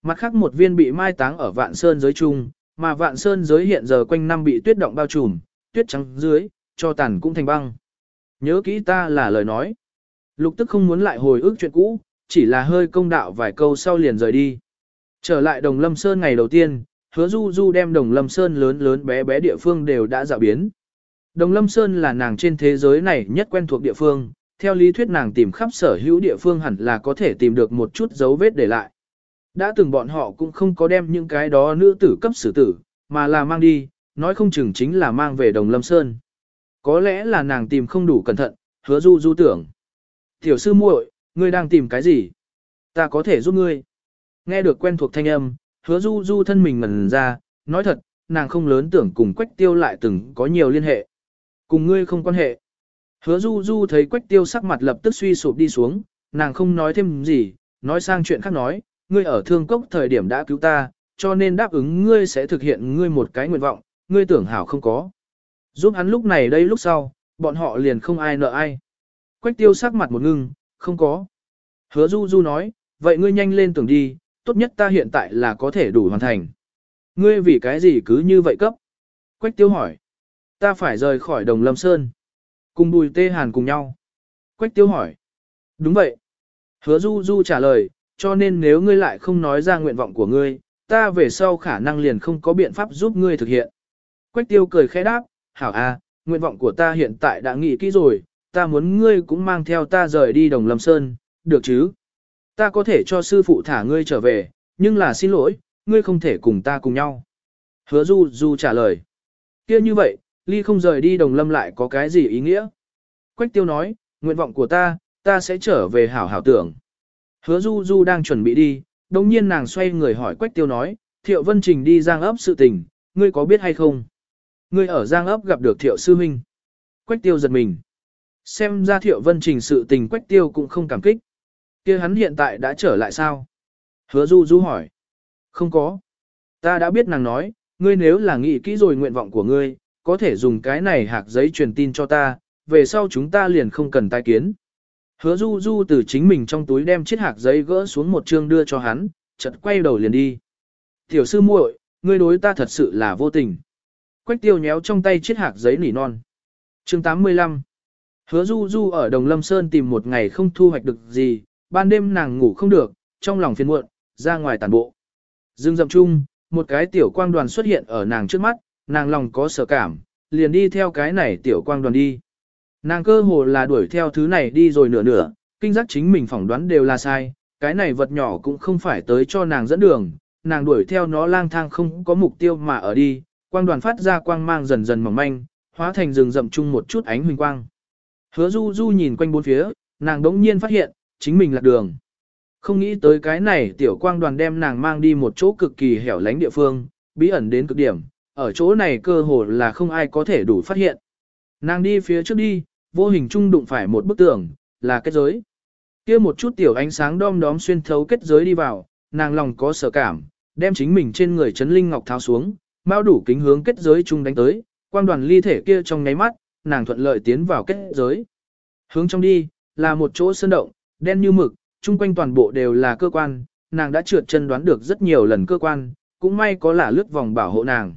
Mặt khác một viên bị mai táng ở Vạn Sơn giới chung, mà Vạn Sơn giới hiện giờ quanh năm bị tuyết động bao trùm, tuyết trắng dưới, cho tàn cũng thành băng. Nhớ kỹ ta là lời nói. Lục tức không muốn lại hồi ức chuyện cũ, chỉ là hơi công đạo vài câu sau liền rời đi. Trở lại Đồng Lâm Sơn ngày đầu tiên, hứa Du Du đem Đồng Lâm Sơn lớn lớn bé bé địa phương đều đã dạo biến. Đồng Lâm Sơn là nàng trên thế giới này nhất quen thuộc địa phương, theo lý thuyết nàng tìm khắp sở hữu địa phương hẳn là có thể tìm được một chút dấu vết để lại. Đã từng bọn họ cũng không có đem những cái đó nữ tử cấp xử tử, mà là mang đi, nói không chừng chính là mang về Đồng Lâm Sơn. Có lẽ là nàng tìm không đủ cẩn thận, hứa du du tưởng. Tiểu sư muội, ngươi đang tìm cái gì? Ta có thể giúp ngươi. Nghe được quen thuộc thanh âm, hứa du du thân mình ngần ra, nói thật, nàng không lớn tưởng cùng quách tiêu lại từng có nhiều liên hệ. Cùng ngươi không quan hệ. Hứa du du thấy quách tiêu sắc mặt lập tức suy sụp đi xuống, nàng không nói thêm gì, nói sang chuyện khác nói, ngươi ở thương cốc thời điểm đã cứu ta, cho nên đáp ứng ngươi sẽ thực hiện ngươi một cái nguyện vọng, ngươi tưởng hảo không có. Giúp hắn lúc này đây lúc sau, bọn họ liền không ai nợ ai. Quách tiêu sắc mặt một ngưng, không có. Hứa du du nói, vậy ngươi nhanh lên tưởng đi, tốt nhất ta hiện tại là có thể đủ hoàn thành. Ngươi vì cái gì cứ như vậy cấp? Quách tiêu hỏi. Ta phải rời khỏi đồng lâm sơn. Cùng bùi tê hàn cùng nhau. Quách tiêu hỏi. Đúng vậy. Hứa du du trả lời, cho nên nếu ngươi lại không nói ra nguyện vọng của ngươi, ta về sau khả năng liền không có biện pháp giúp ngươi thực hiện. Quách tiêu cười khẽ đáp, hảo a, nguyện vọng của ta hiện tại đã nghĩ kỹ rồi, ta muốn ngươi cũng mang theo ta rời đi đồng lâm sơn, được chứ? Ta có thể cho sư phụ thả ngươi trở về, nhưng là xin lỗi, ngươi không thể cùng ta cùng nhau. Hứa du du trả lời. kia như vậy, ly không rời đi đồng lâm lại có cái gì ý nghĩa? Quách tiêu nói, nguyện vọng của ta, ta sẽ trở về hảo hảo tưởng. Hứa du du đang chuẩn bị đi, đồng nhiên nàng xoay người hỏi Quách tiêu nói, Thiệu Vân Trình đi giang ấp sự tình, ngươi có biết hay không? Ngươi ở giang ấp gặp được Thiệu Sư Minh. Quách tiêu giật mình. Xem ra Thiệu Vân Trình sự tình Quách tiêu cũng không cảm kích. kia hắn hiện tại đã trở lại sao? Hứa du du hỏi. Không có. Ta đã biết nàng nói, ngươi nếu là nghĩ kỹ rồi nguyện vọng của ngươi, có thể dùng cái này hạc giấy truyền tin cho ta, về sau chúng ta liền không cần tai kiến. Hứa du du từ chính mình trong túi đem chiếc hạc giấy gỡ xuống một chương đưa cho hắn, chợt quay đầu liền đi. Tiểu sư muội, ngươi đối ta thật sự là vô tình. Quách tiêu nhéo trong tay chiếc hạc giấy nỉ non. chương 85 Hứa du du ở Đồng Lâm Sơn tìm một ngày không thu hoạch được gì, ban đêm nàng ngủ không được, trong lòng phiền muộn, ra ngoài tàn bộ. Dương dậm chung, một cái tiểu quang đoàn xuất hiện ở nàng trước mắt, nàng lòng có sợ cảm, liền đi theo cái này tiểu quang đoàn đi. Nàng cơ hồ là đuổi theo thứ này đi rồi nửa nửa, kinh giác chính mình phỏng đoán đều là sai, cái này vật nhỏ cũng không phải tới cho nàng dẫn đường, nàng đuổi theo nó lang thang không có mục tiêu mà ở đi, quang đoàn phát ra quang mang dần dần mỏng manh, hóa thành rừng rậm chung một chút ánh huỳnh quang. Hứa du du nhìn quanh bốn phía, nàng đống nhiên phát hiện, chính mình lạc đường. Không nghĩ tới cái này tiểu quang đoàn đem nàng mang đi một chỗ cực kỳ hẻo lánh địa phương, bí ẩn đến cực điểm, ở chỗ này cơ hồ là không ai có thể đủ phát hiện. Nàng đi phía trước đi, vô hình trung đụng phải một bức tường, là kết giới. kia một chút tiểu ánh sáng đom đóm xuyên thấu kết giới đi vào, nàng lòng có sợ cảm, đem chính mình trên người chấn linh ngọc tháo xuống, bao đủ kính hướng kết giới chung đánh tới, quang đoàn ly thể kia trong nháy mắt, nàng thuận lợi tiến vào kết giới. Hướng trong đi, là một chỗ sơn động, đen như mực, chung quanh toàn bộ đều là cơ quan, nàng đã trượt chân đoán được rất nhiều lần cơ quan, cũng may có là lướt vòng bảo hộ nàng.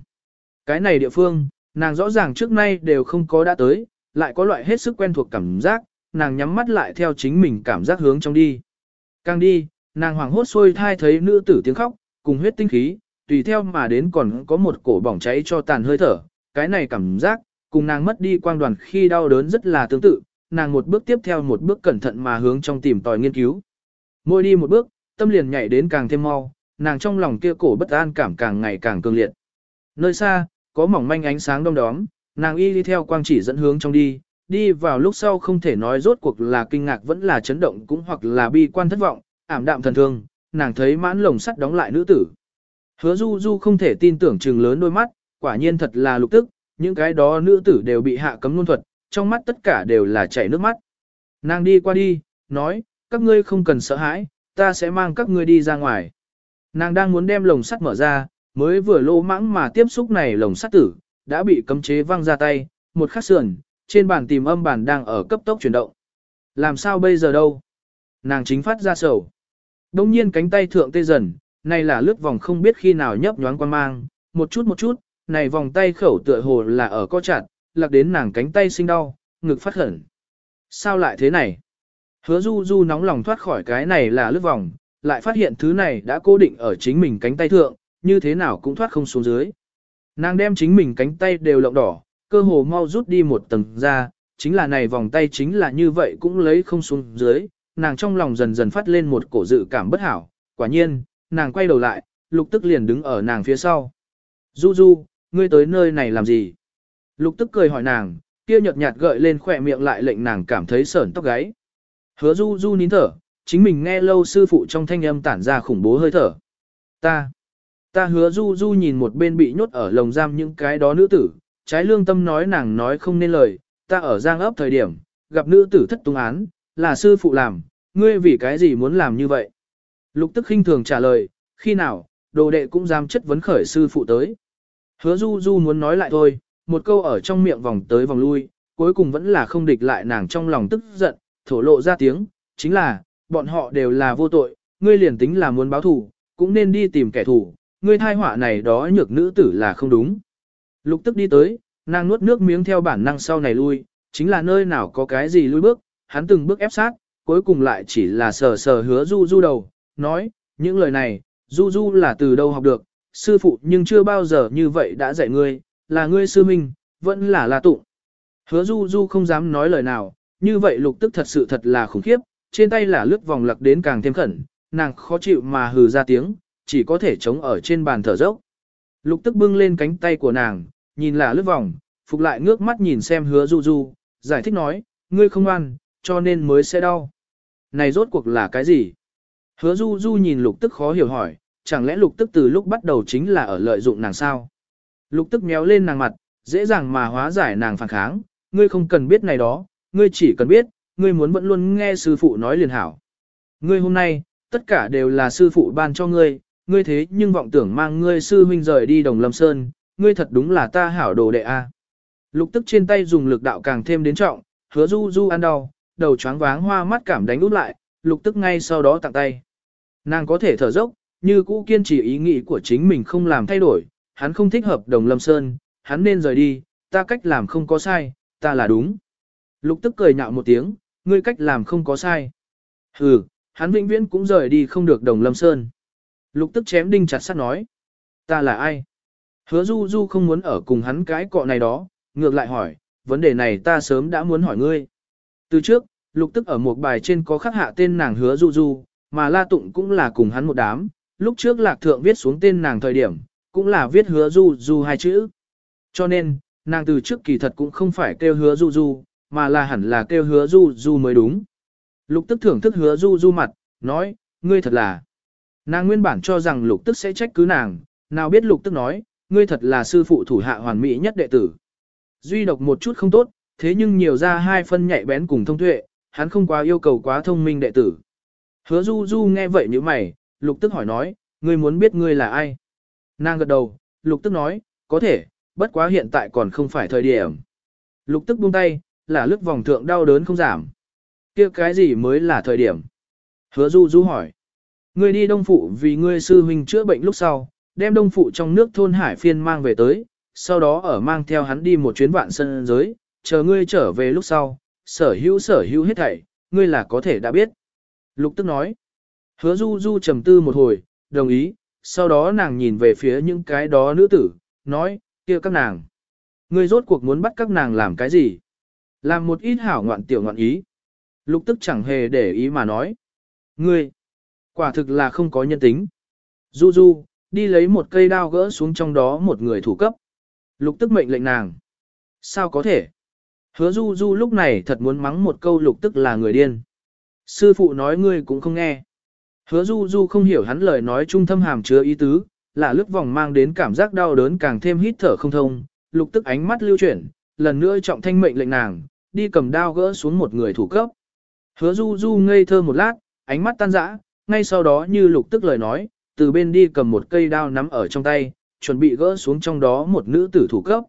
Cái này địa phương, nàng rõ ràng trước nay đều không có đã tới, lại có loại hết sức quen thuộc cảm giác, nàng nhắm mắt lại theo chính mình cảm giác hướng trong đi. Càng đi, nàng hoàng hốt xôi thai thấy nữ tử tiếng khóc, cùng huyết tinh khí, tùy theo mà đến còn có một cổ bỏng cháy cho tàn hơi thở, cái này cảm giác, cùng nàng mất đi quang đoàn khi đau đớn rất là tương tự, nàng một bước tiếp theo một bước cẩn thận mà hướng trong tìm tòi nghiên cứu. Mỗi đi một bước, tâm liền nhảy đến càng thêm mau, nàng trong lòng kia cổ bất an cảm càng ngày càng cường liệt. Nơi xa, có mỏng manh ánh sáng đông đóm, nàng y đi theo quang chỉ dẫn hướng trong đi, đi vào lúc sau không thể nói rốt cuộc là kinh ngạc vẫn là chấn động cũng hoặc là bi quan thất vọng, ảm đạm thần thương, nàng thấy mãn lồng sắt đóng lại nữ tử. Hứa du du không thể tin tưởng trừng lớn đôi mắt, quả nhiên thật là lục tức, những cái đó nữ tử đều bị hạ cấm luân thuật, trong mắt tất cả đều là chảy nước mắt. Nàng đi qua đi, nói, các ngươi không cần sợ hãi, ta sẽ mang các ngươi đi ra ngoài. Nàng đang muốn đem lồng sắt mở ra, mới vừa lô mãng mà tiếp xúc này lồng sắt tử, đã bị cấm chế văng ra tay, một khắc sườn, trên bàn tìm âm bàn đang ở cấp tốc chuyển động. Làm sao bây giờ đâu? Nàng chính phát ra sầu. Đông nhiên cánh tay thượng tê dần, này là lướt vòng không biết khi nào nhấp nhoáng quan mang, một chút một chút, này vòng tay khẩu tựa hồ là ở co chặt, lạc đến nàng cánh tay sinh đau, ngực phát hẩn. Sao lại thế này? Hứa du du nóng lòng thoát khỏi cái này là lướt vòng, lại phát hiện thứ này đã cố định ở chính mình cánh tay thượng, như thế nào cũng thoát không xuống dưới. Nàng đem chính mình cánh tay đều lộng đỏ, cơ hồ mau rút đi một tầng ra, chính là này vòng tay chính là như vậy cũng lấy không xuống dưới, nàng trong lòng dần dần phát lên một cổ dự cảm bất hảo, quả nhiên, nàng quay đầu lại, lục tức liền đứng ở nàng phía sau. Du du, ngươi tới nơi này làm gì? Lục tức cười hỏi nàng, kia nhợt nhạt gợi lên khỏe miệng lại lệnh nàng cảm thấy sởn tóc gáy. Hứa du du nín thở, chính mình nghe lâu sư phụ trong thanh âm tản ra khủng bố hơi thở. Ta, ta hứa du du nhìn một bên bị nhốt ở lồng giam những cái đó nữ tử, trái lương tâm nói nàng nói không nên lời, ta ở giang ấp thời điểm, gặp nữ tử thất tung án, là sư phụ làm, ngươi vì cái gì muốn làm như vậy? Lục tức khinh thường trả lời, khi nào, đồ đệ cũng dám chất vấn khởi sư phụ tới. Hứa du du muốn nói lại thôi, một câu ở trong miệng vòng tới vòng lui, cuối cùng vẫn là không địch lại nàng trong lòng tức giận, thổ lộ ra tiếng, chính là, bọn họ đều là vô tội, ngươi liền tính là muốn báo thù, cũng nên đi tìm kẻ thù, ngươi thai họa này đó nhược nữ tử là không đúng. Lục tức đi tới, nàng nuốt nước miếng theo bản năng sau này lui, chính là nơi nào có cái gì lui bước, hắn từng bước ép sát, cuối cùng lại chỉ là sờ sờ hứa du du đầu, nói, những lời này, du du là từ đâu học được, sư phụ nhưng chưa bao giờ như vậy đã dạy ngươi, là ngươi sư minh, vẫn là la tụng. Hứa du du không dám nói lời nào, như vậy lục tức thật sự thật là khủng khiếp, trên tay là lướt vòng lặc đến càng thêm khẩn, nàng khó chịu mà hừ ra tiếng, chỉ có thể chống ở trên bàn thở dốc. Lục tức bưng lên cánh tay của nàng, nhìn là lướt vòng, phục lại ngước mắt nhìn xem hứa du du, giải thích nói, ngươi không ăn, cho nên mới sẽ đau. Này rốt cuộc là cái gì? Hứa du du nhìn lục tức khó hiểu hỏi, chẳng lẽ lục tức từ lúc bắt đầu chính là ở lợi dụng nàng sao? Lục tức méo lên nàng mặt, dễ dàng mà hóa giải nàng phản kháng, ngươi không cần biết này đó, ngươi chỉ cần biết, ngươi muốn vẫn luôn nghe sư phụ nói liền hảo. Ngươi hôm nay, tất cả đều là sư phụ ban cho ngươi, ngươi thế nhưng vọng tưởng mang ngươi sư huynh rời đi đồng lâm sơn, ngươi thật đúng là ta hảo đồ đệ a. Lục tức trên tay dùng lực đạo càng thêm đến trọng, hứa du du ăn đau, đầu choáng váng hoa mắt cảm đánh út lại, lục tức ngay sau đó tặng tay. Nàng có thể thở dốc, như cũ kiên trì ý nghĩ của chính mình không làm thay đổi, hắn không thích hợp đồng lâm sơn, hắn nên rời đi, ta cách làm không có sai, ta là đúng. Lục tức cười nhạo một tiếng, ngươi cách làm không có sai. Hừ, hắn vĩnh viễn cũng rời đi không được đồng lâm sơn. Lục tức chém đinh chặt sắt nói. Ta là ai? Hứa du du không muốn ở cùng hắn cái cọ này đó, ngược lại hỏi, vấn đề này ta sớm đã muốn hỏi ngươi. Từ trước, lục tức ở một bài trên có khắc hạ tên nàng hứa du du, mà la tụng cũng là cùng hắn một đám, lúc trước lạc thượng viết xuống tên nàng thời điểm, cũng là viết hứa du du hai chữ. Cho nên, nàng từ trước kỳ thật cũng không phải kêu hứa du du, mà là hẳn là kêu hứa du du mới đúng. Lục tức thưởng thức hứa du du mặt, nói, ngươi thật là. Nàng nguyên bản cho rằng lục tức sẽ trách cứ nàng, nào biết lục tức nói, ngươi thật là sư phụ thủ hạ hoàn mỹ nhất đệ tử. Duy độc một chút không tốt, thế nhưng nhiều ra hai phân nhạy bén cùng thông tuệ, hắn không quá yêu cầu quá thông minh đệ tử. Hứa du du nghe vậy như mày, lục tức hỏi nói, ngươi muốn biết ngươi là ai? Nàng gật đầu, lục tức nói, có thể, bất quá hiện tại còn không phải thời điểm. Lục tức buông tay, là lướt vòng thượng đau đớn không giảm. kia cái gì mới là thời điểm? Hứa du du hỏi. Ngươi đi đông phụ vì ngươi sư huynh chữa bệnh lúc sau, đem đông phụ trong nước thôn hải phiên mang về tới, sau đó ở mang theo hắn đi một chuyến vạn sân giới, chờ ngươi trở về lúc sau, sở hữu sở hữu hết thảy, ngươi là có thể đã biết. Lục tức nói. Hứa du du trầm tư một hồi, đồng ý, sau đó nàng nhìn về phía những cái đó nữ tử, nói, kia các nàng. Ngươi rốt cuộc muốn bắt các nàng làm cái gì? Làm một ít hảo ngoạn tiểu ngoạn ý. Lục tức chẳng hề để ý mà nói. Ngươi, quả thực là không có nhân tính. Du du, đi lấy một cây đao gỡ xuống trong đó một người thủ cấp. Lục tức mệnh lệnh nàng. Sao có thể? Hứa du du lúc này thật muốn mắng một câu lục tức là người điên. Sư phụ nói ngươi cũng không nghe. Hứa du du không hiểu hắn lời nói trung thâm hàm chứa ý tứ, là lướt vòng mang đến cảm giác đau đớn càng thêm hít thở không thông, lục tức ánh mắt lưu chuyển, lần nữa trọng thanh mệnh lệnh nàng, đi cầm đao gỡ xuống một người thủ cấp. Hứa du du ngây thơ một lát, ánh mắt tan rã, ngay sau đó như lục tức lời nói, từ bên đi cầm một cây đao nắm ở trong tay, chuẩn bị gỡ xuống trong đó một nữ tử thủ cấp.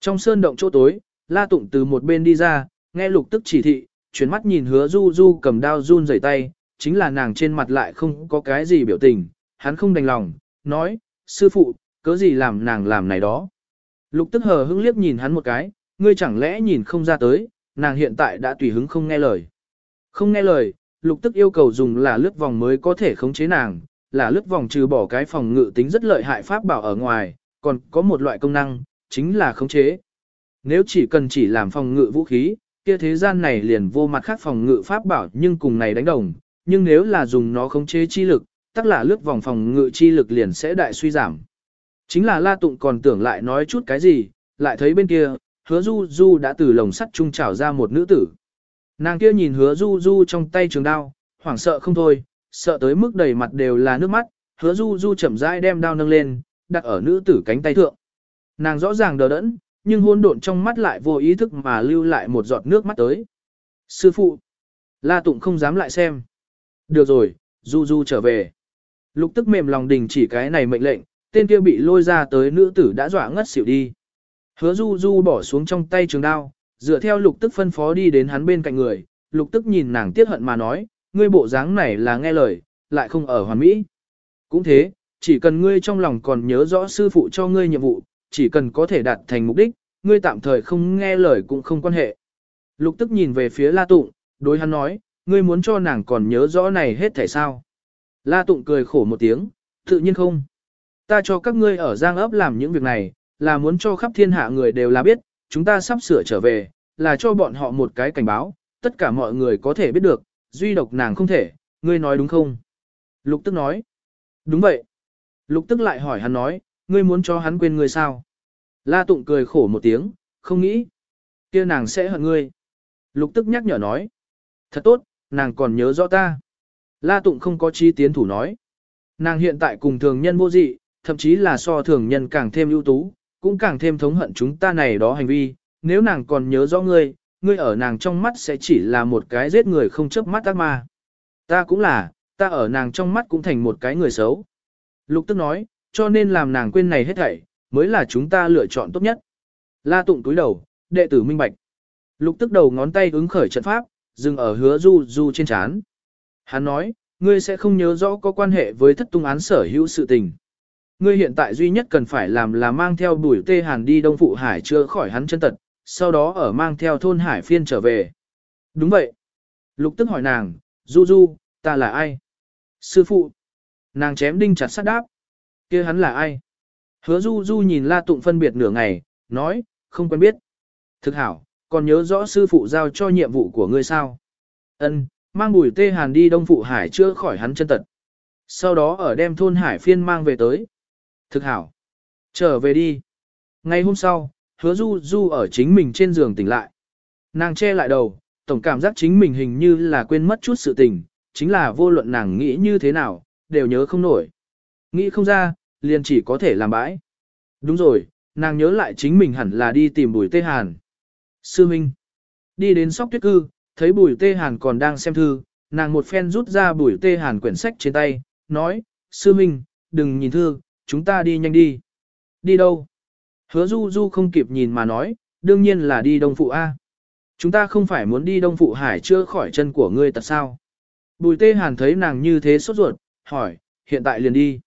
Trong sơn động chỗ tối, La Tụng từ một bên đi ra, nghe lục tức chỉ thị, chuyển mắt nhìn hứa du du cầm đao run rẩy tay, chính là nàng trên mặt lại không có cái gì biểu tình, hắn không đành lòng, nói, sư phụ, cớ gì làm nàng làm này đó. Lục tức hờ hững liếc nhìn hắn một cái, ngươi chẳng lẽ nhìn không ra tới, nàng hiện tại đã tùy hứng không nghe lời. Không nghe lời, lục tức yêu cầu dùng là lướt vòng mới có thể khống chế nàng, là lướt vòng trừ bỏ cái phòng ngự tính rất lợi hại pháp bảo ở ngoài, còn có một loại công năng, chính là khống chế. Nếu chỉ cần chỉ làm phòng ngự vũ khí, kia thế gian này liền vô mặt khác phòng ngự pháp bảo nhưng cùng này đánh đồng, nhưng nếu là dùng nó khống chế chi lực, tắc là lướt vòng phòng ngự chi lực liền sẽ đại suy giảm. Chính là La Tụng còn tưởng lại nói chút cái gì, lại thấy bên kia, hứa du du đã từ lồng sắt trung trào ra một nữ tử. Nàng kia nhìn hứa du du trong tay trường đao, hoảng sợ không thôi, sợ tới mức đầy mặt đều là nước mắt, hứa du du chậm rãi đem đao nâng lên, đặt ở nữ tử cánh tay thượng. Nàng rõ ràng đờ đẫn, nhưng hôn độn trong mắt lại vô ý thức mà lưu lại một giọt nước mắt tới. Sư phụ, La Tụng không dám lại xem. Được rồi, Du Du trở về. Lục tức mềm lòng đình chỉ cái này mệnh lệnh, tên kia bị lôi ra tới nữ tử đã dọa ngất xỉu đi. Hứa Du Du bỏ xuống trong tay trường đao, dựa theo lục tức phân phó đi đến hắn bên cạnh người, lục tức nhìn nàng tiếc hận mà nói, ngươi bộ dáng này là nghe lời, lại không ở hoàn mỹ. Cũng thế, chỉ cần ngươi trong lòng còn nhớ rõ sư phụ cho ngươi nhiệm vụ, chỉ cần có thể đạt thành mục đích, ngươi tạm thời không nghe lời cũng không quan hệ. Lục tức nhìn về phía La Tụng, đối hắn nói, ngươi muốn cho nàng còn nhớ rõ này hết thể sao. La Tụng cười khổ một tiếng, tự nhiên không. Ta cho các ngươi ở Giang ấp làm những việc này, là muốn cho khắp thiên hạ người đều là biết, chúng ta sắp sửa trở về, là cho bọn họ một cái cảnh báo, tất cả mọi người có thể biết được, duy độc nàng không thể, ngươi nói đúng không? Lục tức nói, đúng vậy. Lục tức lại hỏi hắn nói, ngươi muốn cho hắn quên ngươi sao? La Tụng cười khổ một tiếng, không nghĩ. kia nàng sẽ hận ngươi. Lục tức nhắc nhở nói. Thật tốt, nàng còn nhớ rõ ta. La Tụng không có chi tiến thủ nói. Nàng hiện tại cùng thường nhân vô dị, thậm chí là so thường nhân càng thêm ưu tú, cũng càng thêm thống hận chúng ta này đó hành vi. Nếu nàng còn nhớ rõ ngươi, ngươi ở nàng trong mắt sẽ chỉ là một cái giết người không chớp mắt ác ma. Ta cũng là, ta ở nàng trong mắt cũng thành một cái người xấu. Lục tức nói, cho nên làm nàng quên này hết thảy, mới là chúng ta lựa chọn tốt nhất. La tụng túi đầu, đệ tử minh bạch. Lục tức đầu ngón tay ứng khởi trận pháp, dừng ở hứa du du trên chán. Hắn nói, ngươi sẽ không nhớ rõ có quan hệ với thất tung án sở hữu sự tình. Ngươi hiện tại duy nhất cần phải làm là mang theo bùi tê hàn đi đông phụ hải chưa khỏi hắn chân tật, sau đó ở mang theo thôn hải phiên trở về. Đúng vậy. Lục tức hỏi nàng, du du, ta là ai? Sư phụ. Nàng chém đinh chặt sát đáp. kia hắn là ai? Hứa du du nhìn la tụng phân biệt nửa ngày, nói, không quen biết. Thực hảo, còn nhớ rõ sư phụ giao cho nhiệm vụ của ngươi sao? Ân, mang bùi tê hàn đi đông phụ hải chữa khỏi hắn chân tật. Sau đó ở đem thôn hải phiên mang về tới. Thực hảo. Trở về đi. Ngay hôm sau, hứa du du ở chính mình trên giường tỉnh lại. Nàng che lại đầu, tổng cảm giác chính mình hình như là quên mất chút sự tình, chính là vô luận nàng nghĩ như thế nào, đều nhớ không nổi. Nghĩ không ra, liền chỉ có thể làm bãi. Đúng rồi, nàng nhớ lại chính mình hẳn là đi tìm bùi tê hàn. Sư Minh. Đi đến sóc tuyết cư, thấy bùi tê hàn còn đang xem thư, nàng một phen rút ra bùi tê hàn quyển sách trên tay, nói, Sư Minh, đừng nhìn thư, chúng ta đi nhanh đi. Đi đâu? Hứa du du không kịp nhìn mà nói, đương nhiên là đi đông phụ A. Chúng ta không phải muốn đi đông phụ hải chưa khỏi chân của ngươi tật sao. Bùi tê hàn thấy nàng như thế sốt ruột, hỏi, hiện tại liền đi.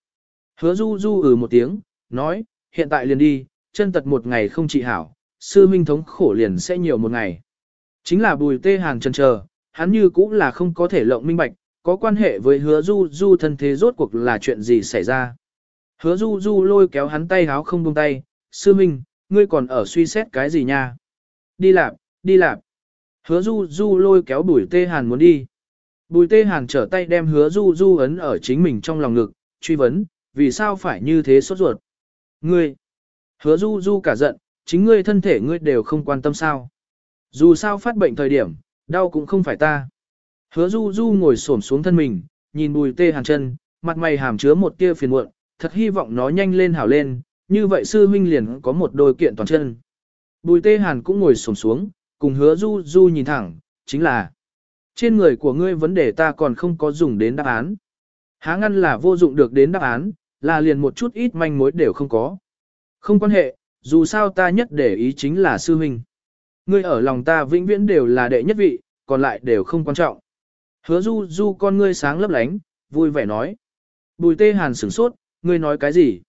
Hứa du du ừ một tiếng, nói, hiện tại liền đi, chân tật một ngày không trị hảo, sư minh thống khổ liền sẽ nhiều một ngày. Chính là bùi tê hàn chân chờ, hắn như cũng là không có thể lộng minh bạch, có quan hệ với hứa du du thân thế rốt cuộc là chuyện gì xảy ra. Hứa du du lôi kéo hắn tay háo không buông tay, sư minh, ngươi còn ở suy xét cái gì nha? Đi lạp, đi lạp. Hứa du du lôi kéo bùi tê hàn muốn đi. Bùi tê hàn trở tay đem hứa du du ấn ở chính mình trong lòng ngực, truy vấn, vì sao phải như thế sốt ruột? Ngươi, hứa du du cả giận, chính ngươi thân thể ngươi đều không quan tâm sao. Dù sao phát bệnh thời điểm, đau cũng không phải ta. Hứa du du ngồi xổm xuống thân mình, nhìn bùi tê hàn chân, mặt mày hàm chứa một tia phiền muộn, thật hy vọng nó nhanh lên hảo lên, như vậy sư huynh liền có một đôi kiện toàn chân. Bùi tê hàn cũng ngồi sổm xuống, cùng hứa du du nhìn thẳng, chính là trên người của ngươi vấn đề ta còn không có dùng đến đáp án. Há ngăn là vô dụng được đến đáp án, là liền một chút ít manh mối đều không có. Không quan hệ, dù sao ta nhất để ý chính là sư huynh. Ngươi ở lòng ta vĩnh viễn đều là đệ nhất vị, còn lại đều không quan trọng. Hứa du du con ngươi sáng lấp lánh, vui vẻ nói. Bùi tê hàn sửng sốt, ngươi nói cái gì?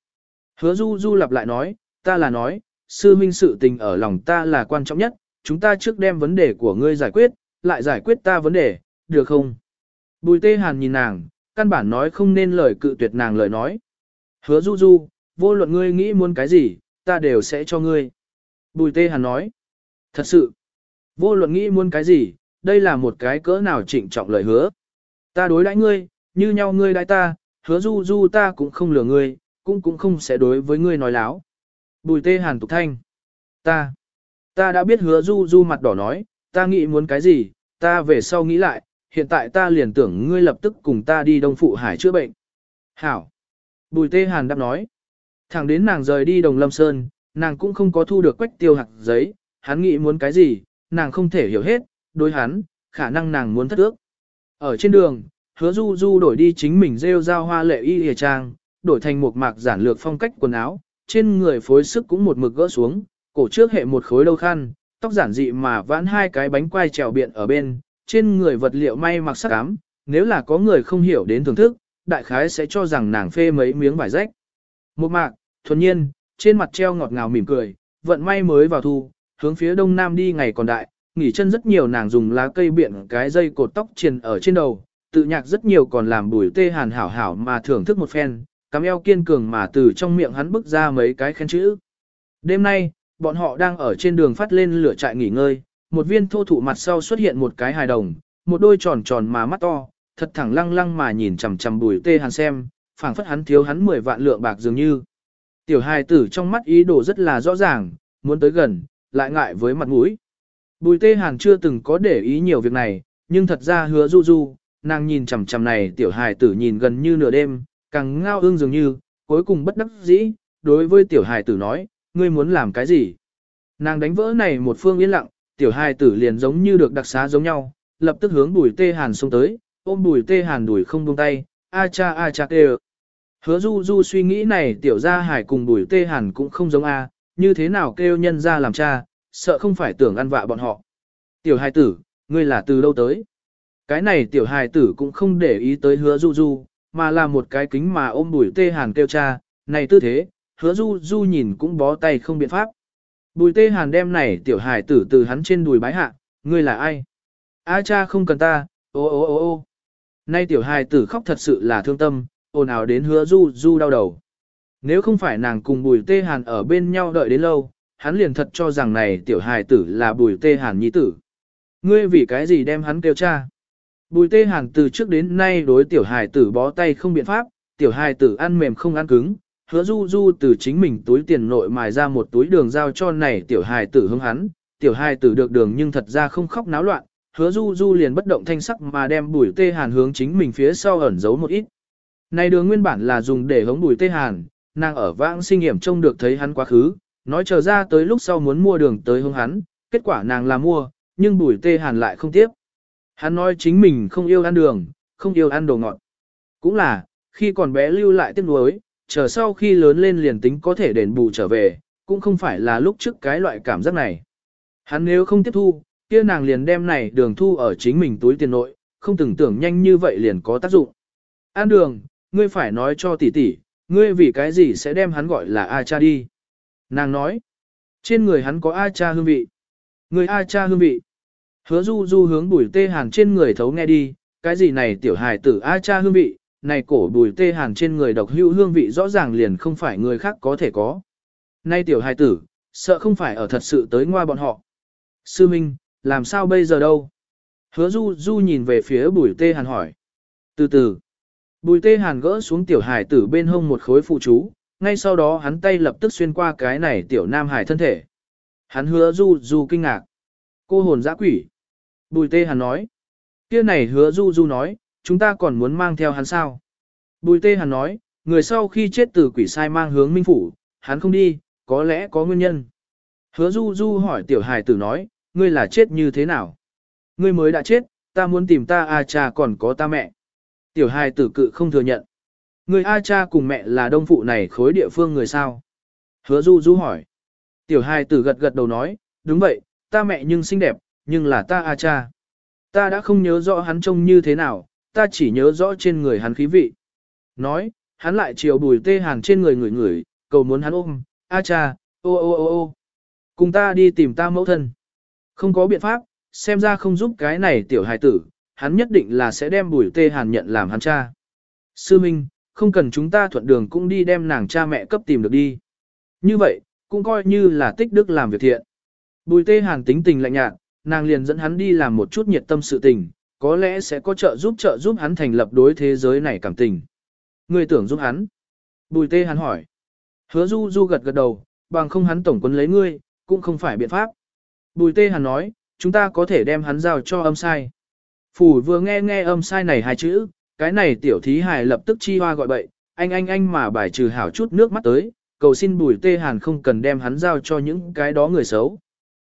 Hứa du du lặp lại nói, ta là nói, sư huynh sự tình ở lòng ta là quan trọng nhất, chúng ta trước đem vấn đề của ngươi giải quyết, lại giải quyết ta vấn đề, được không? Bùi tê hàn nhìn nàng, căn bản nói không nên lời cự tuyệt nàng lời nói. Hứa du du, vô luận ngươi nghĩ muốn cái gì, ta đều sẽ cho ngươi. Bùi tê hàn nói. Thật sự, vô luận nghĩ muốn cái gì, đây là một cái cỡ nào trịnh trọng lời hứa. Ta đối đãi ngươi, như nhau ngươi đãi ta, hứa du du ta cũng không lừa ngươi, cũng cũng không sẽ đối với ngươi nói láo. Bùi tê hàn tục thanh. Ta, ta đã biết hứa du du mặt đỏ nói, ta nghĩ muốn cái gì, ta về sau nghĩ lại, hiện tại ta liền tưởng ngươi lập tức cùng ta đi Đông Phụ Hải chữa bệnh. Hảo. Bùi tê hàn đáp nói. Thẳng đến nàng rời đi Đồng Lâm Sơn, nàng cũng không có thu được quách tiêu hạt giấy, hắn nghĩ muốn cái gì, nàng không thể hiểu hết, đối hắn, khả năng nàng muốn thất ước. Ở trên đường, hứa du du đổi đi chính mình rêu rao hoa lệ y hề trang, đổi thành một mạc giản lược phong cách quần áo, trên người phối sức cũng một mực gỡ xuống, cổ trước hệ một khối đâu khăn, tóc giản dị mà vãn hai cái bánh quai trèo biện ở bên, trên người vật liệu may mặc sắc ám, nếu là có người không hiểu đến thưởng thức, đại khái sẽ cho rằng nàng phê mấy miếng vải rách. Một mạc, thuần nhiên, trên mặt treo ngọt ngào mỉm cười, vận may mới vào thu, hướng phía đông nam đi ngày còn đại, nghỉ chân rất nhiều nàng dùng lá cây biện cái dây cột tóc triền ở trên đầu, tự nhạc rất nhiều còn làm bùi tê hàn hảo hảo mà thưởng thức một phen, cắm eo kiên cường mà từ trong miệng hắn bức ra mấy cái khen chữ. Đêm nay, bọn họ đang ở trên đường phát lên lửa trại nghỉ ngơi, một viên thô thụ mặt sau xuất hiện một cái hài đồng, một đôi tròn tròn mà mắt to, thật thẳng lăng lăng mà nhìn chằm chằm bùi tê hàn xem, phảng phất hắn thiếu hắn 10 vạn lượng bạc dường như. Tiểu hài tử trong mắt ý đồ rất là rõ ràng, muốn tới gần, lại ngại với mặt mũi. Bùi tê hàn chưa từng có để ý nhiều việc này, nhưng thật ra hứa du du, nàng nhìn chằm chằm này tiểu hài tử nhìn gần như nửa đêm, càng ngao ương dường như, cuối cùng bất đắc dĩ, đối với tiểu hài tử nói, ngươi muốn làm cái gì? Nàng đánh vỡ này một phương yên lặng, tiểu hài tử liền giống như được đặc xá giống nhau, lập tức hướng bùi tê hàn xông tới, ôm bùi tê hàn đuổi không buông tay, a cha a cha tê Hứa du du suy nghĩ này tiểu gia hải cùng bùi tê hàn cũng không giống a, như thế nào kêu nhân ra làm cha, sợ không phải tưởng ăn vạ bọn họ. Tiểu hài tử, ngươi là từ đâu tới? Cái này tiểu hài tử cũng không để ý tới hứa du du, mà là một cái kính mà ôm bùi tê hàn kêu cha, này tư thế, hứa du du nhìn cũng bó tay không biện pháp. Bùi tê hàn đem này tiểu hài tử từ hắn trên đùi bái hạ, ngươi là ai? A cha không cần ta, ô ô ô ô. Nay tiểu hài tử khóc thật sự là thương tâm, ồn ào đến hứa du du đau đầu. Nếu không phải nàng cùng bùi tê hàn ở bên nhau đợi đến lâu, hắn liền thật cho rằng này tiểu hài tử là bùi tê hàn nhi tử. Ngươi vì cái gì đem hắn kêu cha? Bùi tê hàn từ trước đến nay đối tiểu hài tử bó tay không biện pháp, tiểu hài tử ăn mềm không ăn cứng, hứa du du từ chính mình túi tiền nội mài ra một túi đường giao cho này tiểu hài tử hướng hắn, tiểu hài tử được đường nhưng thật ra không khóc náo loạn, hứa du du liền bất động thanh sắc mà đem bùi tê hàn hướng chính mình phía sau ẩn giấu một ít. Này đường nguyên bản là dùng để hống bùi tê hàn, nàng ở vãng sinh hiểm trông được thấy hắn quá khứ, nói chờ ra tới lúc sau muốn mua đường tới hướng hắn, kết quả nàng là mua, nhưng bùi tê hàn lại không tiếp. Hắn nói chính mình không yêu ăn đường, không yêu ăn đồ ngọt. Cũng là, khi còn bé lưu lại tiếc nuối, chờ sau khi lớn lên liền tính có thể đền bù trở về, cũng không phải là lúc trước cái loại cảm giác này. Hắn nếu không tiếp thu, kia nàng liền đem này đường thu ở chính mình túi tiền nội, không tưởng tưởng nhanh như vậy liền có tác dụng. An đường, ngươi phải nói cho tỷ tỷ, ngươi vì cái gì sẽ đem hắn gọi là A cha đi. Nàng nói, trên người hắn có A cha hương vị. Người A cha hương vị. Hứa du du hướng bùi tê hàn trên người thấu nghe đi, cái gì này tiểu hài tử A cha hương vị, này cổ bùi tê hàn trên người độc hữu hương vị rõ ràng liền không phải người khác có thể có. Nay tiểu hài tử, sợ không phải ở thật sự tới ngoa bọn họ. Sư Minh, làm sao bây giờ đâu? Hứa du du nhìn về phía bùi tê hàn hỏi. Từ từ, bùi tê hàn gỡ xuống tiểu hài tử bên hông một khối phụ chú, ngay sau đó hắn tay lập tức xuyên qua cái này tiểu nam hải thân thể. Hắn hứa du du kinh ngạc. Cô hồn dã quỷ. Bùi tê hàn nói. Kia này hứa du du nói, chúng ta còn muốn mang theo hắn sao? Bùi tê hàn nói, người sau khi chết từ quỷ sai mang hướng minh phủ, hắn không đi, có lẽ có nguyên nhân. Hứa du du hỏi tiểu hài tử nói, ngươi là chết như thế nào? Ngươi mới đã chết, ta muốn tìm ta a cha còn có ta mẹ. Tiểu hài tử cự không thừa nhận. Người a cha cùng mẹ là đông phụ này khối địa phương người sao? Hứa du du hỏi. Tiểu hài tử gật gật đầu nói, đúng vậy, ta mẹ nhưng xinh đẹp, nhưng là ta a à cha. Ta đã không nhớ rõ hắn trông như thế nào, ta chỉ nhớ rõ trên người hắn khí vị. Nói, hắn lại chiều bùi tê hàn trên người người người, cầu muốn hắn ôm, a à cha, ô ô ô ô. Cùng ta đi tìm ta mẫu thân. Không có biện pháp, xem ra không giúp cái này tiểu hài tử, hắn nhất định là sẽ đem bùi tê hàn nhận làm hắn cha. Sư Minh, không cần chúng ta thuận đường cũng đi đem nàng cha mẹ cấp tìm được đi. Như vậy, cũng coi như là tích đức làm việc thiện. Bùi tê hàn tính tình lạnh nhạt, nàng liền dẫn hắn đi làm một chút nhiệt tâm sự tình, có lẽ sẽ có trợ giúp trợ giúp hắn thành lập đối thế giới này cảm tình. Người tưởng giúp hắn. Bùi tê hắn hỏi. Hứa du du gật gật đầu, bằng không hắn tổng quân lấy ngươi, cũng không phải biện pháp. Bùi tê hắn nói, chúng ta có thể đem hắn giao cho âm sai. Phủ vừa nghe nghe âm sai này hai chữ, cái này tiểu thí hài lập tức chi hoa gọi bậy, anh anh anh mà bài trừ hảo chút nước mắt tới, cầu xin bùi tê hàn không cần đem hắn giao cho những cái đó người xấu.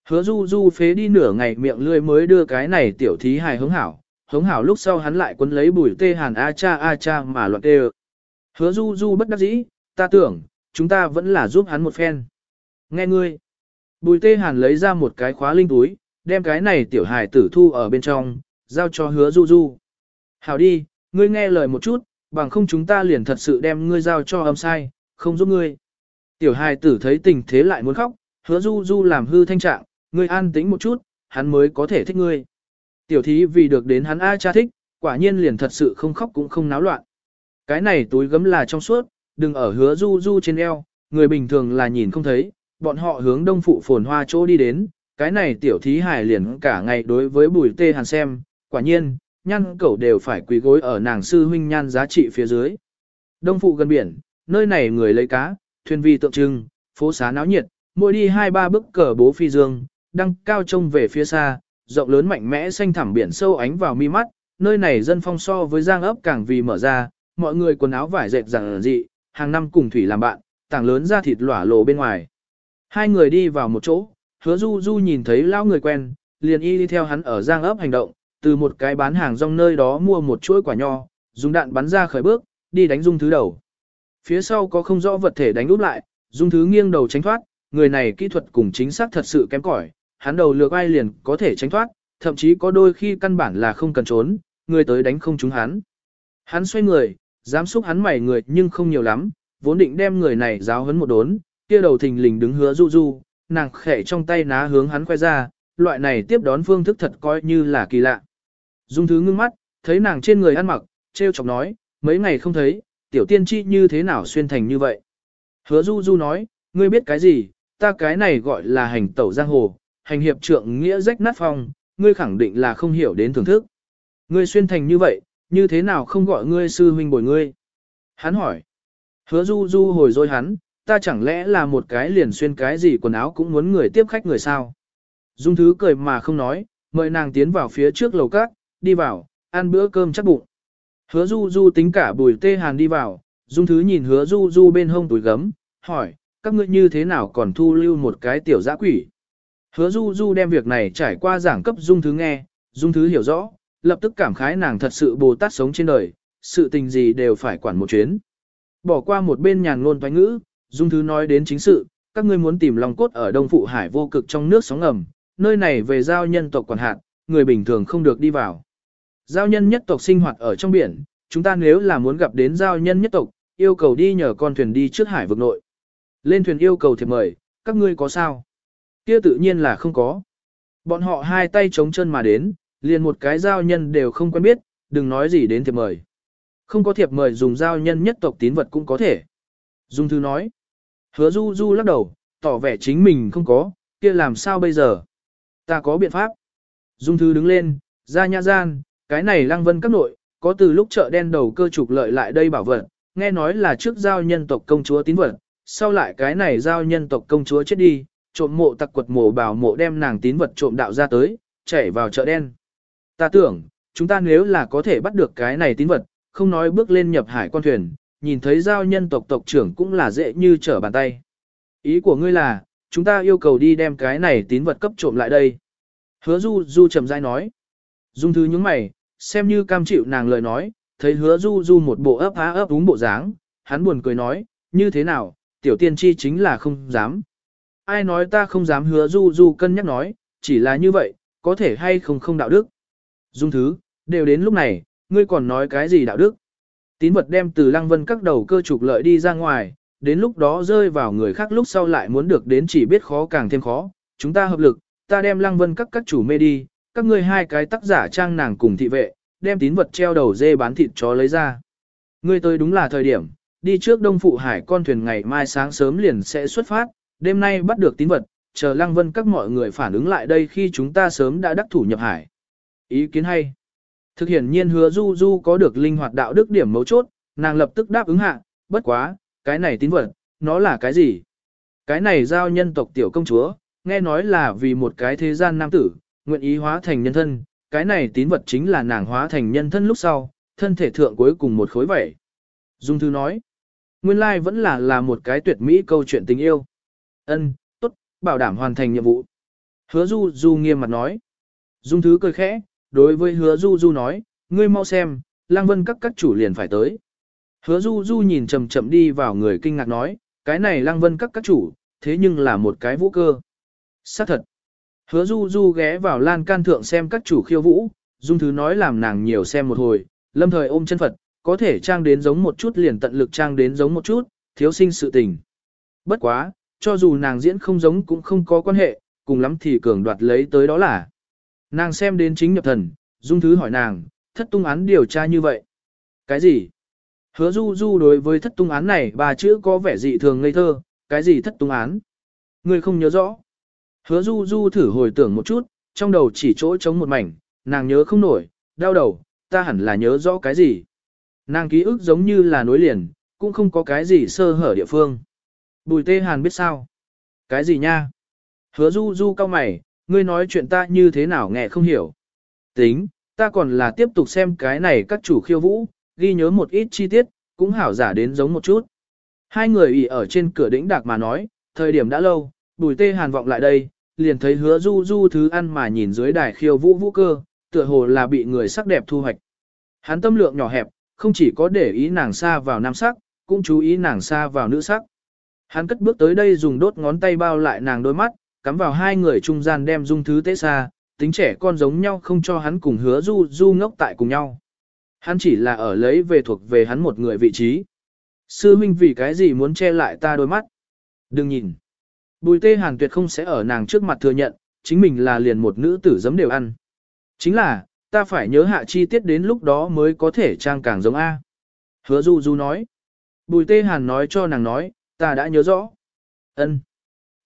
Hứa du du phế đi nửa ngày miệng lươi mới đưa cái này tiểu thí hài hứng hảo, hống hảo lúc sau hắn lại quấn lấy bùi tê hàn a cha a cha mà loạn tê Hứa du du bất đắc dĩ, ta tưởng, chúng ta vẫn là giúp hắn một phen. Nghe ngươi. Bùi tê hàn lấy ra một cái khóa linh túi, đem cái này tiểu hài tử thu ở bên trong, giao cho hứa du du. Hảo đi, ngươi nghe lời một chút, bằng không chúng ta liền thật sự đem ngươi giao cho âm sai, không giúp ngươi. Tiểu hài tử thấy tình thế lại muốn khóc, hứa du du làm hư thanh trạng, ngươi an tĩnh một chút, hắn mới có thể thích ngươi. Tiểu thí vì được đến hắn A cha thích, quả nhiên liền thật sự không khóc cũng không náo loạn. Cái này túi gấm là trong suốt, đừng ở hứa du du trên eo, người bình thường là nhìn không thấy, bọn họ hướng đông phụ phồn hoa chỗ đi đến, cái này tiểu thí hải liền cả ngày đối với bùi tê hàn xem, quả nhiên, nhăn cẩu đều phải quỳ gối ở nàng sư huynh nhan giá trị phía dưới. Đông phụ gần biển, nơi này người lấy cá, thuyền vi tượng trưng, phố xá náo nhiệt, mỗi đi hai ba bước cờ bố phi dương, đăng cao trông về phía xa, rộng lớn mạnh mẽ xanh thẳm biển sâu ánh vào mi mắt, nơi này dân phong so với giang ấp càng vì mở ra, mọi người quần áo vải dệt rằng dị, hàng năm cùng thủy làm bạn, tảng lớn ra thịt lỏa lộ bên ngoài. Hai người đi vào một chỗ, hứa du du nhìn thấy lão người quen, liền y đi theo hắn ở giang ấp hành động, từ một cái bán hàng rong nơi đó mua một chuỗi quả nho, dùng đạn bắn ra khởi bước, đi đánh dung thứ đầu. Phía sau có không rõ vật thể đánh úp lại, dung thứ nghiêng đầu tránh thoát, người này kỹ thuật cùng chính xác thật sự kém cỏi, hắn đầu lược ai liền có thể tránh thoát, thậm chí có đôi khi căn bản là không cần trốn, người tới đánh không trúng hắn. Hắn xoay người, dám xúc hắn mày người nhưng không nhiều lắm, vốn định đem người này giáo hấn một đốn, kia đầu thình lình đứng hứa du du, nàng khẽ trong tay ná hướng hắn khoe ra, loại này tiếp đón phương thức thật coi như là kỳ lạ. Dung thứ ngưng mắt, thấy nàng trên người ăn mặc, treo chọc nói, mấy ngày không thấy, tiểu tiên tri như thế nào xuyên thành như vậy. Hứa du du nói, ngươi biết cái gì, ta cái này gọi là hành tẩu giang hồ, hành hiệp trượng nghĩa rách nát phong, ngươi khẳng định là không hiểu đến thưởng thức. Ngươi xuyên thành như vậy, như thế nào không gọi ngươi sư huynh bồi ngươi? Hắn hỏi. Hứa du du hồi dối hắn, ta chẳng lẽ là một cái liền xuyên cái gì quần áo cũng muốn người tiếp khách người sao? Dung thứ cười mà không nói, mời nàng tiến vào phía trước lầu cát, đi vào, ăn bữa cơm chắc bụng. Hứa du du tính cả bùi tê hàn đi vào, dung thứ nhìn hứa du du bên hông túi gấm, hỏi, các ngươi như thế nào còn thu lưu một cái tiểu giã quỷ? Hứa du du đem việc này trải qua giảng cấp dung thứ nghe, dung thứ hiểu rõ, lập tức cảm khái nàng thật sự bồ tát sống trên đời, sự tình gì đều phải quản một chuyến. Bỏ qua một bên nhàn ngôn thoái ngữ, dung thứ nói đến chính sự, các ngươi muốn tìm lòng cốt ở Đông Phụ Hải vô cực trong nước sóng ngầm, nơi này về giao nhân tộc quản hạt, người bình thường không được đi vào. Giao nhân nhất tộc sinh hoạt ở trong biển, chúng ta nếu là muốn gặp đến giao nhân nhất tộc, yêu cầu đi nhờ con thuyền đi trước hải vực nội. Lên thuyền yêu cầu thiệp mời, các ngươi có sao? Kia tự nhiên là không có. Bọn họ hai tay chống chân mà đến, liền một cái giao nhân đều không quen biết, đừng nói gì đến thiệp mời. Không có thiệp mời dùng giao nhân nhất tộc tín vật cũng có thể. Dung Thư nói. Hứa Du Du lắc đầu, tỏ vẻ chính mình không có, kia làm sao bây giờ? Ta có biện pháp. Dung Thư đứng lên, ra nhã gian, cái này lăng vân các nội, có từ lúc chợ đen đầu cơ trục lợi lại đây bảo vật, nghe nói là trước giao nhân tộc công chúa tín vật, sau lại cái này giao nhân tộc công chúa chết đi, trộm mộ tặc quật mộ bảo mộ đem nàng tín vật trộm đạo ra tới, chảy vào chợ đen. Ta tưởng, chúng ta nếu là có thể bắt được cái này tín vật, không nói bước lên nhập hải con thuyền, nhìn thấy giao nhân tộc tộc trưởng cũng là dễ như trở bàn tay. Ý của ngươi là, chúng ta yêu cầu đi đem cái này tín vật cấp trộm lại đây. Hứa du du trầm dai nói. Dung thứ những mày, xem như cam chịu nàng lời nói, thấy hứa du du một bộ ấp á ấp đúng bộ dáng, hắn buồn cười nói, như thế nào, tiểu tiên tri chính là không dám. Ai nói ta không dám hứa du du cân nhắc nói, chỉ là như vậy, có thể hay không không đạo đức. Dung thứ, đều đến lúc này, ngươi còn nói cái gì đạo đức. Tín vật đem từ lăng vân các đầu cơ trục lợi đi ra ngoài, đến lúc đó rơi vào người khác lúc sau lại muốn được đến chỉ biết khó càng thêm khó. Chúng ta hợp lực, ta đem lăng vân các các chủ mê đi, các ngươi hai cái tác giả trang nàng cùng thị vệ, đem tín vật treo đầu dê bán thịt chó lấy ra. Ngươi tới đúng là thời điểm, đi trước đông phụ hải con thuyền ngày mai sáng sớm liền sẽ xuất phát, đêm nay bắt được tín vật, chờ lăng vân các mọi người phản ứng lại đây khi chúng ta sớm đã đắc thủ nhập hải. Ý kiến hay. Thực hiện nhiên hứa du du có được linh hoạt đạo đức điểm mấu chốt, nàng lập tức đáp ứng hạ, bất quá, cái này tín vật, nó là cái gì? Cái này giao nhân tộc tiểu công chúa, nghe nói là vì một cái thế gian nam tử, nguyện ý hóa thành nhân thân, cái này tín vật chính là nàng hóa thành nhân thân lúc sau, thân thể thượng cuối cùng một khối vẩy. Dung Thư nói, nguyên lai vẫn là là một cái tuyệt mỹ câu chuyện tình yêu. Ân, tốt, bảo đảm hoàn thành nhiệm vụ. Hứa Du Du nghiêm mặt nói. Dung Thứ cười khẽ, đối với hứa du du nói, ngươi mau xem, lang vân các các chủ liền phải tới. Hứa du du nhìn chậm chậm đi vào người kinh ngạc nói, cái này lang vân các các chủ, thế nhưng là một cái vũ cơ. xác thật. Hứa du du ghé vào lan can thượng xem các chủ khiêu vũ, dung thứ nói làm nàng nhiều xem một hồi, lâm thời ôm chân Phật, có thể trang đến giống một chút liền tận lực trang đến giống một chút, thiếu sinh sự tình. Bất quá, cho dù nàng diễn không giống cũng không có quan hệ, cùng lắm thì cường đoạt lấy tới đó là. Nàng xem đến chính nhập thần, dung thứ hỏi nàng, thất tung án điều tra như vậy. Cái gì? Hứa du du đối với thất tung án này bà chữ có vẻ dị thường ngây thơ, cái gì thất tung án? Người không nhớ rõ. Hứa du du thử hồi tưởng một chút, trong đầu chỉ chỗ trống một mảnh, nàng nhớ không nổi, đau đầu, ta hẳn là nhớ rõ cái gì. Nàng ký ức giống như là nối liền, cũng không có cái gì sơ hở địa phương. Bùi tê hàn biết sao? Cái gì nha? Hứa du du cao mày, ngươi nói chuyện ta như thế nào nghe không hiểu. Tính, ta còn là tiếp tục xem cái này các chủ khiêu vũ, ghi nhớ một ít chi tiết, cũng hảo giả đến giống một chút. Hai người ỉ ở trên cửa đỉnh đạc mà nói, thời điểm đã lâu, bùi tê hàn vọng lại đây, liền thấy hứa du du thứ ăn mà nhìn dưới đài khiêu vũ vũ cơ, tựa hồ là bị người sắc đẹp thu hoạch. Hắn tâm lượng nhỏ hẹp, không chỉ có để ý nàng xa vào nam sắc, cũng chú ý nàng xa vào nữ sắc. Hắn cất bước tới đây dùng đốt ngón tay bao lại nàng đôi mắt, cắm vào hai người trung gian đem dung thứ tế xa, tính trẻ con giống nhau không cho hắn cùng hứa du du ngốc tại cùng nhau. Hắn chỉ là ở lấy về thuộc về hắn một người vị trí. Sư minh vì cái gì muốn che lại ta đôi mắt? Đừng nhìn. Bùi tê hàn tuyệt không sẽ ở nàng trước mặt thừa nhận, chính mình là liền một nữ tử giấm đều ăn. Chính là, ta phải nhớ hạ chi tiết đến lúc đó mới có thể trang càng giống A. Hứa du du nói. Bùi tê hàn nói cho nàng nói, ta đã nhớ rõ. ân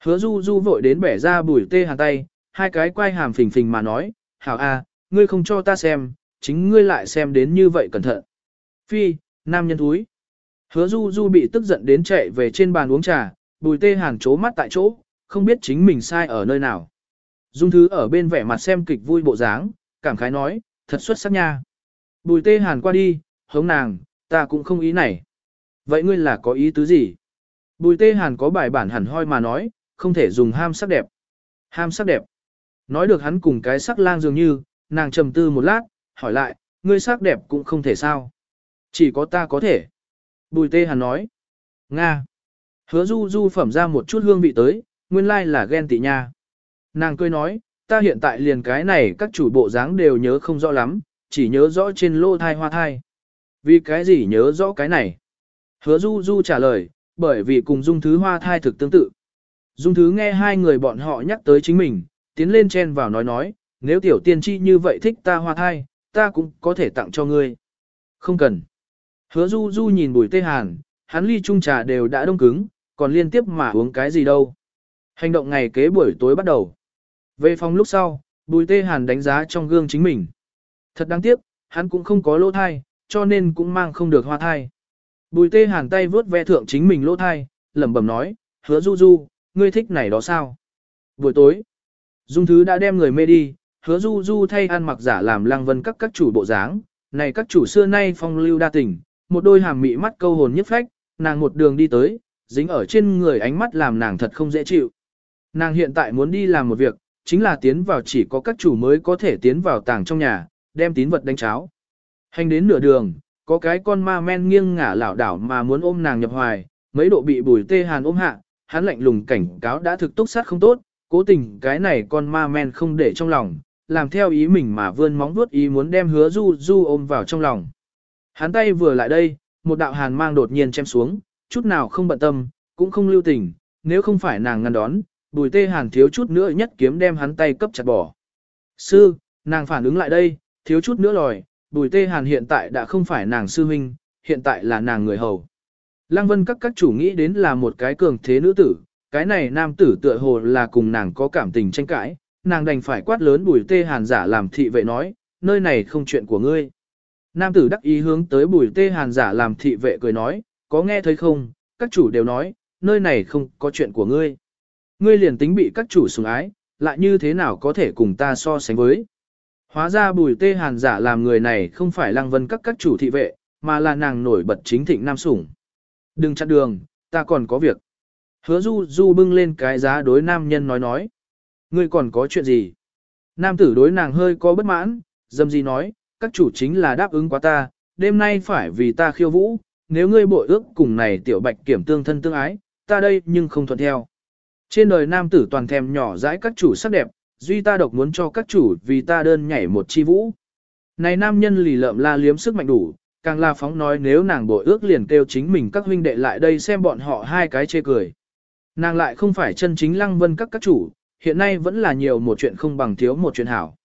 Hứa du du vội đến bẻ ra bùi tê hàng tay, hai cái quay hàm phình phình mà nói, hảo a, ngươi không cho ta xem, chính ngươi lại xem đến như vậy cẩn thận. Phi, nam nhân thúi. Hứa du du bị tức giận đến chạy về trên bàn uống trà, bùi tê hàn chố mắt tại chỗ, không biết chính mình sai ở nơi nào. Dung thứ ở bên vẻ mặt xem kịch vui bộ dáng, cảm khái nói, thật xuất sắc nha. Bùi tê hàn qua đi, hống nàng, ta cũng không ý này. Vậy ngươi là có ý tứ gì? Bùi tê hàn có bài bản hẳn hoi mà nói, không thể dùng ham sắc đẹp. Ham sắc đẹp. Nói được hắn cùng cái sắc lang dường như, nàng trầm tư một lát, hỏi lại, ngươi sắc đẹp cũng không thể sao. Chỉ có ta có thể. Bùi tê hàn nói. Nga. Hứa du du phẩm ra một chút hương vị tới, nguyên lai là ghen tị nha. Nàng cười nói, ta hiện tại liền cái này các chủ bộ dáng đều nhớ không rõ lắm, chỉ nhớ rõ trên lô thai hoa thai. Vì cái gì nhớ rõ cái này? Hứa du du trả lời, bởi vì cùng dung thứ hoa thai thực tương tự. Dung thứ nghe hai người bọn họ nhắc tới chính mình, tiến lên chen vào nói nói, nếu tiểu tiên tri như vậy thích ta hoa thai, ta cũng có thể tặng cho ngươi. Không cần. Hứa du du nhìn bùi tê hàn, hắn ly chung trà đều đã đông cứng, còn liên tiếp mà uống cái gì đâu. Hành động ngày kế buổi tối bắt đầu. Về phòng lúc sau, bùi tê hàn đánh giá trong gương chính mình. Thật đáng tiếc, hắn cũng không có lỗ thai, cho nên cũng mang không được hoa thai. Bùi tê hàn tay vớt ve thượng chính mình lỗ thai, lẩm bẩm nói, hứa du du, ngươi thích này đó sao? Buổi tối, Dung Thứ đã đem người mê đi, hứa du du thay ăn mặc giả làm Lang vân các các chủ bộ dáng, này các chủ xưa nay phong lưu đa tình, một đôi hàm mị mắt câu hồn nhất phách, nàng một đường đi tới, dính ở trên người ánh mắt làm nàng thật không dễ chịu. Nàng hiện tại muốn đi làm một việc, chính là tiến vào chỉ có các chủ mới có thể tiến vào tàng trong nhà, đem tín vật đánh cháo. Hành đến nửa đường, có cái con ma men nghiêng ngả lảo đảo mà muốn ôm nàng nhập hoài, mấy độ bị bùi tê hàn ôm hạ, hắn lạnh lùng cảnh cáo đã thực túc sát không tốt, cố tình cái này con ma men không để trong lòng, làm theo ý mình mà vươn móng vuốt ý muốn đem hứa du du ôm vào trong lòng. Hắn tay vừa lại đây, một đạo hàn mang đột nhiên chém xuống, chút nào không bận tâm, cũng không lưu tình, nếu không phải nàng ngăn đón, bùi tê hàn thiếu chút nữa nhất kiếm đem hắn tay cấp chặt bỏ. Sư, nàng phản ứng lại đây, thiếu chút nữa lòi, bùi tê hàn hiện tại đã không phải nàng sư huynh, hiện tại là nàng người hầu. Lăng vân các các chủ nghĩ đến là một cái cường thế nữ tử, cái này nam tử tựa hồ là cùng nàng có cảm tình tranh cãi, nàng đành phải quát lớn bùi tê hàn giả làm thị vệ nói, nơi này không chuyện của ngươi. Nam tử đắc ý hướng tới bùi tê hàn giả làm thị vệ cười nói, có nghe thấy không, các chủ đều nói, nơi này không có chuyện của ngươi. Ngươi liền tính bị các chủ sủng ái, lại như thế nào có thể cùng ta so sánh với. Hóa ra bùi tê hàn giả làm người này không phải lăng vân các các chủ thị vệ, mà là nàng nổi bật chính thịnh nam sủng. Đừng chặn đường, ta còn có việc. Hứa du du bưng lên cái giá đối nam nhân nói nói. Ngươi còn có chuyện gì? Nam tử đối nàng hơi có bất mãn, dâm di nói, các chủ chính là đáp ứng quá ta, đêm nay phải vì ta khiêu vũ, nếu ngươi bội ước cùng này tiểu bạch kiểm tương thân tương ái, ta đây nhưng không thuận theo. Trên đời nam tử toàn thèm nhỏ dãi các chủ sắc đẹp, duy ta độc muốn cho các chủ vì ta đơn nhảy một chi vũ. Này nam nhân lì lợm la liếm sức mạnh đủ, càng la phóng nói nếu nàng bội ước liền kêu chính mình các huynh đệ lại đây xem bọn họ hai cái chê cười. Nàng lại không phải chân chính lăng vân các các chủ, hiện nay vẫn là nhiều một chuyện không bằng thiếu một chuyện hảo.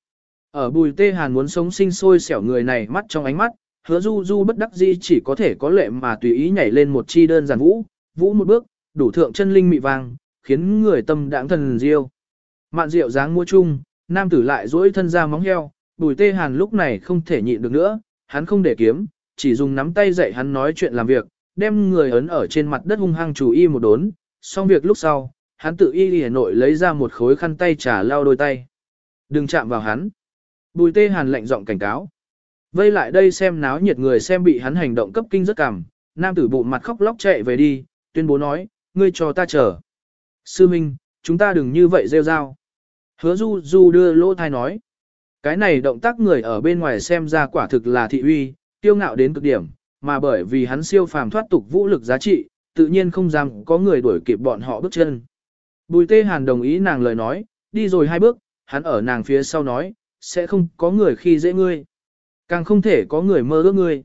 Ở bùi tê hàn muốn sống sinh sôi xẻo người này mắt trong ánh mắt, hứa du du bất đắc dĩ chỉ có thể có lệ mà tùy ý nhảy lên một chi đơn giản vũ, vũ một bước, đủ thượng chân linh mị vàng khiến người tâm đãng thần diêu. Mạn rượu dáng mua chung, nam tử lại duỗi thân ra móng heo, bùi tê hàn lúc này không thể nhịn được nữa, hắn không để kiếm, chỉ dùng nắm tay dạy hắn nói chuyện làm việc, đem người ấn ở trên mặt đất hung hăng chủ y một đốn, xong việc lúc sau, hắn tự y lìa nội lấy ra một khối khăn tay trả lau đôi tay. Đừng chạm vào hắn. Bùi tê hàn lệnh giọng cảnh cáo. Vây lại đây xem náo nhiệt người xem bị hắn hành động cấp kinh rất cảm, nam tử bụng mặt khóc lóc chạy về đi, tuyên bố nói, ngươi cho ta chờ. Sư Minh, chúng ta đừng như vậy rêu rao. Hứa du du đưa lỗ thai nói. Cái này động tác người ở bên ngoài xem ra quả thực là thị uy, tiêu ngạo đến cực điểm, mà bởi vì hắn siêu phàm thoát tục vũ lực giá trị, tự nhiên không dám có người đuổi kịp bọn họ bước chân. Bùi tê hàn đồng ý nàng lời nói, đi rồi hai bước, hắn ở nàng phía sau nói, sẽ không có người khi dễ ngươi. Càng không thể có người mơ ước ngươi.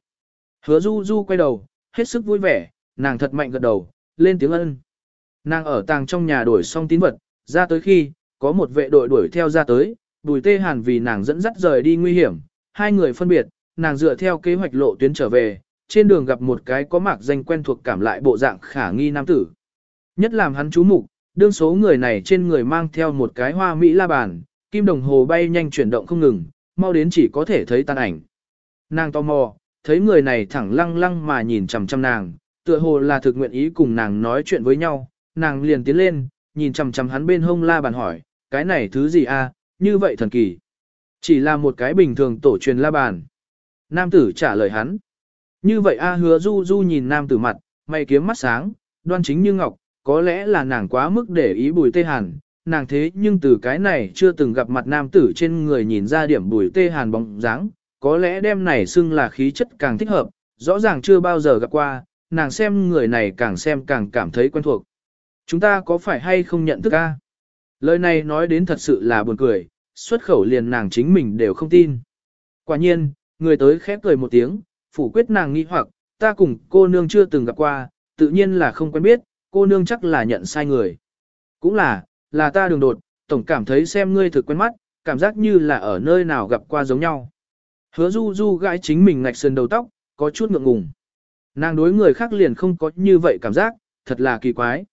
Hứa du du quay đầu, hết sức vui vẻ, nàng thật mạnh gật đầu, lên tiếng ân. Nàng ở tàng trong nhà đổi xong tín vật, ra tới khi, có một vệ đội đuổi theo ra tới, bùi tê hàn vì nàng dẫn dắt rời đi nguy hiểm, hai người phân biệt, nàng dựa theo kế hoạch lộ tuyến trở về, trên đường gặp một cái có mạc danh quen thuộc cảm lại bộ dạng khả nghi nam tử. Nhất làm hắn chú mục, đương số người này trên người mang theo một cái hoa mỹ la bàn, kim đồng hồ bay nhanh chuyển động không ngừng, mau đến chỉ có thể thấy tàn ảnh. Nàng tò mò, thấy người này thẳng lăng lăng mà nhìn chằm chằm nàng, tựa hồ là thực nguyện ý cùng nàng nói chuyện với nhau, nàng liền tiến lên, nhìn chằm chằm hắn bên hông la bàn hỏi, cái này thứ gì a? như vậy thần kỳ. Chỉ là một cái bình thường tổ truyền la bàn. Nam tử trả lời hắn. Như vậy a hứa du du nhìn nam tử mặt, mày kiếm mắt sáng, đoan chính như ngọc, có lẽ là nàng quá mức để ý bùi tê hàn, nàng thế nhưng từ cái này chưa từng gặp mặt nam tử trên người nhìn ra điểm bùi tê hàn bóng dáng, có lẽ đem này xưng là khí chất càng thích hợp, rõ ràng chưa bao giờ gặp qua, nàng xem người này càng xem càng cảm thấy quen thuộc. Chúng ta có phải hay không nhận thức a? Lời này nói đến thật sự là buồn cười, xuất khẩu liền nàng chính mình đều không tin. Quả nhiên, người tới khép cười một tiếng, phủ quyết nàng nghi hoặc, ta cùng cô nương chưa từng gặp qua, tự nhiên là không quen biết, cô nương chắc là nhận sai người. Cũng là, là ta đường đột, tổng cảm thấy xem ngươi thực quen mắt, cảm giác như là ở nơi nào gặp qua giống nhau. Hứa du du gãi chính mình ngạch sườn đầu tóc, có chút ngượng ngùng. Nàng đối người khác liền không có như vậy cảm giác, thật là kỳ quái.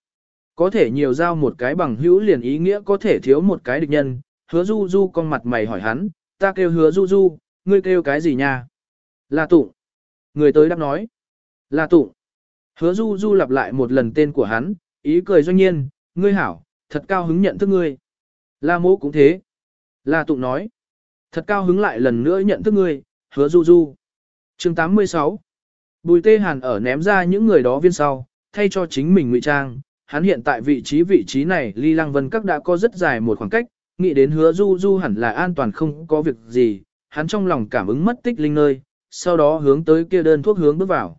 Có thể nhiều giao một cái bằng hữu liền ý nghĩa có thể thiếu một cái địch nhân. Hứa du du con mặt mày hỏi hắn, ta kêu hứa du du, ngươi kêu cái gì nha? Là tụng. Người tới đáp nói. Là tụng. Hứa du du lặp lại một lần tên của hắn, ý cười doanh nhiên, ngươi hảo, thật cao hứng nhận thức ngươi. La mô cũng thế. La tụng nói. Thật cao hứng lại lần nữa nhận thức ngươi, hứa du du. chương 86. Bùi tê hàn ở ném ra những người đó viên sau, thay cho chính mình ngụy trang. Hắn hiện tại vị trí vị trí này ly lăng vân các đã có rất dài một khoảng cách, nghĩ đến hứa du du hẳn là an toàn không có việc gì, hắn trong lòng cảm ứng mất tích linh nơi, sau đó hướng tới kia đơn thuốc hướng bước vào.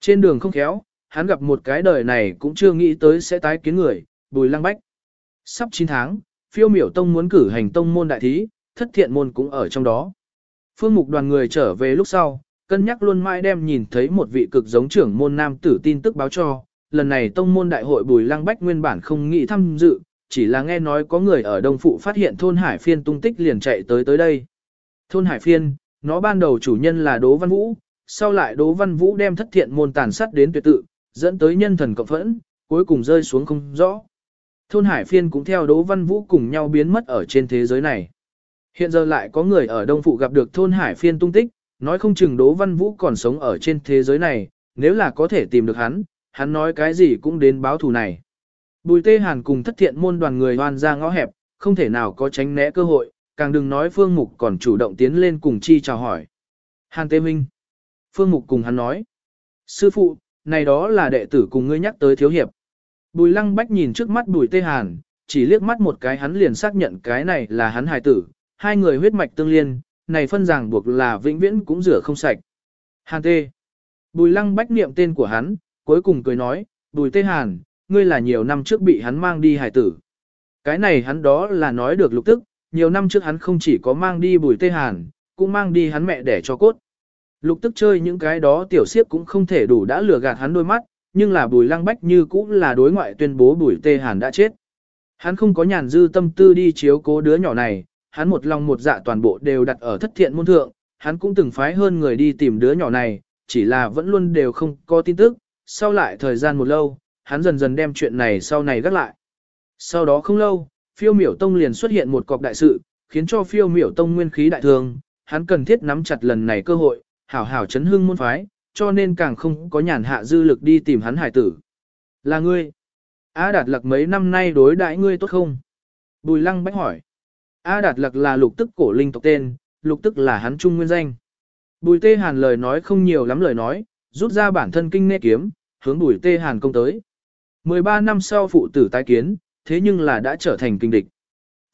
Trên đường không khéo, hắn gặp một cái đời này cũng chưa nghĩ tới sẽ tái kiến người, bùi lăng bách. Sắp 9 tháng, phiêu miểu tông muốn cử hành tông môn đại thí, thất thiện môn cũng ở trong đó. Phương mục đoàn người trở về lúc sau, cân nhắc luôn mãi đem nhìn thấy một vị cực giống trưởng môn nam tử tin tức báo cho, lần này tông môn đại hội bùi lăng bách nguyên bản không nghĩ tham dự, chỉ là nghe nói có người ở Đông Phụ phát hiện thôn Hải Phiên tung tích liền chạy tới tới đây. Thôn Hải Phiên, nó ban đầu chủ nhân là Đỗ Văn Vũ, sau lại Đỗ Văn Vũ đem thất thiện môn tàn sát đến tuyệt tự, dẫn tới nhân thần cộng phẫn, cuối cùng rơi xuống không rõ. Thôn Hải Phiên cũng theo Đỗ Văn Vũ cùng nhau biến mất ở trên thế giới này. Hiện giờ lại có người ở Đông Phụ gặp được thôn Hải Phiên tung tích, nói không chừng Đỗ Văn Vũ còn sống ở trên thế giới này, nếu là có thể tìm được hắn, hắn nói cái gì cũng đến báo thù này. Bùi Tê Hàn cùng thất thiện môn đoàn người hoan ra ngõ hẹp, không thể nào có tránh né cơ hội, càng đừng nói Phương Mục còn chủ động tiến lên cùng chi chào hỏi. Hàn Tê Minh. Phương Mục cùng hắn nói. Sư phụ, này đó là đệ tử cùng ngươi nhắc tới thiếu hiệp. Bùi Lăng Bách nhìn trước mắt Bùi Tê Hàn, chỉ liếc mắt một cái hắn liền xác nhận cái này là hắn hài tử, hai người huyết mạch tương liên, này phân ràng buộc là vĩnh viễn cũng rửa không sạch. Hàn tê. Bùi lăng bách niệm tên của hắn, cuối cùng cười nói, bùi tê hàn, ngươi là nhiều năm trước bị hắn mang đi hải tử. Cái này hắn đó là nói được lục tức, nhiều năm trước hắn không chỉ có mang đi bùi tê hàn, cũng mang đi hắn mẹ để cho cốt. Lục tức chơi những cái đó tiểu siếp cũng không thể đủ đã lừa gạt hắn đôi mắt, nhưng là bùi lăng bách như cũng là đối ngoại tuyên bố bùi tê hàn đã chết. Hắn không có nhàn dư tâm tư đi chiếu cố đứa nhỏ này, hắn một lòng một dạ toàn bộ đều đặt ở thất thiện môn thượng, hắn cũng từng phái hơn người đi tìm đứa nhỏ này, chỉ là vẫn luôn đều không có tin tức, sau lại thời gian một lâu, hắn dần dần đem chuyện này sau này gác lại. Sau đó không lâu, phiêu miểu tông liền xuất hiện một cọc đại sự, khiến cho phiêu miểu tông nguyên khí đại thường, hắn cần thiết nắm chặt lần này cơ hội, hảo hảo chấn hưng môn phái, cho nên càng không có nhàn hạ dư lực đi tìm hắn hải tử. Là ngươi. A Đạt lặc mấy năm nay đối đãi ngươi tốt không? Bùi Lăng bách hỏi. A Đạt lặc là lục tức cổ linh tộc tên, lục tức là hắn trung nguyên danh. Bùi Tê Hàn lời nói không nhiều lắm lời nói, rút ra bản thân kinh nê kiếm, hướng Bùi Tê Hàn công tới. 13 năm sau phụ tử tái kiến, thế nhưng là đã trở thành kinh địch.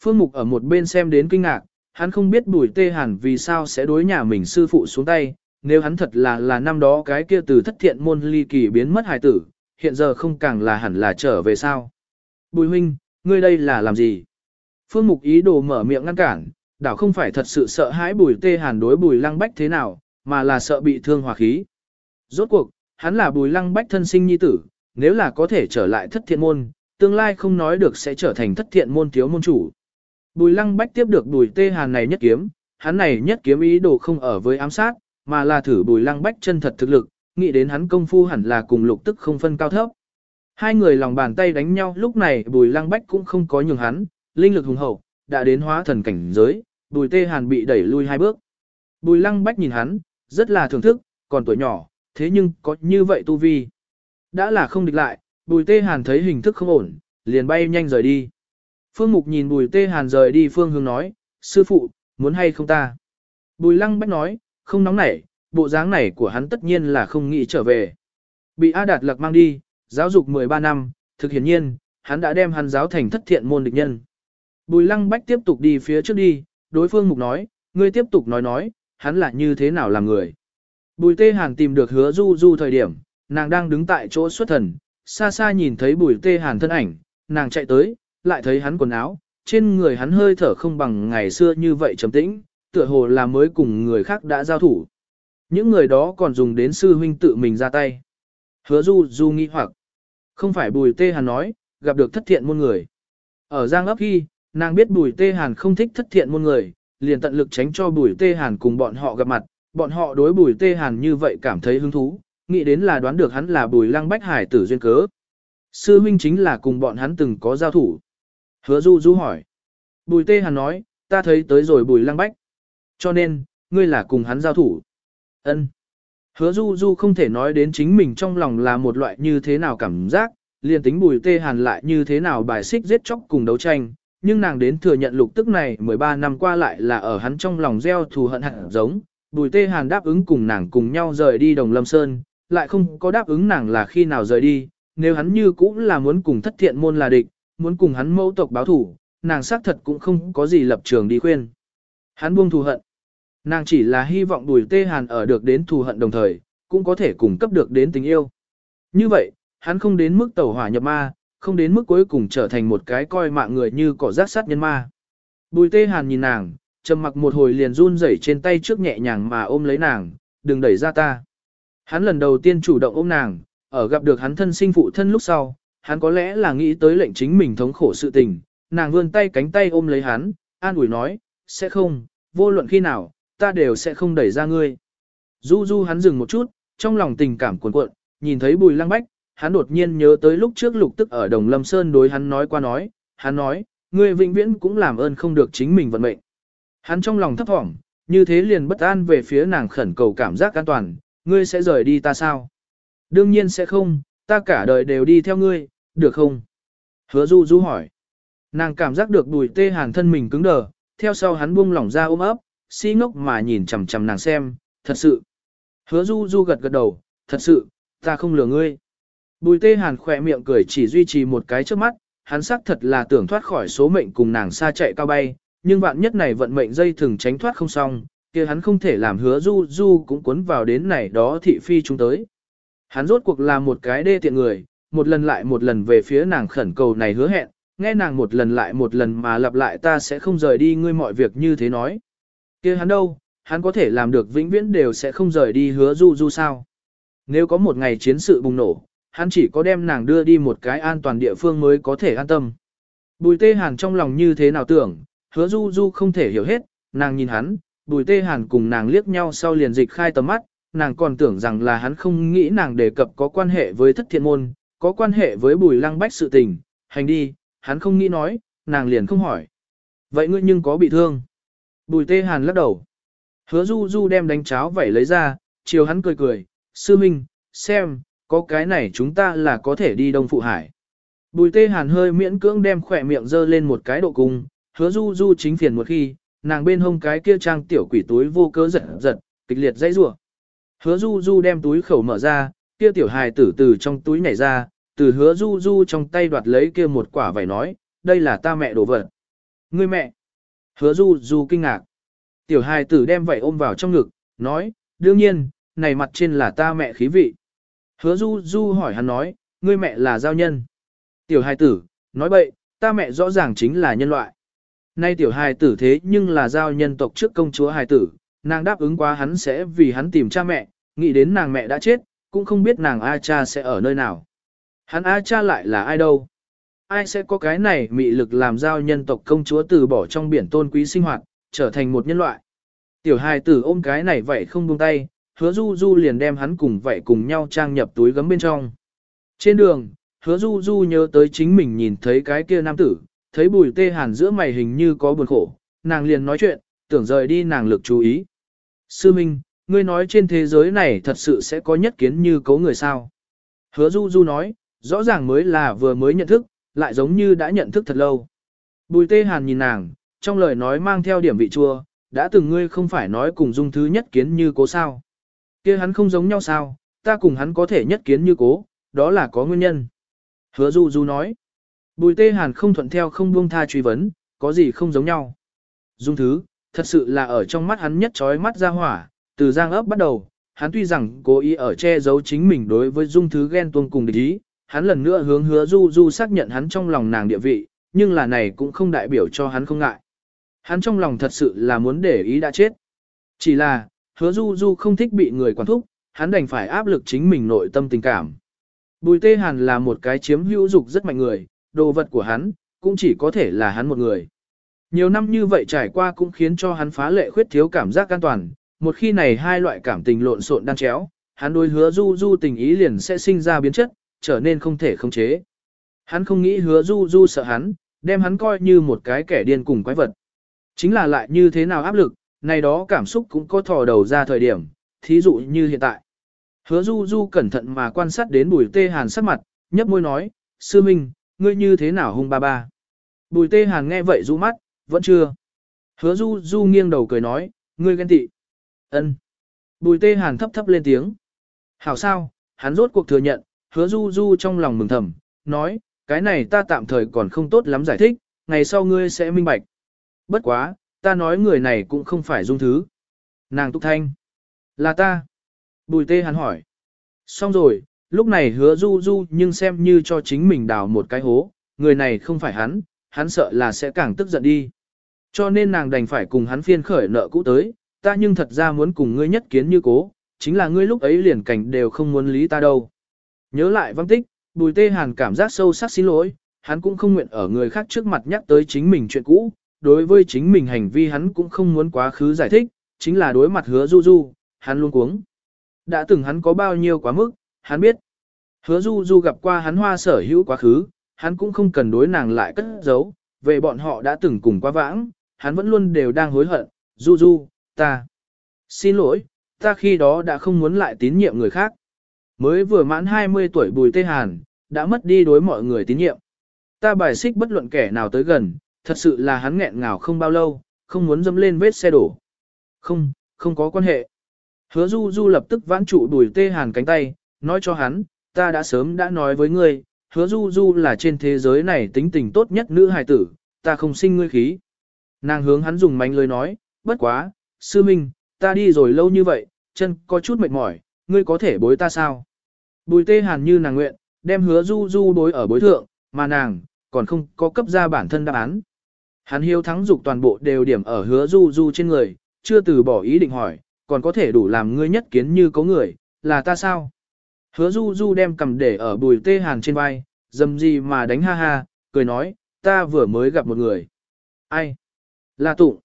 Phương Mục ở một bên xem đến kinh ngạc, hắn không biết Bùi Tê Hàn vì sao sẽ đối nhà mình sư phụ xuống tay, nếu hắn thật là là năm đó cái kia từ thất thiện môn ly kỳ biến mất hài tử, hiện giờ không càng là hẳn là trở về sao. Bùi huynh, ngươi đây là làm gì? Phương Mục ý đồ mở miệng ngăn cản, đảo không phải thật sự sợ hãi bùi tê hàn đối bùi lăng bách thế nào, mà là sợ bị thương hòa khí. Rốt cuộc, hắn là bùi lăng bách thân sinh nhi tử, nếu là có thể trở lại thất thiện môn, tương lai không nói được sẽ trở thành thất thiện môn thiếu môn chủ. Bùi lăng bách tiếp được bùi tê hàn này nhất kiếm, hắn này nhất kiếm ý đồ không ở với ám sát, mà là thử bùi lăng bách chân thật thực lực, nghĩ đến hắn công phu hẳn là cùng lục tức không phân cao thấp. Hai người lòng bàn tay đánh nhau lúc này bùi lăng bách cũng không có nhường hắn, linh lực hùng hậu, đã đến hóa thần cảnh giới, bùi tê hàn bị đẩy lui hai bước. Bùi lăng bách nhìn hắn, rất là thưởng thức, còn tuổi nhỏ, thế nhưng có như vậy tu vi. Đã là không địch lại, bùi tê hàn thấy hình thức không ổn, liền bay nhanh rời đi. Phương Mục nhìn bùi tê hàn rời đi phương hướng nói, sư phụ, muốn hay không ta? Bùi lăng bách nói, không nóng nảy, bộ dáng này của hắn tất nhiên là không nghĩ trở về. Bị A Đạt Lạc mang đi, giáo dục 13 năm, thực hiển nhiên, hắn đã đem hắn giáo thành thất thiện môn địch nhân. Bùi lăng bách tiếp tục đi phía trước đi, đối phương mục nói, ngươi tiếp tục nói nói, hắn là như thế nào làm người. Bùi tê hàn tìm được hứa du du thời điểm, nàng đang đứng tại chỗ xuất thần, xa xa nhìn thấy bùi tê hàn thân ảnh, nàng chạy tới, lại thấy hắn quần áo, trên người hắn hơi thở không bằng ngày xưa như vậy trầm tĩnh, tựa hồ là mới cùng người khác đã giao thủ. Những người đó còn dùng đến sư huynh tự mình ra tay. Hứa du du nghi hoặc, không phải bùi tê hàn nói, gặp được thất thiện môn người. Ở Giang ấp khi, nàng biết bùi tê hàn không thích thất thiện môn người, liền tận lực tránh cho bùi tê hàn cùng bọn họ gặp mặt, bọn họ đối bùi tê hàn như vậy cảm thấy hứng thú, nghĩ đến là đoán được hắn là bùi lăng bách hải tử duyên cớ. Sư huynh chính là cùng bọn hắn từng có giao thủ. Hứa du du hỏi. Bùi tê hàn nói, ta thấy tới rồi bùi lăng bách. Cho nên, ngươi là cùng hắn giao thủ. ân Hứa du du không thể nói đến chính mình trong lòng là một loại như thế nào cảm giác, liền tính bùi tê hàn lại như thế nào bài xích giết chóc cùng đấu tranh, nhưng nàng đến thừa nhận lục tức này 13 năm qua lại là ở hắn trong lòng gieo thù hận hận giống. Bùi tê hàn đáp ứng cùng nàng cùng nhau rời đi đồng lâm sơn, lại không có đáp ứng nàng là khi nào rời đi, nếu hắn như cũng là muốn cùng thất thiện môn là địch, muốn cùng hắn mẫu tộc báo thủ, nàng xác thật cũng không có gì lập trường đi khuyên. Hắn buông thù hận. Nàng chỉ là hy vọng bùi tê hàn ở được đến thù hận đồng thời, cũng có thể cùng cấp được đến tình yêu. Như vậy, hắn không đến mức tẩu hỏa nhập ma, không đến mức cuối cùng trở thành một cái coi mạng người như cỏ rác sát nhân ma. Bùi tê hàn nhìn nàng, trầm mặc một hồi liền run rẩy trên tay trước nhẹ nhàng mà ôm lấy nàng, đừng đẩy ra ta. Hắn lần đầu tiên chủ động ôm nàng, ở gặp được hắn thân sinh phụ thân lúc sau, hắn có lẽ là nghĩ tới lệnh chính mình thống khổ sự tình, nàng vươn tay cánh tay ôm lấy hắn, an ủi nói, sẽ không, vô luận khi nào, ta đều sẽ không đẩy ra ngươi. Du du hắn dừng một chút, trong lòng tình cảm cuồn cuộn, nhìn thấy bùi lăng bách, hắn đột nhiên nhớ tới lúc trước lục tức ở Đồng Lâm Sơn đối hắn nói qua nói, hắn nói, ngươi vĩnh viễn cũng làm ơn không được chính mình vận mệnh. Hắn trong lòng thấp thỏm, như thế liền bất an về phía nàng khẩn cầu cảm giác an toàn, ngươi sẽ rời đi ta sao? Đương nhiên sẽ không, ta cả đời đều đi theo ngươi, được không? Hứa du du hỏi. Nàng cảm giác được đùi tê hàn thân mình cứng đờ, theo sau hắn buông lỏng ra ôm ấp, si ngốc mà nhìn chằm chằm nàng xem, thật sự. Hứa du du gật gật đầu, thật sự, ta không lừa ngươi. Bùi tê hàn khỏe miệng cười chỉ duy trì một cái trước mắt, hắn xác thật là tưởng thoát khỏi số mệnh cùng nàng xa chạy cao bay, nhưng vạn nhất này vận mệnh dây thường tránh thoát không xong, kia hắn không thể làm hứa du du cũng cuốn vào đến này đó thị phi chúng tới. Hắn rốt cuộc là một cái đê tiện người, một lần lại một lần về phía nàng khẩn cầu này hứa hẹn, nghe nàng một lần lại một lần mà lặp lại ta sẽ không rời đi ngươi mọi việc như thế nói. kia hắn đâu, hắn có thể làm được vĩnh viễn đều sẽ không rời đi hứa du du sao. Nếu có một ngày chiến sự bùng nổ, hắn chỉ có đem nàng đưa đi một cái an toàn địa phương mới có thể an tâm. Bùi tê hàn trong lòng như thế nào tưởng, hứa du du không thể hiểu hết, nàng nhìn hắn, bùi tê hàn cùng nàng liếc nhau sau liền dịch khai tầm mắt, nàng còn tưởng rằng là hắn không nghĩ nàng đề cập có quan hệ với thất thiện môn, có quan hệ với bùi lăng bách sự tình, hành đi, hắn không nghĩ nói, nàng liền không hỏi. Vậy ngươi nhưng có bị thương? Bùi tê hàn lắc đầu. Hứa du du đem đánh cháo vẩy lấy ra, chiều hắn cười cười, sư minh, xem, có cái này chúng ta là có thể đi đông phụ hải. Bùi tê hàn hơi miễn cưỡng đem khỏe miệng dơ lên một cái độ cung, hứa du du chính phiền một khi, nàng bên hông cái kia trang tiểu quỷ túi vô cớ giật giật, kịch liệt dây rủa. Hứa du du đem túi khẩu mở ra, kia tiểu hài tử từ trong túi nhảy ra, từ hứa du du trong tay đoạt lấy kia một quả vải nói, đây là ta mẹ đồ vật. Ngươi mẹ. Hứa du du kinh ngạc. Tiểu hài tử đem vải ôm vào trong ngực, nói, đương nhiên, này mặt trên là ta mẹ khí vị. Hứa du du hỏi hắn nói, ngươi mẹ là giao nhân. Tiểu hài tử, nói bậy, ta mẹ rõ ràng chính là nhân loại. Nay tiểu hài tử thế nhưng là giao nhân tộc trước công chúa hài tử, nàng đáp ứng quá hắn sẽ vì hắn tìm cha mẹ, nghĩ đến nàng mẹ đã chết, cũng không biết nàng A cha sẽ ở nơi nào. Hắn A cha lại là ai đâu? Ai sẽ có cái này mị lực làm giao nhân tộc công chúa từ bỏ trong biển tôn quý sinh hoạt, trở thành một nhân loại. Tiểu hài tử ôm cái này vậy không buông tay, hứa du du liền đem hắn cùng vậy cùng nhau trang nhập túi gấm bên trong. Trên đường, hứa du du nhớ tới chính mình nhìn thấy cái kia nam tử, thấy bùi tê hàn giữa mày hình như có buồn khổ, nàng liền nói chuyện, tưởng rời đi nàng lực chú ý. Sư Minh, ngươi nói trên thế giới này thật sự sẽ có nhất kiến như cấu người sao? Hứa du du nói, rõ ràng mới là vừa mới nhận thức, lại giống như đã nhận thức thật lâu. Bùi tê hàn nhìn nàng, trong lời nói mang theo điểm vị chua, đã từng ngươi không phải nói cùng dung thứ nhất kiến như cố sao. kia hắn không giống nhau sao, ta cùng hắn có thể nhất kiến như cố, đó là có nguyên nhân. Hứa du du nói, bùi tê hàn không thuận theo không buông tha truy vấn, có gì không giống nhau. Dung thứ, thật sự là ở trong mắt hắn nhất trói mắt ra hỏa, từ giang ấp bắt đầu, hắn tuy rằng cố ý ở che giấu chính mình đối với dung thứ ghen tuông cùng địch ý, hắn lần nữa hướng hứa du du xác nhận hắn trong lòng nàng địa vị, nhưng là này cũng không đại biểu cho hắn không ngại. Hắn trong lòng thật sự là muốn để ý đã chết. Chỉ là, hứa du du không thích bị người quản thúc, hắn đành phải áp lực chính mình nội tâm tình cảm. Bùi tê hàn là một cái chiếm hữu dục rất mạnh người, đồ vật của hắn, cũng chỉ có thể là hắn một người. Nhiều năm như vậy trải qua cũng khiến cho hắn phá lệ khuyết thiếu cảm giác an toàn, một khi này hai loại cảm tình lộn xộn đan chéo, hắn đối hứa du du tình ý liền sẽ sinh ra biến chất, trở nên không thể khống chế. Hắn không nghĩ hứa du du sợ hắn, đem hắn coi như một cái kẻ điên cùng quái vật. Chính là lại như thế nào áp lực, này đó cảm xúc cũng có thò đầu ra thời điểm, thí dụ như hiện tại. Hứa du du cẩn thận mà quan sát đến bùi tê hàn sắc mặt, nhấp môi nói, sư minh, ngươi như thế nào hung ba ba. Bùi tê hàn nghe vậy rũ mắt, vẫn chưa. Hứa du du nghiêng đầu cười nói, ngươi ghen tị. ân Bùi tê hàn thấp thấp lên tiếng. Hảo sao, hắn rốt cuộc thừa nhận, hứa du du trong lòng mừng thầm, nói, cái này ta tạm thời còn không tốt lắm giải thích, ngày sau ngươi sẽ minh bạch. Bất quá, ta nói người này cũng không phải dung thứ. Nàng túc thanh. Là ta. Bùi tê hắn hỏi. Xong rồi, lúc này hứa du du nhưng xem như cho chính mình đào một cái hố, người này không phải hắn, hắn sợ là sẽ càng tức giận đi. Cho nên nàng đành phải cùng hắn phiên khởi nợ cũ tới, ta nhưng thật ra muốn cùng ngươi nhất kiến như cố, chính là ngươi lúc ấy liền cảnh đều không muốn lý ta đâu. Nhớ lại văn tích, bùi tê hàn cảm giác sâu sắc xin lỗi, hắn cũng không nguyện ở người khác trước mặt nhắc tới chính mình chuyện cũ, đối với chính mình hành vi hắn cũng không muốn quá khứ giải thích, chính là đối mặt hứa du du, hắn luôn cuống. Đã từng hắn có bao nhiêu quá mức, hắn biết. Hứa du du gặp qua hắn hoa sở hữu quá khứ, hắn cũng không cần đối nàng lại cất giấu, về bọn họ đã từng cùng quá vãng, hắn vẫn luôn đều đang hối hận, du du, ta. Xin lỗi, ta khi đó đã không muốn lại tín nhiệm người khác. Mới vừa mãn 20 tuổi bùi tê hàn, đã mất đi đối mọi người tín nhiệm. Ta bài xích bất luận kẻ nào tới gần, thật sự là hắn nghẹn ngào không bao lâu, không muốn dâm lên vết xe đổ. Không, không có quan hệ. Hứa du du lập tức vãn trụ đùi tê hàn cánh tay, nói cho hắn, ta đã sớm đã nói với ngươi, hứa du du là trên thế giới này tính tình tốt nhất nữ hài tử, ta không sinh ngươi khí. Nàng hướng hắn dùng mánh lời nói, bất quá, sư minh, ta đi rồi lâu như vậy, chân có chút mệt mỏi, ngươi có thể bối ta sao? Bùi tê hàn như nàng nguyện, đem hứa du du bối ở bối thượng, mà nàng, còn không có cấp ra bản thân đáp án. Hắn hiếu thắng dục toàn bộ đều điểm ở hứa du du trên người, chưa từ bỏ ý định hỏi, còn có thể đủ làm ngươi nhất kiến như có người, là ta sao? Hứa du du đem cầm để ở bùi tê hàn trên vai, dầm gì mà đánh ha ha, cười nói, ta vừa mới gặp một người. Ai? Là tụng.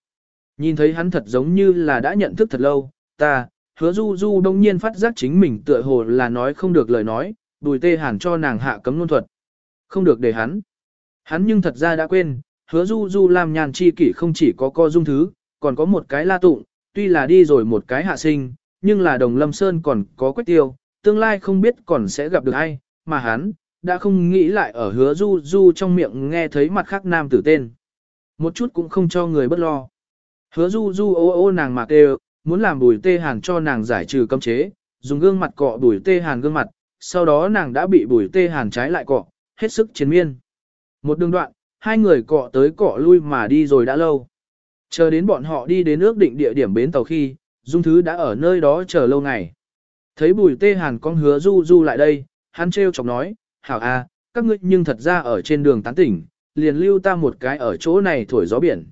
Nhìn thấy hắn thật giống như là đã nhận thức thật lâu, ta, hứa du du đông nhiên phát giác chính mình tựa hồ là nói không được lời nói, bùi tê hàn cho nàng hạ cấm luôn thuật. Không được để hắn. Hắn nhưng thật ra đã quên, hứa du du làm nhàn chi kỷ không chỉ có co dung thứ, còn có một cái la tụng, tuy là đi rồi một cái hạ sinh, nhưng là đồng lâm sơn còn có quách tiêu, tương lai không biết còn sẽ gặp được ai, mà hắn, đã không nghĩ lại ở hứa du du trong miệng nghe thấy mặt khác nam tử tên. Một chút cũng không cho người bất lo. Hứa du du ô ô nàng mạc đều, muốn làm bùi tê hàn cho nàng giải trừ cấm chế, dùng gương mặt cọ bùi tê hàn gương mặt, sau đó nàng đã bị bùi tê hàn trái lại cọ, hết sức chiến miên. Một đường đoạn, hai người cọ tới cọ lui mà đi rồi đã lâu. Chờ đến bọn họ đi đến ước định địa điểm bến tàu khi, Dung Thứ đã ở nơi đó chờ lâu ngày. Thấy bùi tê hàn con hứa du du lại đây, hắn trêu chọc nói, hảo a, các ngươi nhưng thật ra ở trên đường tán tỉnh, liền lưu ta một cái ở chỗ này thổi gió biển.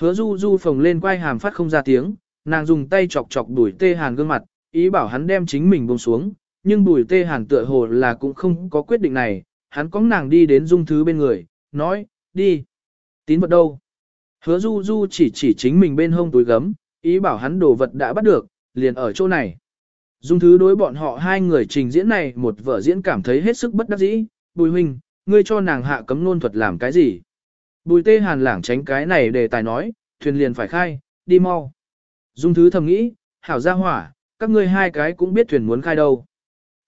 Hứa du du phồng lên quay hàm phát không ra tiếng, nàng dùng tay chọc chọc bùi tê hàn gương mặt, ý bảo hắn đem chính mình buông xuống, nhưng bùi tê hàn tựa hồ là cũng không có quyết định này, hắn có nàng đi đến dung thứ bên người, nói, đi. Tín vật đâu? Hứa du du chỉ chỉ chính mình bên hông túi gấm, ý bảo hắn đồ vật đã bắt được, liền ở chỗ này. Dung thứ đối bọn họ hai người trình diễn này một vở diễn cảm thấy hết sức bất đắc dĩ, bùi huynh, ngươi cho nàng hạ cấm nôn thuật làm cái gì? Bùi tê hàn lảng tránh cái này để tài nói, thuyền liền phải khai, đi mau. Dung thứ thầm nghĩ, hảo ra hỏa, các ngươi hai cái cũng biết thuyền muốn khai đâu.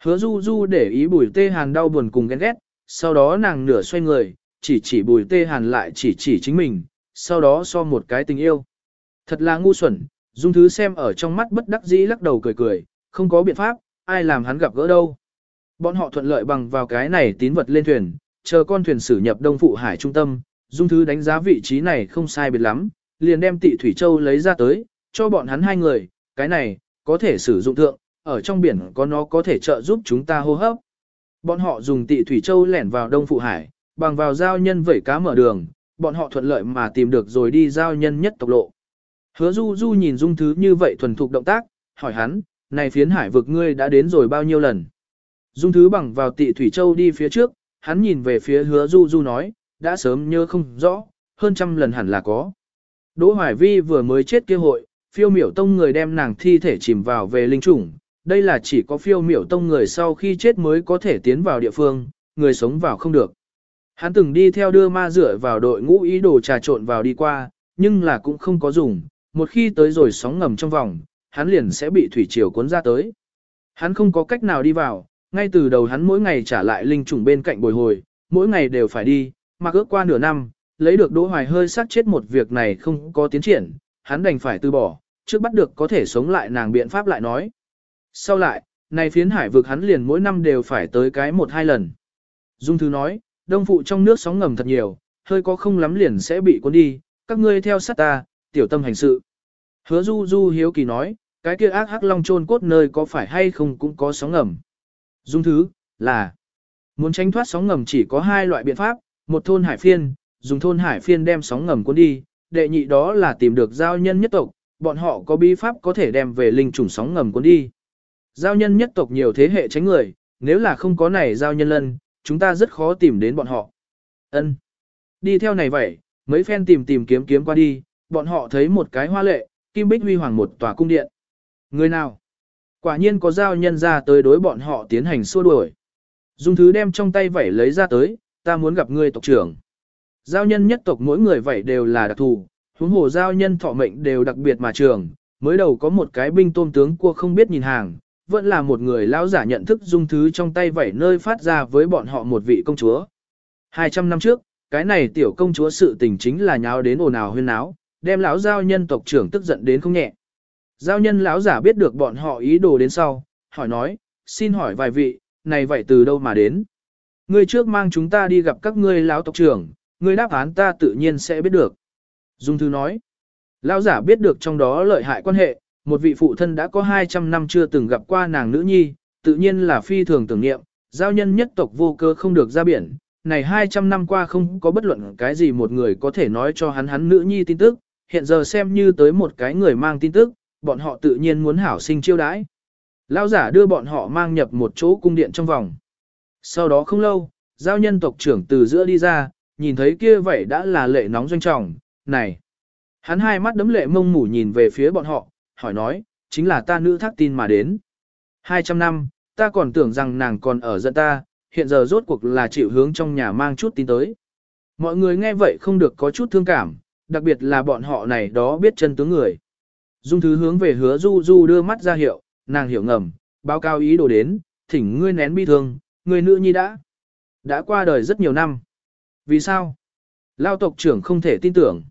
Hứa du du để ý bùi tê hàn đau buồn cùng ghen ghét, sau đó nàng nửa xoay người, chỉ chỉ bùi tê hàn lại chỉ chỉ chính mình, sau đó so một cái tình yêu. Thật là ngu xuẩn, dung thứ xem ở trong mắt bất đắc dĩ lắc đầu cười cười, không có biện pháp, ai làm hắn gặp gỡ đâu. Bọn họ thuận lợi bằng vào cái này tín vật lên thuyền, chờ con thuyền sử nhập Đông Phụ Hải trung tâm, dung thứ đánh giá vị trí này không sai biệt lắm, liền đem tị Thủy Châu lấy ra tới, cho bọn hắn hai người, cái này, có thể sử dụng thượng, ở trong biển có nó có thể trợ giúp chúng ta hô hấp. Bọn họ dùng tị Thủy Châu lẻn vào Đông Phụ Hải, bằng vào giao nhân vẩy cá mở đường, bọn họ thuận lợi mà tìm được rồi đi giao nhân nhất tộc lộ. Hứa Du Du nhìn dung thứ như vậy thuần thục động tác, hỏi hắn, này phiến hải vực ngươi đã đến rồi bao nhiêu lần? Dung thứ bằng vào tị Thủy Châu đi phía trước, hắn nhìn về phía hứa Du Du nói, đã sớm nhớ không rõ, hơn trăm lần hẳn là có. Đỗ Hoài Vi vừa mới chết kia hội, phiêu miểu tông người đem nàng thi thể chìm vào về linh chủng. Đây là chỉ có phiêu miểu tông người sau khi chết mới có thể tiến vào địa phương, người sống vào không được. Hắn từng đi theo đưa ma rửa vào đội ngũ ý đồ trà trộn vào đi qua, nhưng là cũng không có dùng, một khi tới rồi sóng ngầm trong vòng, hắn liền sẽ bị thủy triều cuốn ra tới. Hắn không có cách nào đi vào, ngay từ đầu hắn mỗi ngày trả lại linh trùng bên cạnh bồi hồi, mỗi ngày đều phải đi, mà ước qua nửa năm, lấy được Đỗ Hoài hơi sát chết một việc này không có tiến triển, hắn đành phải từ bỏ, trước bắt được có thể sống lại nàng biện pháp lại nói. Sau lại, này phiến hải vực hắn liền mỗi năm đều phải tới cái một hai lần. Dung thứ nói, đông phụ trong nước sóng ngầm thật nhiều, hơi có không lắm liền sẽ bị cuốn đi, các ngươi theo sát ta, tiểu tâm hành sự. Hứa Du Du hiếu kỳ nói, cái kia ác hắc long chôn cốt nơi có phải hay không cũng có sóng ngầm. Dung thứ, là, muốn tránh thoát sóng ngầm chỉ có hai loại biện pháp, một thôn hải phiên, dùng thôn hải phiên đem sóng ngầm cuốn đi, đệ nhị đó là tìm được giao nhân nhất tộc, bọn họ có bí pháp có thể đem về linh trùng sóng ngầm cuốn đi. Giao nhân nhất tộc nhiều thế hệ tránh người, nếu là không có này giao nhân lân, chúng ta rất khó tìm đến bọn họ. Ân, Đi theo này vậy, mấy phen tìm tìm kiếm kiếm qua đi, bọn họ thấy một cái hoa lệ, kim bích huy hoàng một tòa cung điện. Người nào? Quả nhiên có giao nhân ra tới đối bọn họ tiến hành xua đuổi. Dung thứ đem trong tay vẩy lấy ra tới, ta muốn gặp ngươi tộc trưởng. Giao nhân nhất tộc mỗi người vẩy đều là đặc thù, huống hồ giao nhân thọ mệnh đều đặc biệt mà trường. Mới đầu có một cái binh tôm tướng cua không biết nhìn hàng, vẫn là một người lão giả nhận thức dung thứ trong tay vẩy nơi phát ra với bọn họ một vị công chúa. 200 năm trước, cái này tiểu công chúa sự tình chính là nháo đến ồn ào huyên náo, đem lão giao nhân tộc trưởng tức giận đến không nhẹ. Giao nhân lão giả biết được bọn họ ý đồ đến sau, hỏi nói, xin hỏi vài vị, này vậy từ đâu mà đến? Ngươi trước mang chúng ta đi gặp các ngươi lão tộc trưởng, ngươi đáp án ta tự nhiên sẽ biết được. Dung Thư nói, lão giả biết được trong đó lợi hại quan hệ, một vị phụ thân đã có 200 năm chưa từng gặp qua nàng nữ nhi, tự nhiên là phi thường tưởng niệm, giao nhân nhất tộc vô cơ không được ra biển. Này 200 năm qua không có bất luận cái gì một người có thể nói cho hắn hắn nữ nhi tin tức, hiện giờ xem như tới một cái người mang tin tức, bọn họ tự nhiên muốn hảo sinh chiêu đãi. Lão giả đưa bọn họ mang nhập một chỗ cung điện trong vòng. Sau đó không lâu, giao nhân tộc trưởng từ giữa đi ra, nhìn thấy kia vậy đã là lệ nóng doanh trọng, này. Hắn hai mắt đấm lệ mông mủ nhìn về phía bọn họ, hỏi nói, chính là ta nữ thác tin mà đến. 200 năm, ta còn tưởng rằng nàng còn ở giận ta, hiện giờ rốt cuộc là chịu hướng trong nhà mang chút tin tới. Mọi người nghe vậy không được có chút thương cảm, đặc biệt là bọn họ này đó biết chân tướng người. Dung thứ hướng về hứa du du đưa mắt ra hiệu, nàng hiểu ngầm, báo cáo ý đồ đến, thỉnh ngươi nén bi thương, người nữ nhi đã. Đã qua đời rất nhiều năm. Vì sao? Lao tộc trưởng không thể tin tưởng.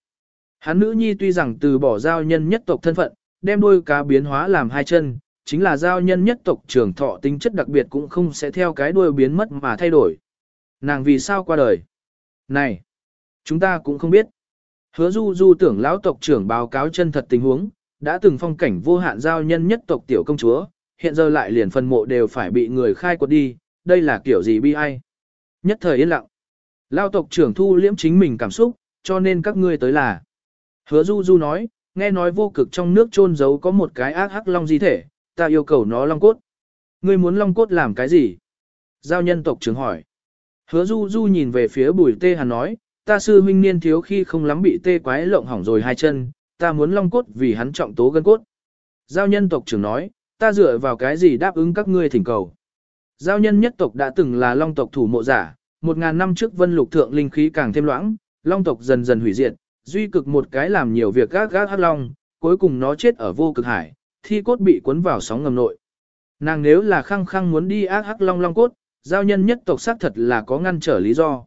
Hắn nữ nhi tuy rằng từ bỏ giao nhân nhất tộc thân phận, đem đôi cá biến hóa làm hai chân, chính là giao nhân nhất tộc trưởng thọ tính chất đặc biệt cũng không sẽ theo cái đuôi biến mất mà thay đổi. Nàng vì sao qua đời? Này, chúng ta cũng không biết. Hứa du du tưởng lão tộc trưởng báo cáo chân thật tình huống, đã từng phong cảnh vô hạn giao nhân nhất tộc tiểu công chúa, hiện giờ lại liền phần mộ đều phải bị người khai quật đi, đây là kiểu gì bi ai. Nhất thời yên lặng. Lao tộc trưởng thu liễm chính mình cảm xúc, cho nên các ngươi tới là. Hứa du du nói, nghe nói vô cực trong nước chôn giấu có một cái ác hắc long di thể, ta yêu cầu nó long cốt. Ngươi muốn long cốt làm cái gì? Giao nhân tộc trưởng hỏi. Hứa du du nhìn về phía bùi tê hàn nói, ta sư huynh niên thiếu khi không lắm bị tê quái lộng hỏng rồi hai chân, ta muốn long cốt vì hắn trọng tố gân cốt. Giao nhân tộc trưởng nói, ta dựa vào cái gì đáp ứng các ngươi thỉnh cầu. Giao nhân nhất tộc đã từng là long tộc thủ mộ giả, một ngàn năm trước vân lục thượng linh khí càng thêm loãng, long tộc dần dần hủy diệt, duy cực một cái làm nhiều việc gác gác hát long, cuối cùng nó chết ở vô cực hải, thi cốt bị cuốn vào sóng ngầm nội. Nàng nếu là khăng khăng muốn đi ác hắc long long cốt, giao nhân nhất tộc xác thật là có ngăn trở lý do.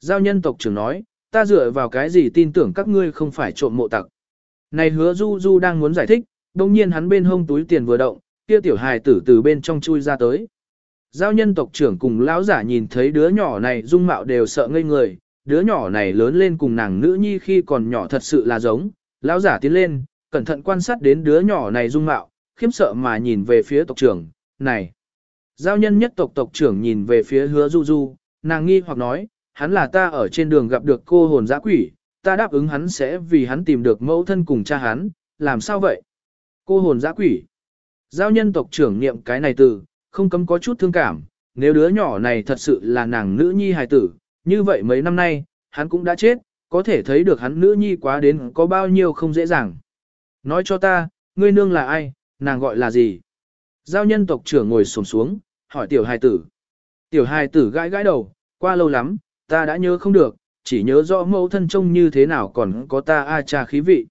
Giao nhân tộc trưởng nói, ta dựa vào cái gì tin tưởng các ngươi không phải trộm mộ tặc. Này hứa du du đang muốn giải thích, đồng nhiên hắn bên hông túi tiền vừa động, kia tiểu hài tử từ bên trong chui ra tới. Giao nhân tộc trưởng cùng lão giả nhìn thấy đứa nhỏ này dung mạo đều sợ ngây người, đứa nhỏ này lớn lên cùng nàng nữ nhi khi còn nhỏ thật sự là giống, lão giả tiến lên, cẩn thận quan sát đến đứa nhỏ này dung mạo, khiếm sợ mà nhìn về phía tộc trưởng, này. Giao nhân nhất tộc tộc trưởng nhìn về phía hứa du du, nàng nghi hoặc nói, hắn là ta ở trên đường gặp được cô hồn giã quỷ, ta đáp ứng hắn sẽ vì hắn tìm được mẫu thân cùng cha hắn, làm sao vậy? Cô hồn dã quỷ. Giao nhân tộc trưởng niệm cái này từ, không cấm có chút thương cảm, nếu đứa nhỏ này thật sự là nàng nữ nhi hài tử, như vậy mấy năm nay, hắn cũng đã chết, có thể thấy được hắn nữ nhi quá đến có bao nhiêu không dễ dàng. Nói cho ta, ngươi nương là ai, nàng gọi là gì? Giao nhân tộc trưởng ngồi xổm xuống, hỏi tiểu hài tử. Tiểu hài tử gãi gãi đầu, qua lâu lắm, ta đã nhớ không được, chỉ nhớ rõ mẫu thân trông như thế nào còn có ta a cha khí vị.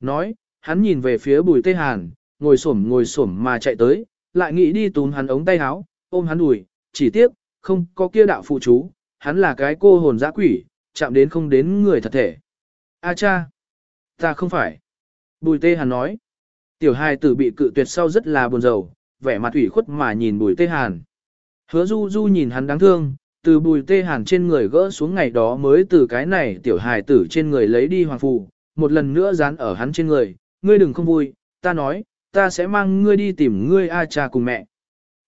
Nói, hắn nhìn về phía bùi tê hàn, ngồi xổm ngồi xổm mà chạy tới, lại nghĩ đi túm hắn ống tay áo, ôm hắn ủi, chỉ tiếc, không có kia đạo phụ chú, hắn là cái cô hồn dã quỷ, chạm đến không đến người thật thể. A cha, ta không phải. Bùi tê hàn nói, tiểu hai tử bị cự tuyệt sau rất là buồn rầu, vẻ mặt ủy khuất mà nhìn bùi tê hàn. Hứa du du nhìn hắn đáng thương, từ bùi tê hàn trên người gỡ xuống ngày đó mới từ cái này tiểu hài tử trên người lấy đi hoàng phù, một lần nữa dán ở hắn trên người, ngươi đừng không vui, ta nói, ta sẽ mang ngươi đi tìm ngươi A cha cùng mẹ.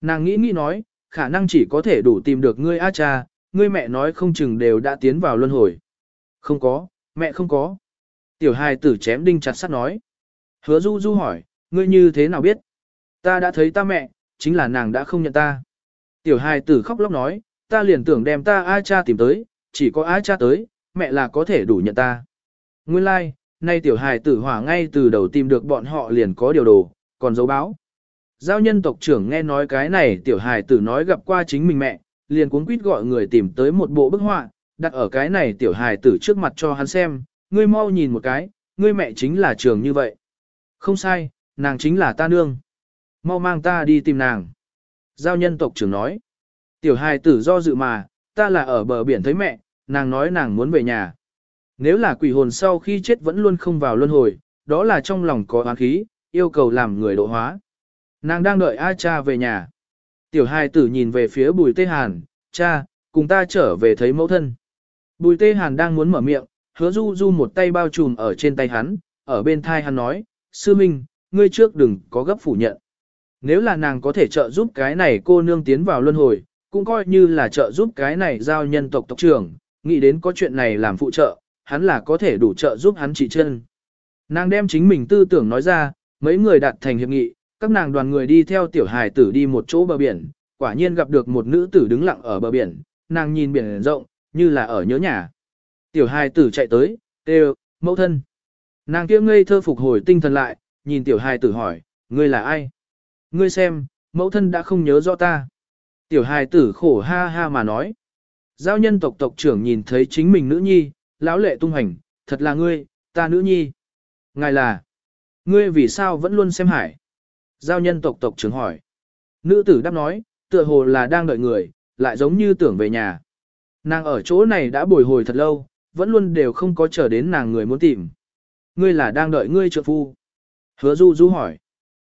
Nàng nghĩ nghĩ nói, khả năng chỉ có thể đủ tìm được ngươi A cha, ngươi mẹ nói không chừng đều đã tiến vào luân hồi. Không có, mẹ không có. Tiểu hài tử chém đinh chặt sắt nói. Hứa du du hỏi, ngươi như thế nào biết? Ta đã thấy ta mẹ, chính là nàng đã không nhận ta. Tiểu hài tử khóc lóc nói, ta liền tưởng đem ta A cha tìm tới, chỉ có A cha tới, mẹ là có thể đủ nhận ta. Nguyên lai, like, nay tiểu hài tử hỏa ngay từ đầu tìm được bọn họ liền có điều đồ, còn dấu báo. Giao nhân tộc trưởng nghe nói cái này tiểu hài tử nói gặp qua chính mình mẹ, liền cuốn quýt gọi người tìm tới một bộ bức họa, đặt ở cái này tiểu hài tử trước mặt cho hắn xem, ngươi mau nhìn một cái, ngươi mẹ chính là trường như vậy. Không sai, nàng chính là ta nương. Mau mang ta đi tìm nàng. Giao nhân tộc trưởng nói. Tiểu hài tử do dự mà, ta là ở bờ biển thấy mẹ, nàng nói nàng muốn về nhà. Nếu là quỷ hồn sau khi chết vẫn luôn không vào luân hồi, đó là trong lòng có oán khí, yêu cầu làm người độ hóa. Nàng đang đợi A cha về nhà. Tiểu hài tử nhìn về phía bùi tê hàn, cha, cùng ta trở về thấy mẫu thân. Bùi tê hàn đang muốn mở miệng, hứa du du một tay bao trùm ở trên tay hắn, ở bên thai hắn nói, sư minh, ngươi trước đừng có gấp phủ nhận. Nếu là nàng có thể trợ giúp cái này cô nương tiến vào luân hồi, cũng coi như là trợ giúp cái này giao nhân tộc tộc trưởng, nghĩ đến có chuyện này làm phụ trợ, hắn là có thể đủ trợ giúp hắn trị chân. Nàng đem chính mình tư tưởng nói ra, mấy người đạt thành hiệp nghị, các nàng đoàn người đi theo tiểu hài tử đi một chỗ bờ biển, quả nhiên gặp được một nữ tử đứng lặng ở bờ biển, nàng nhìn biển rộng, như là ở nhớ nhà. Tiểu hài tử chạy tới, kêu, mẫu thân. Nàng kia ngây thơ phục hồi tinh thần lại, nhìn tiểu hài tử hỏi, ngươi là ai? Ngươi xem, mẫu thân đã không nhớ rõ ta. Tiểu hài tử khổ ha ha mà nói. Giao nhân tộc tộc trưởng nhìn thấy chính mình nữ nhi, lão lệ tung hành, thật là ngươi, ta nữ nhi. Ngài là, ngươi vì sao vẫn luôn xem hải? Giao nhân tộc tộc trưởng hỏi. Nữ tử đáp nói, tựa hồ là đang đợi người, lại giống như tưởng về nhà. Nàng ở chỗ này đã bồi hồi thật lâu, vẫn luôn đều không có chờ đến nàng người muốn tìm. Ngươi là đang đợi ngươi trợ phu. Hứa du du hỏi.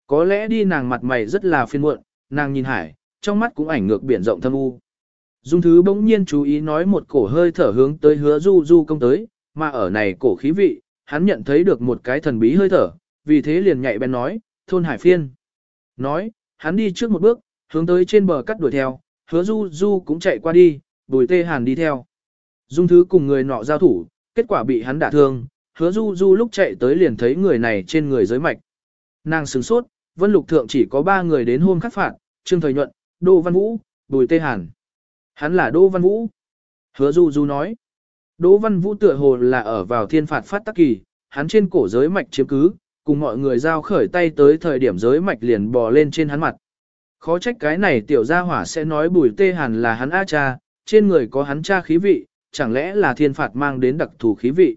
Có lẽ đi nàng mặt mày rất là phiền muộn, nàng nhìn hải, trong mắt cũng ảnh ngược biển rộng thâm u. Dung thứ bỗng nhiên chú ý nói một cổ hơi thở hướng tới hứa du du công tới, mà ở này cổ khí vị, hắn nhận thấy được một cái thần bí hơi thở, vì thế liền nhạy bén nói, thôn hải phiên. Nói, hắn đi trước một bước, hướng tới trên bờ cắt đuổi theo, hứa du du cũng chạy qua đi, bùi tê hàn đi theo. Dung thứ cùng người nọ giao thủ, kết quả bị hắn đả thương, hứa du du lúc chạy tới liền thấy người này trên người giới mạch. Nàng sửng sốt, vân lục thượng chỉ có ba người đến hôm khắc phạt, trương thời nhuận, đô văn vũ, bùi tê hàn. Hắn là đô văn vũ. Hứa du du nói. Đỗ văn vũ tựa hồ là ở vào thiên phạt phát tắc kỳ, hắn trên cổ giới mạch chiếm cứ, cùng mọi người giao khởi tay tới thời điểm giới mạch liền bò lên trên hắn mặt. Khó trách cái này tiểu gia hỏa sẽ nói bùi tê hàn là hắn A cha, trên người có hắn cha khí vị, chẳng lẽ là thiên phạt mang đến đặc thù khí vị.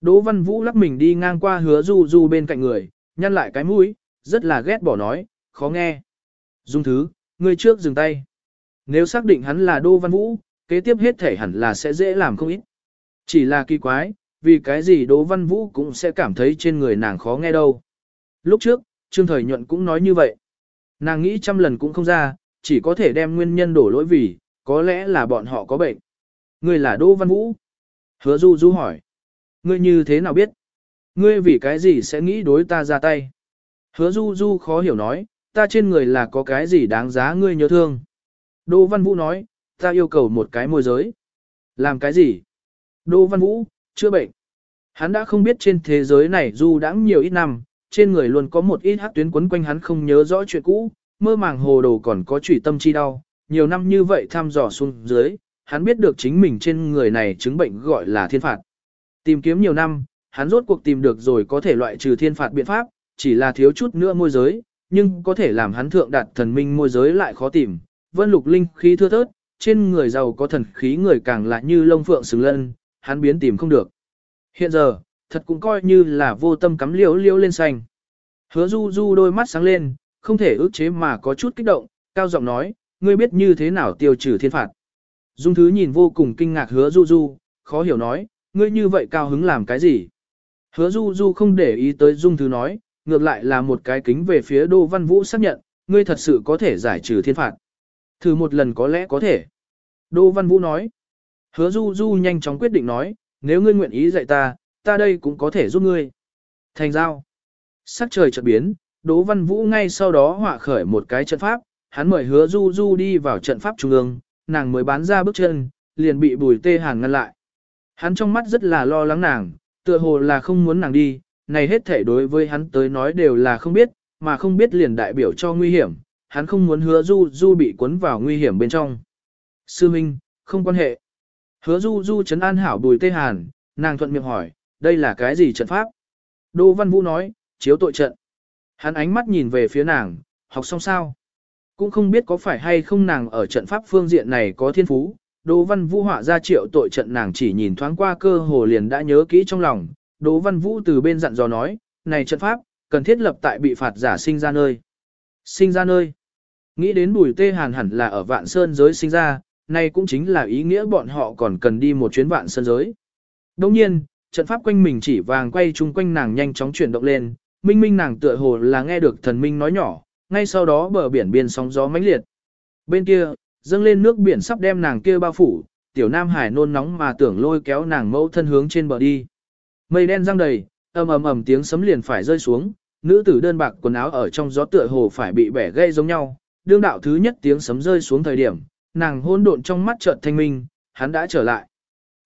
Đỗ Văn Vũ lắc mình đi ngang qua hứa du du bên cạnh người, nhăn lại cái mũi, rất là ghét bỏ nói, khó nghe. Dung thứ, người trước dừng tay. Nếu xác định hắn là Đô Văn Vũ, kế tiếp hết thể hẳn là sẽ dễ làm không ít. Chỉ là kỳ quái, vì cái gì Đỗ Văn Vũ cũng sẽ cảm thấy trên người nàng khó nghe đâu. Lúc trước, Trương Thời Nhuận cũng nói như vậy. Nàng nghĩ trăm lần cũng không ra, chỉ có thể đem nguyên nhân đổ lỗi vì, có lẽ là bọn họ có bệnh. Ngươi là Đỗ Văn Vũ. Hứa Du Du hỏi. Ngươi như thế nào biết? Ngươi vì cái gì sẽ nghĩ đối ta ra tay? Hứa Du Du khó hiểu nói, ta trên người là có cái gì đáng giá ngươi nhớ thương. Đỗ Văn Vũ nói, ta yêu cầu một cái môi giới. Làm cái gì? Đỗ Văn Vũ, chữa bệnh. Hắn đã không biết trên thế giới này Du đã nhiều ít năm, trên người luôn có một ít hắc tuyến quấn quanh hắn không nhớ rõ chuyện cũ, mơ màng hồ đồ còn có trụy tâm chi đau. Nhiều năm như vậy thăm dò xuống dưới, hắn biết được chính mình trên người này chứng bệnh gọi là thiên phạt. Tìm kiếm nhiều năm, hắn rốt cuộc tìm được rồi có thể loại trừ thiên phạt biện pháp, chỉ là thiếu chút nữa môi giới, nhưng có thể làm hắn thượng đạt thần minh môi giới lại khó tìm. Vân lục linh khí thưa thớt, trên người giàu có thần khí người càng lạ như lông phượng xứng lân, hắn biến tìm không được. Hiện giờ, thật cũng coi như là vô tâm cắm liễu liễu lên xanh. Hứa du du đôi mắt sáng lên, không thể ước chế mà có chút kích động, cao giọng nói, ngươi biết như thế nào tiêu trừ thiên phạt. Dung thứ nhìn vô cùng kinh ngạc hứa du du, khó hiểu nói, ngươi như vậy cao hứng làm cái gì? Hứa du du không để ý tới dung thứ nói, ngược lại là một cái kính về phía Đô Văn Vũ xác nhận, ngươi thật sự có thể giải trừ thiên phạt. Thử một lần có lẽ có thể. Đô Văn Vũ nói. Hứa du du nhanh chóng quyết định nói, nếu ngươi nguyện ý dạy ta, ta đây cũng có thể giúp ngươi. Thành giao. Sắc trời chợt biến, Đỗ Văn Vũ ngay sau đó họa khởi một cái trận pháp, hắn mời hứa du du đi vào trận pháp trung ương, nàng mới bán ra bước chân, liền bị bùi tê hàn ngăn lại. Hắn trong mắt rất là lo lắng nàng, tựa hồ là không muốn nàng đi, này hết thể đối với hắn tới nói đều là không biết, mà không biết liền đại biểu cho nguy hiểm, hắn không muốn hứa du du bị cuốn vào nguy hiểm bên trong. Sư Minh, không quan hệ. Hứa du du chấn an hảo bùi tê hàn, nàng thuận miệng hỏi, đây là cái gì trận pháp? Đỗ Văn Vũ nói, chiếu tội trận. Hắn ánh mắt nhìn về phía nàng, học xong sao? Cũng không biết có phải hay không nàng ở trận pháp phương diện này có thiên phú. Đỗ Văn Vũ họa ra triệu tội trận nàng chỉ nhìn thoáng qua cơ hồ liền đã nhớ kỹ trong lòng. Đỗ Văn Vũ từ bên dặn dò nói, này trận pháp, cần thiết lập tại bị phạt giả sinh ra nơi. Sinh ra nơi. Nghĩ đến bùi tê hàn hẳn là ở vạn sơn giới sinh ra, này cũng chính là ý nghĩa bọn họ còn cần đi một chuyến vạn sơn giới. Đồng nhiên, trận pháp quanh mình chỉ vàng quay chung quanh nàng nhanh chóng chuyển động lên, minh minh nàng tựa hồ là nghe được thần minh nói nhỏ, ngay sau đó bờ biển biên sóng gió mãnh liệt. Bên kia, dâng lên nước biển sắp đem nàng kia bao phủ, tiểu nam hải nôn nóng mà tưởng lôi kéo nàng mẫu thân hướng trên bờ đi. Mây đen răng đầy, ầm ầm ầm tiếng sấm liền phải rơi xuống, nữ tử đơn bạc quần áo ở trong gió tựa hồ phải bị bẻ gây giống nhau, đương đạo thứ nhất tiếng sấm rơi xuống thời điểm, nàng hôn độn trong mắt chợt thanh minh, hắn đã trở lại.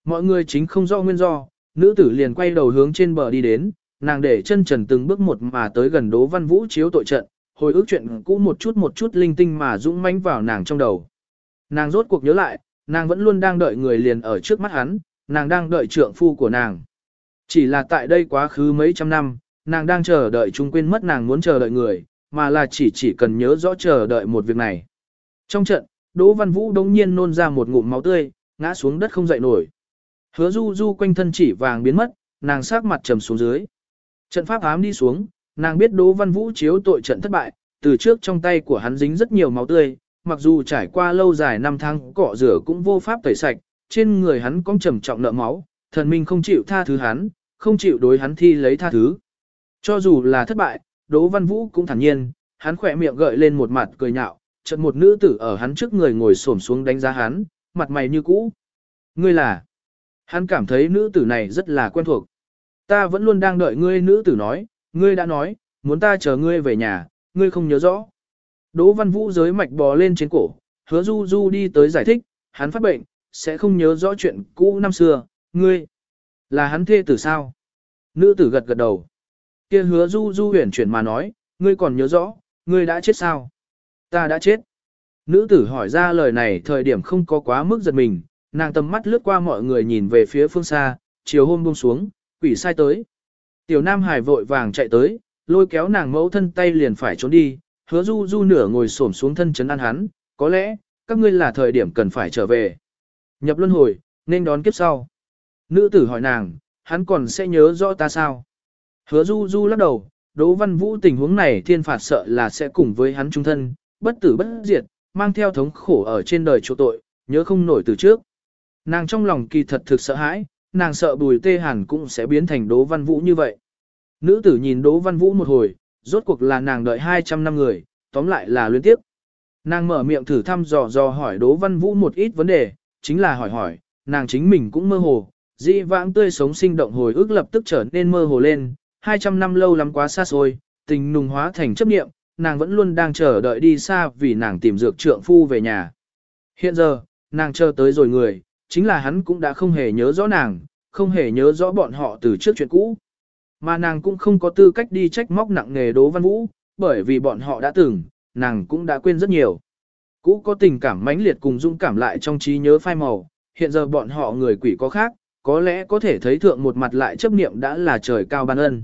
Mọi người chính không do nguyên do, nữ tử liền quay đầu hướng trên bờ đi đến, nàng để chân trần từng bước một mà tới gần Đỗ Văn Vũ chiếu tội trận, hồi ức chuyện cũ một chút một chút linh tinh mà dũng mãnh vào nàng trong đầu. Nàng rốt cuộc nhớ lại, nàng vẫn luôn đang đợi người liền ở trước mắt hắn, nàng đang đợi trượng phu của nàng. Chỉ là tại đây quá khứ mấy trăm năm, nàng đang chờ đợi chúng quên mất nàng muốn chờ đợi người, mà là chỉ chỉ cần nhớ rõ chờ đợi một việc này. Trong trận, Đỗ Văn Vũ đống nhiên nôn ra một ngụm máu tươi, ngã xuống đất không dậy nổi. Hứa du du quanh thân chỉ vàng biến mất, nàng sát mặt trầm xuống dưới. Trận pháp ám đi xuống, nàng biết Đỗ Văn Vũ chiếu tội trận thất bại, từ trước trong tay của hắn dính rất nhiều máu tươi, mặc dù trải qua lâu dài năm tháng cọ rửa cũng vô pháp tẩy sạch, trên người hắn có trầm trọng nợ máu, thần minh không chịu tha thứ hắn, không chịu đối hắn thi lấy tha thứ. Cho dù là thất bại, Đỗ Văn Vũ cũng thản nhiên, hắn khỏe miệng gợi lên một mặt cười nhạo, chợt một nữ tử ở hắn trước người ngồi xổm xuống đánh giá hắn, mặt mày như cũ. Ngươi là? Hắn cảm thấy nữ tử này rất là quen thuộc. Ta vẫn luôn đang đợi ngươi nữ tử nói, ngươi đã nói, muốn ta chờ ngươi về nhà, ngươi không nhớ rõ. Đỗ Văn Vũ giới mạch bò lên trên cổ, hứa du du đi tới giải thích, hắn phát bệnh, sẽ không nhớ rõ chuyện cũ năm xưa, ngươi. Là hắn thê tử sao? Nữ tử gật gật đầu. kia hứa du du huyền chuyển mà nói, ngươi còn nhớ rõ, ngươi đã chết sao? Ta đã chết. Nữ tử hỏi ra lời này thời điểm không có quá mức giật mình, nàng tầm mắt lướt qua mọi người nhìn về phía phương xa, chiều hôm buông xuống, quỷ sai tới. Tiểu Nam Hải vội vàng chạy tới, lôi kéo nàng mẫu thân tay liền phải trốn đi, hứa du du nửa ngồi xổm xuống thân chấn an hắn, có lẽ, các ngươi là thời điểm cần phải trở về. Nhập luân hồi, nên đón kiếp sau. Nữ tử hỏi nàng, hắn còn sẽ nhớ rõ ta sao? Hứa du du lắc đầu, Đỗ Văn Vũ tình huống này thiên phạt sợ là sẽ cùng với hắn trung thân, bất tử bất diệt, mang theo thống khổ ở trên đời chỗ tội, nhớ không nổi từ trước. Nàng trong lòng kỳ thật thực sợ hãi, nàng sợ bùi tê hàn cũng sẽ biến thành Đỗ Văn Vũ như vậy. Nữ tử nhìn Đỗ Văn Vũ một hồi, rốt cuộc là nàng đợi 200 năm người, tóm lại là luyến tiếp. Nàng mở miệng thử thăm dò dò hỏi Đỗ Văn Vũ một ít vấn đề, chính là hỏi hỏi, nàng chính mình cũng mơ hồ, dị vãng tươi sống sinh động hồi ức lập tức trở nên mơ hồ lên, 200 năm lâu lắm quá xa xôi, tình nùng hóa thành chấp niệm, nàng vẫn luôn đang chờ đợi đi xa vì nàng tìm dược trượng phu về nhà. Hiện giờ, nàng chờ tới rồi người, chính là hắn cũng đã không hề nhớ rõ nàng, không hề nhớ rõ bọn họ từ trước chuyện cũ. Mà nàng cũng không có tư cách đi trách móc nặng nghề đố Văn Vũ, bởi vì bọn họ đã từng, nàng cũng đã quên rất nhiều. Cũ có tình cảm mãnh liệt cùng dung cảm lại trong trí nhớ phai màu, hiện giờ bọn họ người quỷ có khác, có lẽ có thể thấy thượng một mặt lại chấp niệm đã là trời cao ban ân.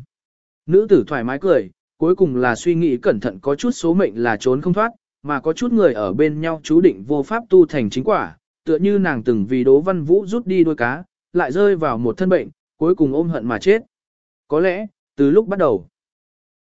Nữ tử thoải mái cười, cuối cùng là suy nghĩ cẩn thận có chút số mệnh là trốn không thoát, mà có chút người ở bên nhau chú định vô pháp tu thành chính quả, tựa như nàng từng vì đố Văn Vũ rút đi đôi cá, lại rơi vào một thân bệnh, cuối cùng ôm hận mà chết. Có lẽ, từ lúc bắt đầu,